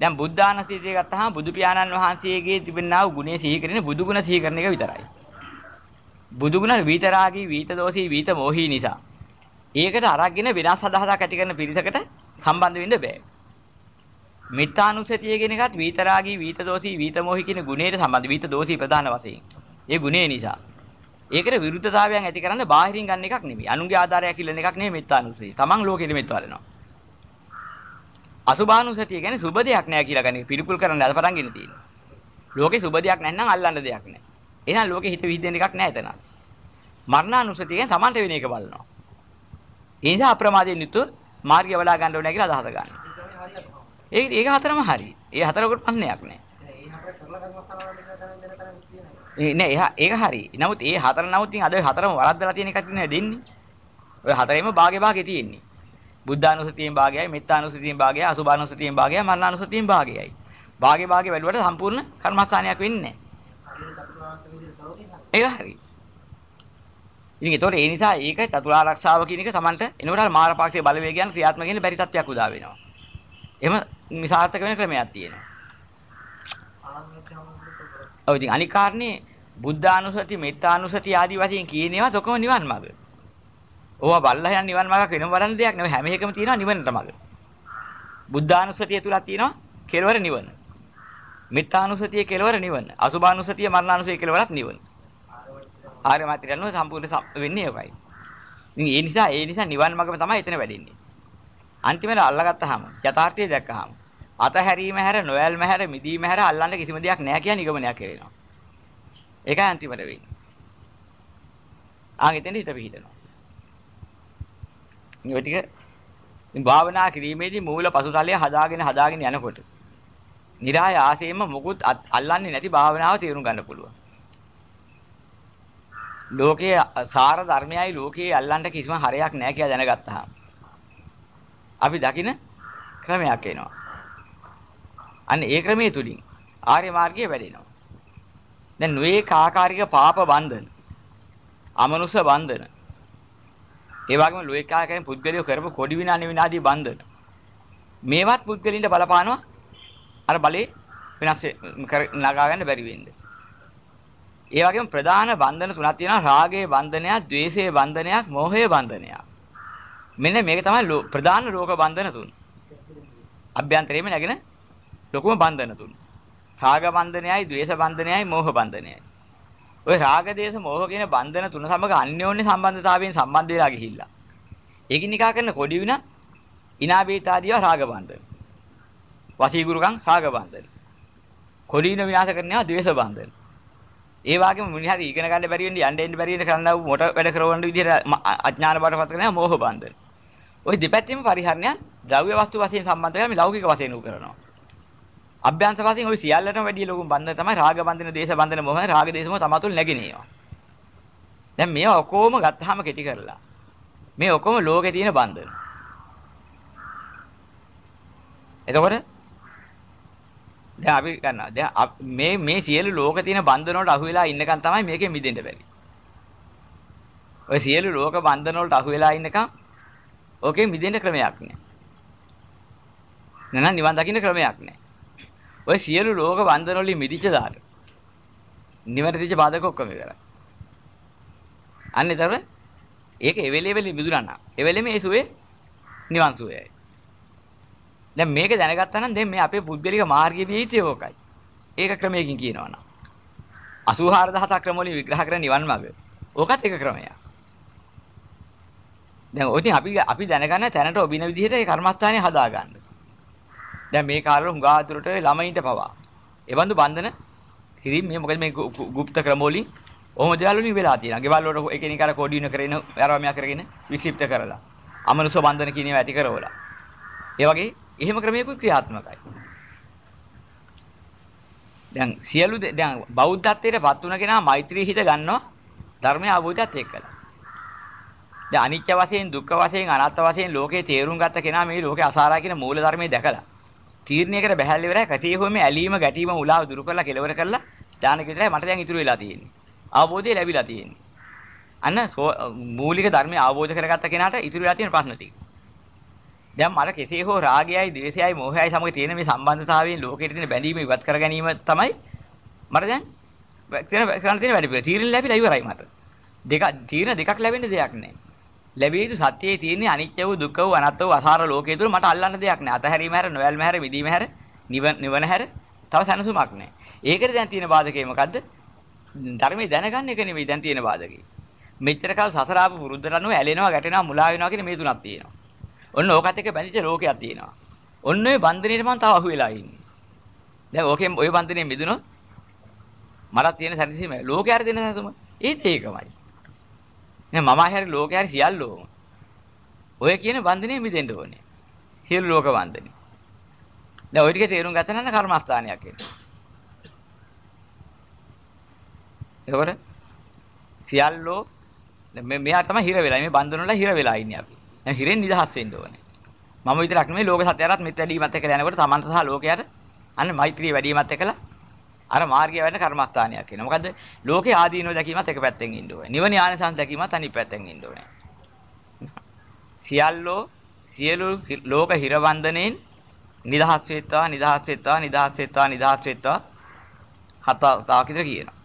දැන් බුද්ධානුසතිය ගත්තාම බුදු පියාණන් වහන්සේගේ තිබෙනා වූ ගුණේ සිහි කරගෙන බුදු ගුණ සිහි කරන එක විතරයි. බුදු ගුණ විතරාගී විත දෝෂී විත මොහී නිසා. ඒකට අරගෙන විනාශ අදහසක් ඇති කරන පිරිසකට සම්බන්ධ වෙන්න බෑ. මිත්‍යානුසතිය කියන එකත් විතරාගී විත දෝෂී විත මොහී කියන ගුණයට සම්බන්ධ විත දෝෂී ප්‍රධාන වශයෙන්. ඒ ගුණේ නිසා. ඒකට විරුද්ධතාවයන් ඇති කරන්න බාහිරින් ගන්න එකක් නෙමෙයි. අනුන්ගේ ආධාරයක් ඉල්ලන එකක් නෙමෙයි මිත්‍යානුසතිය. Taman ලෝකෙ මෙත් වලනවා. අසුභානුසතිය කියන්නේ සුබ දෙයක් නෑ කියලා ගන්නේ පිළිකුල් කරන්න අද පටන් ගෙන තියෙනවා. ලෝකේ සුබ දෙයක් නැත්නම් අල්ලන්න දෙයක් නෑ. එහෙනම් ලෝකේ හිත විහිදෙන එකක් නෑ එතන. මරණානුසතිය කියන්නේ Tamanට වෙන එක බලනවා. ඒ නිසා අප්‍රමාදයෙන් යුතු මාර්ගය වඩා ගන්න ඕනේ කියලා අදහස ගන්න. ඒක ඒක හතරම හරි. ඒ හතරකට ප්‍රශ්නයක් නෑ. ඒ නෑ එහා ඒක හරි. නමුත් ඒ හතර නමුත් ඉතින් අද හතරම වරද්දලා තියෙන එකක් නේ දෙන්නේ. ඔය හතරෙම භාගේ භාගේ තියෙන්නේ. බුද්ධානුසතියෙන් භාගයයි, මෙත්තානුසතියෙන් භාගයයි, අසුභානුසතියෙන් භාගයයි, මරණානුසතියෙන් භාගයයි. භාගේ භාගේ වැළුවට සම්පූර්ණ කර්මස්ථානයක් වෙන්නේ නැහැ. ඒක හරි. ඉතින් ඒතකොට ඒ නිසා ඒක චතුරාර්ය ආරක්ෂාව කියන එක Tamanට එනකොට අර මාරපාක්ෂික බලවේගයන් ක්‍රියාත්මක වෙන්න බැරි තත්ත්වයක් උදා වෙනවා. එහෙම මිසාර්ථක වෙන ක්‍රමයක් තියෙනවා. ඔව් ඉතින් අනික් කාරණේ බුද්ධානුසති, මෙත්තානුසති ආදී වශයෙන් කියන ඒවා ඔක්කොම නිවන් මාර්ග. ඕවා බල්ලා යන නිවන් මාර්ගක වෙනම වරන් දෙයක් නෙවෙයි හැම එකම තියෙනවා නිවනට මාර්ග. බුද්ධානුසතිය තුලක් තියෙනවා කෙලවර නිවන. මෙත්තානුසතිය කෙලවර නිවන. අසුභානුසතිය මරණානුසතිය කෙලවරක් නිවන. ආර්ය මාත්‍රියන්ව සම්පූර්ණ වෙන්නේ ඒකයි. ඉතින් ඒ නිසා ඒ නිසා නිවන් මාර්ගම තමයි එතන වැඩෙන්නේ. අන්තිමට අල්ලගත්තාම යථාර්ථය දැක්කහම අතහැරීම හැර නොයල්ම හැර මිදීම හැර අල්ලන්න කිසිම දෙයක් නැහැ කියන නිගමනයක් කරේනවා. ඒකයි අන්තිමට වෙන්නේ. ආන් එතෙන්ද හිත පිහිටනවා. මේ ටික ඉතින් භාවනා කිරීමේදී මූල පසුතලය හදාගෙන හදාගෙන යනකොට නිරාය ආසෙම මොකුත් අල්ලන්නේ නැති භාවනාව තේරුම් ගන්න පුළුවන්. ලෝකයේ සාර ධර්මයයි ලෝකයේ අල්ලන්න කිසිම හරයක් නැහැ කියලා දැනගත්තාම අපි දකින ක්‍රමයක් එනවා. අන්න ඒ ක්‍රමයේ තුලින් ආර්ය මාර්ගය වැඩෙනවා. දැන් නොයේ කාකාරික පාප බන්ධන, අමනුෂ බන්ධන, ඒ වගේම ලෝකාකාරයෙන් පුද්ගලියෝ කරපු කොඩි විනාඩි විනාඩි බන්ධන. මේවත් පුද්ගලින්ට බලපානවා අර බලේ වෙනස් නගා ගන්න බැරි වෙන්නේ. ඒ වගේම ප්‍රධාන බන්ධන තුනක් තියෙනවා රාගයේ බන්ධනයක්, ద్వේෂයේ බන්ධනයක්, මෝහයේ බන්ධනයක්. මෙන්න මේක තමයි ප්‍රධාන රෝග බන්ධන තුන. අභ්‍යන්තරයේම නැගෙන ලොකුම බන්ධන තුන. රාග බන්ධනයයි, ద్వේෂ බන්ධනයයි, මෝහ බන්ධනයයි. ওই රාග, දේශ, මෝහ කියන බන්ධන තුන සමග අන්‍යෝන්‍ය සම්බන්ධතාවයෙන් සම්බන්ධ වෙලා ගිහිල්ලා. ඒකින් නිකා කරන කොඩි වින ඉනාබීතාදීව රාග බන්ධන. වසීගුරුකම් රාග බන්ධන. කොඩින විනාශ කරනවා ද්වේෂ බන්ධන. ඒ වගේම මිනිහට ඉගෙන ගන්න බැරි වෙන්නේ යන්න එන්න බැරි වෙන කරන්න මොට වැඩ කරවන්න විදිහට අඥාන බඩපත් කරනවා මෝහ බන්ධන. ওই දෙපැත්තෙම පරිහරණයක් ද්‍රව්‍ය වස්තු වශයෙන් සම්බන්ධ කරලා මේ ලෞකික වශයෙන් උ කරනවා. අභ්‍යන්ත වශයෙන් ওই සියල්ලටම වැඩි ලොකු බන්ධන තමයි රාග බන්ධන, දේශ බන්ධන, මොහ රාග දේශ මොහ තමතුල් නැගිනේවා. දැන් මේවා ඔක්කොම ගත්තාම කෙටි කරලා මේ ඔක්කොම ලෝකේ තියෙන බන්ධන. එතකොට දැන් අපි ගන්නවා. දැන් මේ මේ සියලු ලෝක තියෙන බන්ධන වලට අහු වෙලා ඉන්නකන් තමයි මේකෙන් මිදෙන්න බැරි. ඔය සියලු ලෝක බන්ධන වලට අහු වෙලා ඉන්නකන් ඕකෙන් මිදෙන්න ක්‍රමයක් නෑ. නෑ නිවන් දකින්න ක්‍රමයක් නෑ. ඔය සියලු ලෝක බන්ධන වලින් මිදිච්ච දාට නිවන තිච්ච බාධක ඔක්කොම ඉවරයි. අන්න ඒතර ඒක එවෙලෙවෙලි මිදුණා නම් එවෙලෙම ඒ සුවේ නිවන් සුවයයි. දැන් මේක දැනගත්තා නම් දැන් මේ අපේ පුද්ගලික මාර්ගයේ විහිිතේ ඕකයි. ඒක ක්‍රමයකින් කියනවා නම් 84000 ක්‍රම වලින් විග්‍රහ කරන නිවන් මාර්ගය. ඕකත් එක ක්‍රමයක්. දැන් ඔය ඉතින් අපි අපි දැනගන්න තැනට ඔබින විදිහට ඒ කර්මස්ථානේ හදාගන්න. දැන් මේ කාලවල හුඟා දුරට ළමයින්ට පවා. ඒ බඳු බන්ධන කිරීම මේ මොකද මේ গুপ্ত ක්‍රම වලින් ඔහොම දේවල් වලින් වෙලා තියෙනවා. ගෙවල් වල එකිනෙක අර කෝඩි වෙන කරගෙන ආරාමයක් කරගෙන වික්ෂිප්ත කරලා. අමනුෂ්‍ය බන්ධන කියන ඒවා ඇති කරවලා. ඒ වගේ එහෙම ක්‍රමයකුත් ක්‍රියාත්මකයි. දැන් සියලු දැන් බෞද්ධත්වයට පත් වුණ කෙනා මෛත්‍රී හිත ගන්නවා ධර්මය අවබෝධයත් එක්කලා. දැන් අනිත්‍ය වශයෙන් දුක්ඛ වශයෙන් අනාත්ම වශයෙන් ලෝකේ තේරුම් ගත්ත කෙනා මේ ලෝකේ අසාරා කියන මූල ධර්මයේ දැකලා තීරණයකට බැහැල් ඉවරයි කතිය හොමේ ඇලීම ගැටීම උලාව දුරු කරලා කෙලවර කරලා දාන කිතරයි මට දැන් ඉතුරු වෙලා තියෙන්නේ. අවබෝධය ලැබිලා තියෙන්නේ. අන්න මූලික ධර්මය අවබෝධ කරගත්ත කෙනාට ඉතුරු වෙලා තියෙන ප්‍රශ්න ටික. දැන් මට කෙසේ හෝ රාගයයි, ද්වේෂයයි, මෝහයයි සමග තියෙන මේ සම්බන්ධතාවයෙන් ලෝකෙට තියෙන බැඳීම ඉවත් කර ගැනීම තමයි මට දැන් කරන්න තියෙන වැඩ පිළිවෙල. තීරණ ලැබිලා ඉවරයි මට. දෙක තීරණ දෙකක් ලැබෙන්න දෙයක් නැහැ. ලැබිය යුතු සත්‍යයේ තියෙන්නේ අනිත්‍ය වූ දුක්ඛ වූ අනාත්ම වූ අසාර ලෝකයේ තුල මට අල්ලන්න දෙයක් නැහැ. අතහැරීම හැර, නොයල්ම හැර, විදීම හැර, නිවන නිවන හැර තව සැනසුමක් නැහැ. ඒකට දැන් තියෙන බාධකේ මොකද්ද? ධර්මයේ දැනගන්න එක නෙමෙයි දැන් තියෙන බාධකේ. මෙච්චර කාල සසර ආපු පුරුද්දට අනුව ඇලෙනවා, ගැටෙනවා, මුලා වෙනවා කියන මේ තුනක් තියෙනවා. ඔන්න ඕකත් එක්ක බැඳිච්ච ලෝකයක් තියෙනවා. ඔන්න ඔය බන්ධනෙට මම තව අහු වෙලා ඉන්නේ. දැන් ඕකෙන් ඔය බන්ධනේ මිදුණොත් මරත් තියෙන සැනසීම ලෝකේ හරි දෙන සැනසීම ඒත් ඒකමයි. නේ මම හැරි ලෝකේ හරි සියල්ලෝම. ඔය කියන බන්ධනේ මිදෙන්න ඕනේ. සියලු ලෝක බන්ධනේ. දැන් ඔය ටික තේරුම් ගත්තා නම් කර්මස්ථානයක් එන්නේ. එතකොට සියල්ලෝ මේ මෙහා තමයි හිර වෙලා. මේ බන්ධන වල හිර වෙලා ඉන්නේ අපි. දැන් හිරෙන් නිදහස් වෙන්න ඕනේ. මම විතරක් නෙමෙයි ලෝක සත්‍යයටත් මෙත් වැඩිමත් එක්කලා යනකොට තමන්ට සහ ලෝකයට අන්න මෛත්‍රී වැඩිමත් එක්කලා අර මාර්ගය වැඩ කර්මස්ථානයක් වෙනවා. මොකද ලෝකේ ආදීනෝ දැකීමත් එක පැත්තෙන් ඉන්න ඕනේ. නිවන යානසංස දැකීමත් අනිත් පැත්තෙන් ඉන්න ඕනේ. සියල්ලෝ සියලු ලෝක හිරවන්දනෙන් නිදහස් වෙත්වා නිදහස් වෙත්වා නිදහස් වෙත්වා නිදහස් වෙත්වා හත තාකිට කියනවා.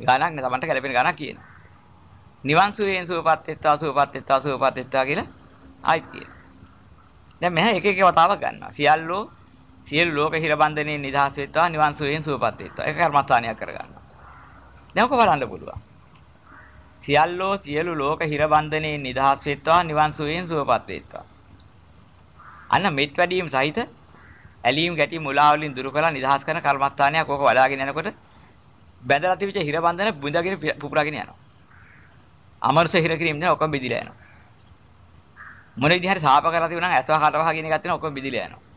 ගානක් නේ තමන්ට ගැලපෙන ගානක් කියනවා. නිවන් සුවයෙන් සුවපත් වෙත්වා සුවපත් වෙත්වා සුවපත් වෙත්වා කියලා ආයිත් කියනවා. දැන් මෙහා එක එක වතාවක් ගන්නවා. සියල්ලෝ සියලු ලෝක හිරබන්ධනෙන් නිදහස් වෙත්වා නිවන් සුවයෙන් සුවපත් වෙත්වා. ඒක කර්මස්ථානයක් කරගන්නවා. දැන් ඔක බලන්න පුළුවන්. සියල්ලෝ සියලු ලෝක හිරබන්ධනෙන් නිදහස් වෙත්වා නිවන් සුවයෙන් සුවපත් වෙත්වා. අන්න මෙත් වැඩීම් සහිත ඇලීම් ගැටීම් මුලා වලින් දුරු කරලා නිදහස් කරන කර්මස්ථානයක් ඕක වඩාගෙන යනකොට බැඳලා තිබිච්ච හිරබන්ධන බුඳගෙන පුපුරාගෙන යනවා. අමරස හිර කිරීම දැන් ඔක්කොම බෙදිලා යනවා. මොන විදිහට සාප කරලා තිබුණා නම් ඇස්වා කටවහ කියන එකත් වෙන ඔක්කොම බෙදිලා යනවා.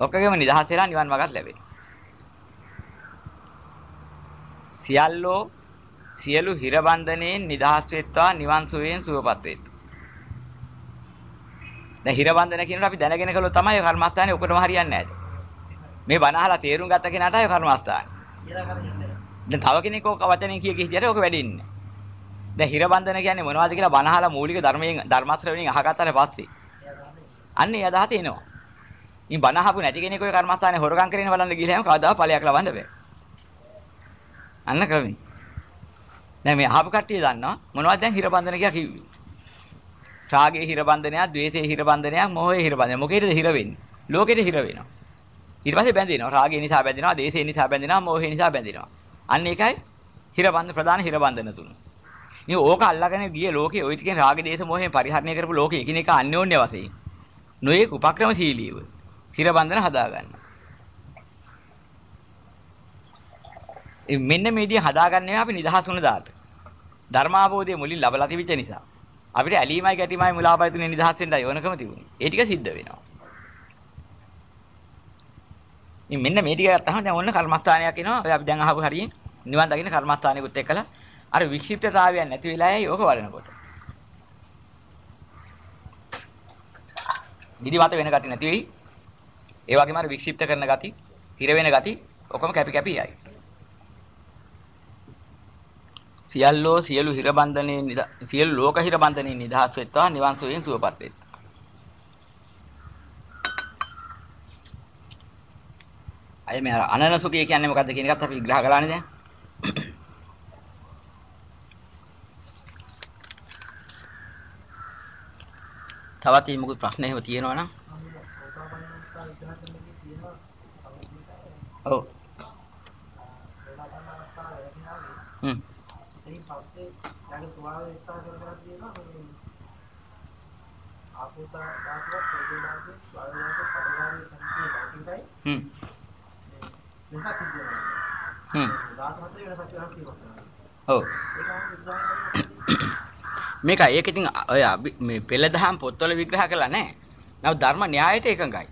ඔක්කොගේම නිදහස් වෙලා නිවන් මාර්ගත් ලැබෙනවා. සියල්ලෝ සියලු හිර බන්ධනයෙන් නිදහස් වෙත්වා නිවන් සුවයෙන් සුවපත් වෙත්වා. දැන් හිර බන්ධන කියනකොට අපි දැනගෙන කළොත් තමයි කර්මස්ථානේ ඔකටම හරියන්නේ නැහැ. මේ බණ අහලා තේරුම් ගත්ත කෙනාටයි කර්මස්ථානේ. දැන් තව කෙනෙක් ඕක වචනෙන් කිය කී හිටියට ඕක වැඩින්නේ දැන් හිර බන්ධන කියන්නේ මොනවද කියලා බනහලා මූලික ධර්මයෙන් ධර්මාස්ත්‍ර වලින් අහගත්තාට පස්සේ අන්න ඒ අදහස එනවා. ඉතින් බන අහපු නැති කෙනෙක් ඔය කර්මස්ථානේ හොරගම් කරගෙන බලන්න ගිහලා හැම කවදාවත් ඵලයක් ලබන්න බෑ. අන්න ක්‍රමී. දැන් මේ අහපු කට්ටිය දන්නවා මොනවද දැන් හිර බන්ධන කියලා කිව්වේ. රාගයේ හිර බන්ධනයක්, ද්වේෂයේ හිර බන්ධනයක්, මොහයේ හිර බන්ධනයක්. මොකේද හිර වෙන්නේ? ලෝකෙට හිර වෙනවා. ඊට පස්සේ බැඳෙනවා. රාගය නිසා බැඳෙනවා, දේශය නිසා බැඳෙනවා, මොහය නිසා බැඳෙනවා. අන්න ඒකයි හිර බන්ධන ප්‍රධාන හිර බන්ධන තුන. ඉතින් ඕක අල්ලගෙන ගිය ලෝකේ ওই ටිකෙන් රාග දේශ මොහයෙන් පරිහරණය කරපු ලෝකේ එකිනෙක අන්‍යෝන්‍ය වශයෙන් නොයේක උපක්‍රමශීලීව හිර බන්ධන හදා ගන්න. මෙන්න මේ විදිහ හදාගන්නේ අපි නිදහස් වුණ දාට. ධර්මාභෝධය මුලින් ලබලා තිබිච්ච නිසා. අපිට ඇලීමයි ගැටීමයි මුලාපයි තුනේ නිදහස් වෙන්න යෝනකම තිබුණේ. ඒ ටික සිද්ධ වෙනවා. ඉතින් මෙන්න මේ ටික ගත්තාම දැන් ඔන්න කර්මස්ථානයක් එනවා. ඔය අපි දැන් අහපු හරියෙන් නිවන් දකින්න කර්මස්ථානෙකුත් එක්කලා අර වික්ෂිප්තතාවයක් නැති වෙලාවයි ඕක වඩනකොට. නිදිමත වෙන ගති නැති වෙයි. ඒ වගේම අර වික්ෂිප්ත කරන ගති, හිර වෙන ගති ඔක්කොම කැපි කැපි යයි. සියල්ලෝ සියලු හිර බන්ධනේ සියලු ලෝක හිර බන්ධනේ නිදහස් වෙත්වා නිවන් සුවයෙන් සුවපත් වෙත්වා. අය මේ අර අනනසුඛය කියන්නේ මොකද්ද කියන එකත් අපි විග්‍රහ කළානේ දැන්. තවත් මේ මොකද ප්‍රශ්න එහෙම තියෙනවා නම් ඔව් හ්ම් එයින් පස්සේ යාගේ ස්වභාවය විස්තර කරලා තියෙනවා මේ ආපෝතා දාසවත් ප්‍රතිදාසෙ ස්වභාවයට පරිහාරය සංකේතයි ලෞකිකයි හ්ම් වෙනසක් තියෙනවා හ්ම් දාස හතරේ වෙනසක් වෙනස් තියෙනවා ඔව් ඒක ආන්නේ මේක ඒක ඉතින් ඔය අපි- මේ පෙළ දහම් පොත්වල විග්‍රහ කළා නෑ. නමුත් ධර්ම න්‍යායයට එකඟයි.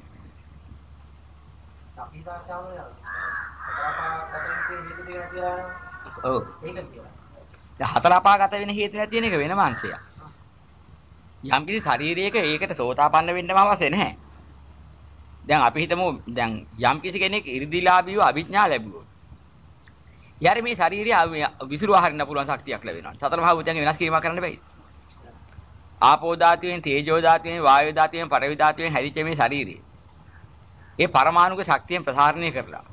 අපි දාසාවල අතරපා කටින් හේතු දෙනවා කියලා ඔව්. ඒක හතර අපාගත වෙන හේතු නැති වෙන එක වෙනම අංශයක්. යම් කිසි ශරීරයක ඒකට සෝතාපන්න වෙන්නම අවශ්‍ය නැහැ. දැන් අපි හිතමු දැන් යම් කිසි කෙනෙක් 이르දිලාභීව අභිඥා ලැබුවොත්. යාර මේ ශරීරය විසිරුවා හරින්න පුළුවන් ශක්තියක් ලැබෙනවා. සතර මහා භූතයන්ගේ වෙනස් කිරීමක් කරන්න බැහැ. ආපෝ ධාතුවෙන් තේජෝ ධාතුවෙන් වායෝ ධාතුවෙන් පඨවි ධාතුවෙන් හැදිච්ච මේ ශරීරය. ඒ පරමාණුක ශක්තියෙන් ප්‍රසාරණය කරලා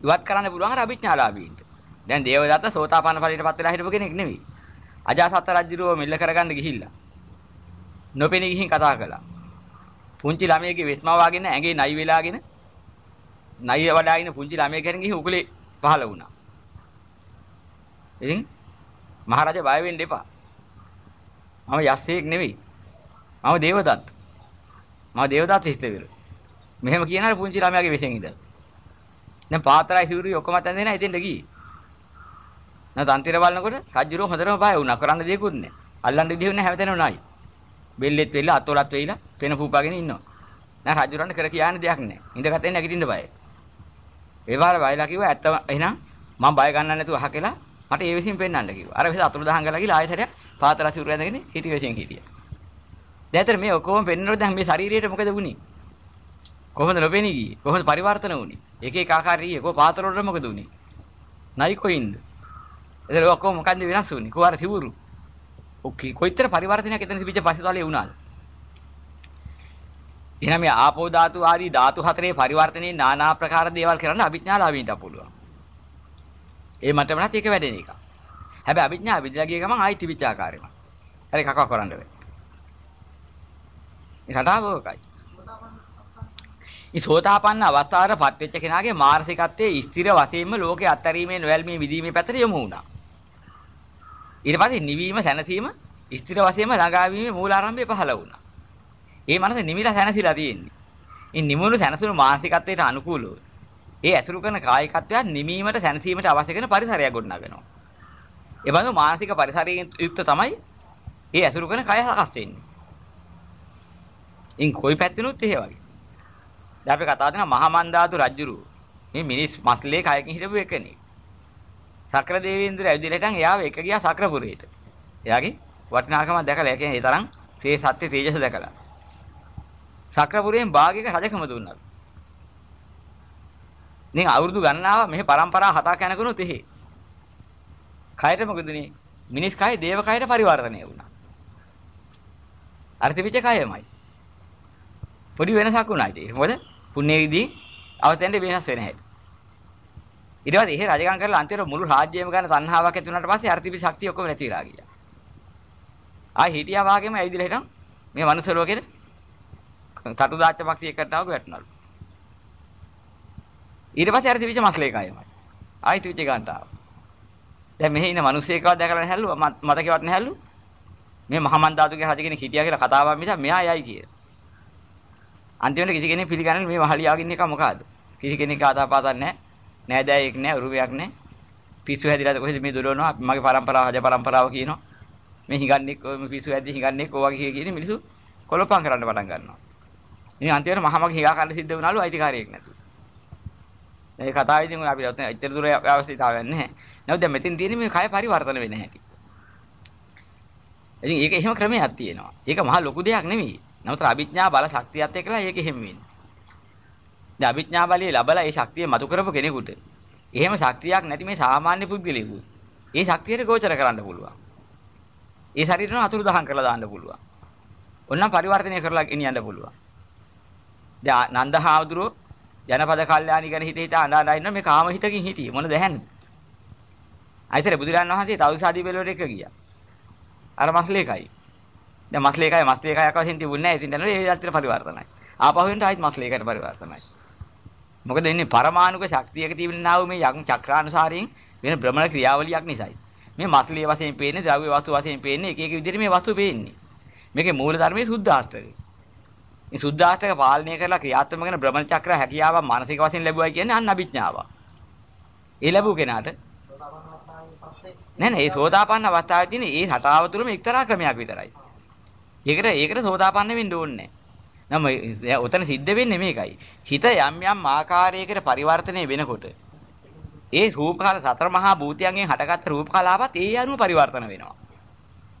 ඉවත් කරන්න පුළුවන් අර අභිඥාලාභීන්ට. දැන් දේවදත්ත සෝතාපන්න ඵලයටපත් වෙලා හිටපු කෙනෙක් නෙවෙයි. අජාසත් රජුරෝ මෙල්ල කරගන්න ගිහිල්ලා. නොපෙනී ගිහින් කතා කළා. පුංචි ළමයේගේ වෙස්මාව වගේන ඇඟේ නයි වෙලාගෙන නයි වඩා ඉන පුංචි ළමයෙක් ගැන ගිහින් උකුලේ පහළ වුණා. ඉතින් මහරජා බය වෙන්න එපා. මම යස්සෙක් නෙවෙයි. මම දේවදත්ත. මම දේවදත්ත හිතවිර. මෙහෙම කියනවා පුංචි ළමයාගේ වෙසෙන් ඉඳලා. දැන් පාතරයි සිවුරුයි ඔක්කොම තැන්දෙනා එතෙන්ට ගියේ. නැත්නම් අන්තිර බලනකොට රජුරෝ හොඳටම බය වුණා. කරන්න දෙයක්වත් නැහැ. අල්ලන්න විදිහක් නැහැ හැවතැනම නයි. බෙල්ලෙත් වෙලා අතොලත් වෙයිලා පෙන පූපාගෙන ඉන්නවා. නෑ රජුරන්ට කර කියන්නේ දෙයක් නැහැ. ඉඳගත්තේ නැගිටින්න බයයි. ඒ වාර බයලා කිව්වා ඇත්තම එහෙනම් මම බය ගන්න නැතුව අහකලා මට ඒ විසින් පෙන්වන්න කිව්වා. අර විසින් අතුරු දහන් ගලා ගිහලා ආයෙත් පාතර සිවුර ඇඳගෙන හිටි වෙසින් හිටියා. දැන් මේ ඔක්කොම පෙන්වනකොට දැන් මේ ශරීරයට මොකද වුනේ? කොහොමද නොපෙනී ගියේ? කොහොමද පරිවර්තන වුනේ? එක එක ආකාරී එකෝ පාතර වලට මොකද වුනේ? නයි කොයින්ද? එතන ඔක්කොම මොකන්ද වෙනස් වුනේ? කොහාර සිවුරු. ඔකේ කොයිතර පරිවර්තනයක් එතන තිබිච්ච පස්සේ වුණාද? එහෙනම් මේ ආපෝ ධාතු ආදී ධාතු හතරේ පරිවර්තනයේ নানা ආකාර දේවල් කරන්න අභිඥාලාභීන්ට පුළුවන්. ඒ මට්ටමනත් ඒක වැඩෙන එක. හැබැයි අභිඥා විද්‍යාව ගිය ගමන් ආයි තිබිච්ච ආකාරෙම. හරි කකව කරන්න බෑ. මේ රටාව ඕකයි. මේ සෝතාපන්න අවස්ථාවටපත් වෙච්ච කෙනාගේ මානසිකත්වයේ ස්ථිර වශයෙන්ම ලෝකේ අත්හැරීමේ නොයල්මේ විදීමේ පැත්තට යොමු වුණා. ඊට පස්සේ නිවීම සැනසීම ස්ථිර වශයෙන්ම ළඟාවීමේ මූලාරම්භය පහළ වුණා. ඒ මනස නිමිලා සැනසීලා තියෙන්නේ. මේ නිමුණු සැනසුණු මානසිකත්වයට අනුකූලව ඒ ඇසුරු කරන කායිකත්වය නිමීමට සැනසීමට අවශ්‍ය කරන පරිසරයක් ගොඩනගනවා. ඒ වගේම මානසික පරිසරයෙන් යුක්ත තමයි ඒ ඇසුරු කරන කය සකස් වෙන්නේ. ඉන් කොයි පැත්තෙනුත් එහෙ වගේ. දැන් අපි කතා කරන මහා මන්දාතු රජුරු මේ මිනිස් මස්ලේ කයකින් හිටපු එකනේ. සක්‍ර දේවේන්ද්‍ර ඇවිදලා හිටන් එයාව එක ගියා සක්‍රපුරේට. එයාගේ වටිනාකම දැකලා ඒ කියන්නේ ඒ තරම් සේ සත්‍ය තේජස දැකලා. සක්‍රපුරයෙන් භාගයක රජකම දුන්නා. ඉතින් අවුරුදු ගණනාව මෙහි પરම්පරා හතක් යනකුණුත් එහෙ. කයට මොකදනේ? මිනිස් කය දේව කයට පරිවර්තනය වුණා. අර තිබිච්ච කයමයි. පොඩි වෙනසක් වුණා ඉතින්. මොකද පුණ්‍ය විදී අවතෙන්ට වෙනස් වෙන හැටි. ඊට පස්සේ එහෙ රජකම් කරලා අන්තිමට මුළු රාජ්‍යයම ගන්න තණ්හාවක් ඇති වුණාට පස්සේ අර තිබි ශක්තිය ඔක්කොම නැති වෙලා ගියා. ආයි හිටියා වාගේම ඇවිදලා හිටන් මේ මනුස්ස ලෝකෙද තටු දාච්ච පක්ෂි එකට ආවක වැටුණලු. ඊට පස්සේ අර තිබිච්ච මස්ලේ කයමයි. ආයි තිබිච්ච ගන්නට ආවා. දැන් මෙහි ඉන්න මිනිස්සෙක්ව දැකලා නැහැලු මතකෙවත් නැහැලු. මේ මහමන්දාතුගේ රජ කෙනෙක් හිටියා කියලා කතාවක් මිස මෙහා යයි කියලා. අන්තිමට කිසි කෙනෙක් පිළිගන්නේ මේ මහලියාගින් එක මොකද්ද? කිසි කෙනෙක් ආදාපාතක් නැහැ. නෑදෑයෙක් නැහැ, උරුමයක් නැහැ. පිස්සු හැදිලාද කොහෙද මේ දොඩවනවා? මගේ පරම්පරාව රජ පරම්පරාව කියනවා. මේ හිඟන්නේ මේ පිස්සු හැදි හිඟන්නේ කෝ වගේ කියන මිනිස්සු කොලපම් කරන්න පටන් ගන්නවා. ඉතින් අන්තිමට මහමගේ හිඟා කන්න සිද්ධ වුණාලු අයිතිකාරයෙක් නැතුව. මේ කතාවේදී අපි ඇත්තට දුර අවස්ථාවක් නැහැ. නමුත් දැන් මෙතෙන් තියෙන්නේ මේ කය පරිවර්තන වෙන හැටි. ඉතින් ඒක එහෙම ක්‍රමයක් තියෙනවා. ඒක මහා ලොකු දෙයක් නෙමෙයි. නමුත් අභිඥා බල ශක්තියත් එක්කලා ඒක එහෙම වෙන්නේ. දැන් අභිඥා බලය ලැබලා ඒ ශක්තිය මතු කරපු කෙනෙකුට එහෙම ශක්තියක් නැති මේ සාමාන්‍ය පුද්ගලයෙකු ඒ ශක්තියට ගෝචර කරන්න පුළුවන්. ඒ ශරීරන අතුරු දහන් කරලා දාන්න පුළුවන්. ඔන්නම් පරිවර්තනය කරලා ගෙනියන්න පුළුවන්. දැන් නන්දහාමුදුරුවෝ ජනපද කල්යාණි ගැන හිත හිත අඬා අඬා ඉන්න මේ කාම හිතකින් හිටියේ මොන දැහැන්නේ? අයිතර බුදුරන් වහන්සේ තවුසාදී බෙලවට එක ගියා. අර මස්ලේකයි. දැන් මස්ලේකයි මස්ලේකයි අකවසින් තිබුණේ නැහැ. ඉතින් දැන් ඒ යත්‍තර පරිවර්තනයි. ආපහු එන්න ආයිත් මස්ලේකට පරිවර්තනයි. මොකද ඉන්නේ පරමාණුක ශක්තියක තිබෙනා වූ මේ යම් චක්‍රානුසාරයෙන් වෙන භ්‍රමණ ක්‍රියාවලියක් නිසායි. මේ මස්ලිය වශයෙන් පේන්නේ ද්‍රව්‍ය වස්තු වශයෙන් පේන්නේ එක එක විදිහට මේ වස්තු පේන්නේ. මේකේ මූල ධර්මයේ සුද්ධාෂ්ටකය. මේ සුද්ධාෂ්ටක පාලනය කරලා ක්‍රියාත්මක කරන භ්‍රමණ චක්‍ර හැකියාව මානසික වශයෙන් ලැබුවා කියන්නේ අන්න අභිඥාව. ඒ ලැබුව කෙනාට නෑ නෑ ඒ සෝතාපන්න අවස්ථාවේ තියෙන ඒ රටාව තුළම එක්තරා ක්‍රමයක් විතරයි. ඒකට ඒකට සෝතාපන්න වෙන්න ඕනේ නෑ. නම් ඔතන සිද්ධ වෙන්නේ මේකයි. හිත යම් යම් ආකාරයකට පරිවර්තනය වෙනකොට ඒ රූප කාල සතර මහා භූතයන්ගෙන් හටගත්ත රූප කලාවත් ඒ අනුව පරිවර්තන වෙනවා.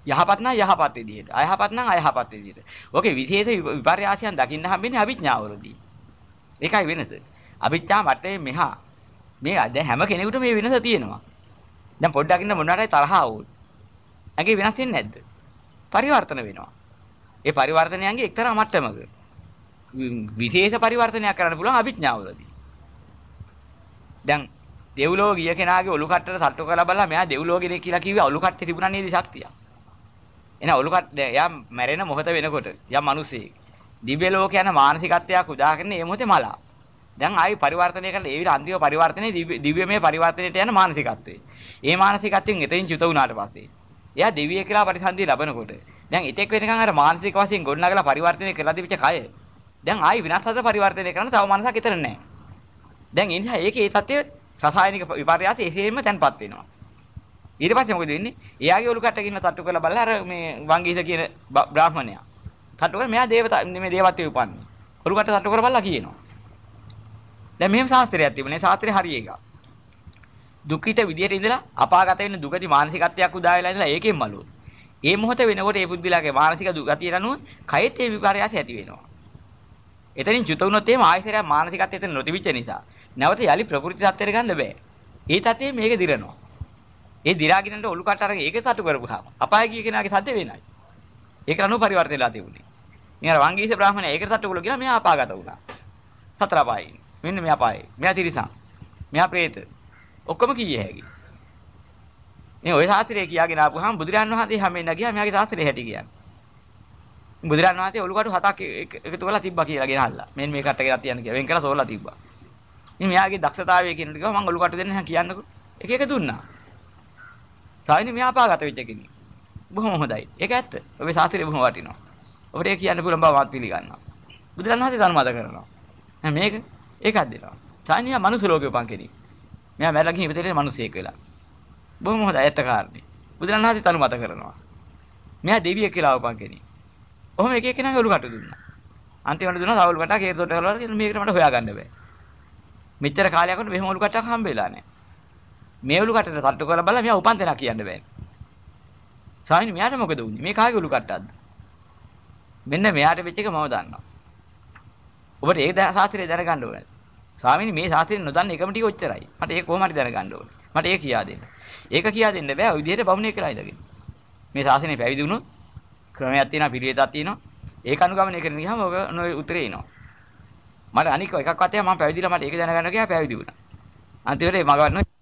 යහපත් නම් යහපත් විදිහට, අයහපත් නම් අයහපත් විදිහට. ඕකේ විශේෂ විපර්යාසයන් දකින්න හම්බෙන්නේ අවිඥාවවලදී. ඒකයි වෙනස. අවිඥා මට්ටමේ මෙහා මේ දැන් හැම කෙනෙකුටම මේ වෙනස තියෙනවා. දැන් පොඩ්ඩක් ඉන්න මොනවාටයි තරහ આવුත්. ඇඟේ වෙනස් වෙන්නේ නැද්ද? පරිවර්තන වෙනවා. ඒ පරිවර්තනයන්ගේ එක්තරා මට්ටමක විශේෂ පරිවර්තනයක් කරන්න පුළුවන් අභිඥාවලදී. දැන් දෙව්ලෝ ගිය කෙනාගේ ඔලු කට්ටට සට්ටු කරලා බලලා මෙයා දෙව්ලෝ කෙනෙක් කියලා කිව්වේ ඔලු කට්ටේ තිබුණා නේද ශක්තිය. එහෙනම් ඔලු කට්ට එයා මැරෙන මොහොත වෙනකොට යම් මිනිසෙක් දිව්‍ය ලෝක යන මානසිකත්වයක් උදාගෙන ඒ මොහොතේ මලා. දැන් ආයි පරිවර්තනය කරලා ඒ විදිහ අන්තිම පරිවර්තනයේ දිව්‍යමය පරිවර්තනයට යන මානසිකත්වය. ඒ මානසිකත්වයෙන් එතෙන් චුත වුණාට පස්සේ එයා දෙවිය කියලා පරිසන්දිය ලබනකොට දැන් ඉතෙක් වෙනකන් අර මානසික වශයෙන් ගොඩනගලා පරිවර්තනය කරලා තිබිච්ච කය දැන් ආයි විනාශ හද පරිවර්තනය කරන්න තව මනසක් ඊතර නැහැ. දැන් ඒ නිසා ඒකේ ඒ தත්ත්වය රසායනික විපර්යාස එසේම තැන්පත් වෙනවා. ඊට පස්සේ මොකද වෙන්නේ? එයාගේ ඔලු කට්ටකින් තට්ටු කරලා බලලා අර මේ වංගීස කියන බ්‍රාහ්මණයා. තට්ටු කරලා මෙයා දේවතා මේ දේවත්වයේ උපන්නේ. ඔලු කට්ට තට්ටු කරලා බලලා කියනවා. දැන් මෙහෙම ශාස්ත්‍රයක් තිබුණේ ශාස්ත්‍රය හරි එක. දුකිත විදියට ඉඳලා අපාගත වෙන දුකති මානසිකත්වයක් උදා වෙලා ඉඳලා ඒකෙන් මලුවොත්. ඒ මොහොත වෙනකොට ඒ පුද්ගලයාගේ මානසික ගතියට අනුව කයෙත් ඒ විකාරයස් ඇති වෙනවා. එතනින් චුත වුණොත් එහෙම ආයතරය මානසිකත් එතන නොතිබිච්ච නිසා නැවත යලි ප්‍රകൃති තත්ත්වයට ගන්න බෑ. ඒ තත්ත්වයේ මේක දිරනවා. ඒ දිරාගිනනට ඔලු කට අරගෙන ඒක තටු කරපුවාම අපාය ගිය කෙනාගේ සද්ද වෙනයි. ඒක අනුව පරිවර්තන වෙලා තිබුණේ. මේ අර වංගීස බ්‍රාහමණයා ඒකට තට්ටු කළා කියලා මෙයා අපාගත වුණා. සතර අපායේ. මෙන්න මෙයා අපායේ. මෙයා තිරිසන්. මෙයා പ്രേත. ඔක්කොම කීයේ හැකියි. මේ ඔය ශාස්ත්‍රය කියාගෙන ආපුවාම බුදුරන් වහන්සේ හැමෙන්න ගියා මෙයාගේ ශාස්ත්‍රය හැටි කියන්නේ. බුදුරන් වහන්සේ ඔලු කටු හතක් එකතු කරලා තිබ්බා කියලා ගෙනහල්ලා. මෙන්න මේ කට ගෙනත් තියන්න කියලා. වෙන් කරලා සෝලා තිබ්බා. ඉතින් මෙයාගේ දක්ෂතාවය කියන එක මම ඔලු කටු දෙන්න හැ කියන්නකෝ. එක එක දුන්නා. සාවිනි මෙයා පාගත වෙච්ච කෙනෙක්. බොහොම හොඳයි. ඒක ඇත්ත. ඔබේ ශාස්ත්‍රය බොහොම වටිනවා. ඔබට ඒක කියන්න පුළුවන් බව මාත් පිළිගන්නවා. බුදුරන් වහන්සේ ධර්මද කරනවා. මේක ඒකක් දෙනවා. සානියා මනුස්ස ලෝකේ උපන් කෙනෙක්. මෙයා මැරලා ගිහින් ඉපදෙන්නේ මිනිසෙක් වෙලා. බොහොම හොඳයි ඇත්ත කාරණේ. බුදුරණාහි තනු මත කරනවා. මෙයා දෙවියෙක් කියලා උපන් කෙනෙක්. ඔහොම එක එකනාගේ ඔලු කටු දුන්නා. අන්තිමට දුන්නා සවුල් කටක් හේතු තොට කරලා කියන මේකට මට හොයාගන්න බෑ. මෙච්චර කාලයක් වුණ මෙහෙම ඔලු කටක් හම්බ වෙලා නැහැ. මේ ඔලු කටට තට්ටු කරලා බලලා මෙයා උපන් තැනක් කියන්න බෑ. සාමිනී මෙයාට මොකද වුනේ? මේ කාගේ ඔලු කට්ටක්ද? මෙන්න මෙයාට වෙච්ච එක මම දන්නවා. ඔබට ඒ ශාස්ත්‍රය දැනගන්න ඕනේ. ස්වාමීනි මේ ශාස්ත්‍රයෙන් නොදන්න එකම ටික ඔච්චරයි. මට ඒක කොහොම හරි දැනගන්න ඕනේ. මට ඒක කියා දෙන්න. ඒක කියා දෙන්න බෑ ඔය විදිහට බමුණෙක් කියලා ඉඳගෙන. මේ ශාසනය පැවිදි වුණොත් ක්‍රමයක් තියෙනවා පිළිවෙතක් තියෙනවා. ඒක අනුගමනය කරන ගියාම ඔබ නොයි උත්තරේ එනවා. මට අනික එකක් වතේ මම පැවිදිලා මට ඒක දැනගන්න ගියා පැවිදි වුණා. අන්තිමට මග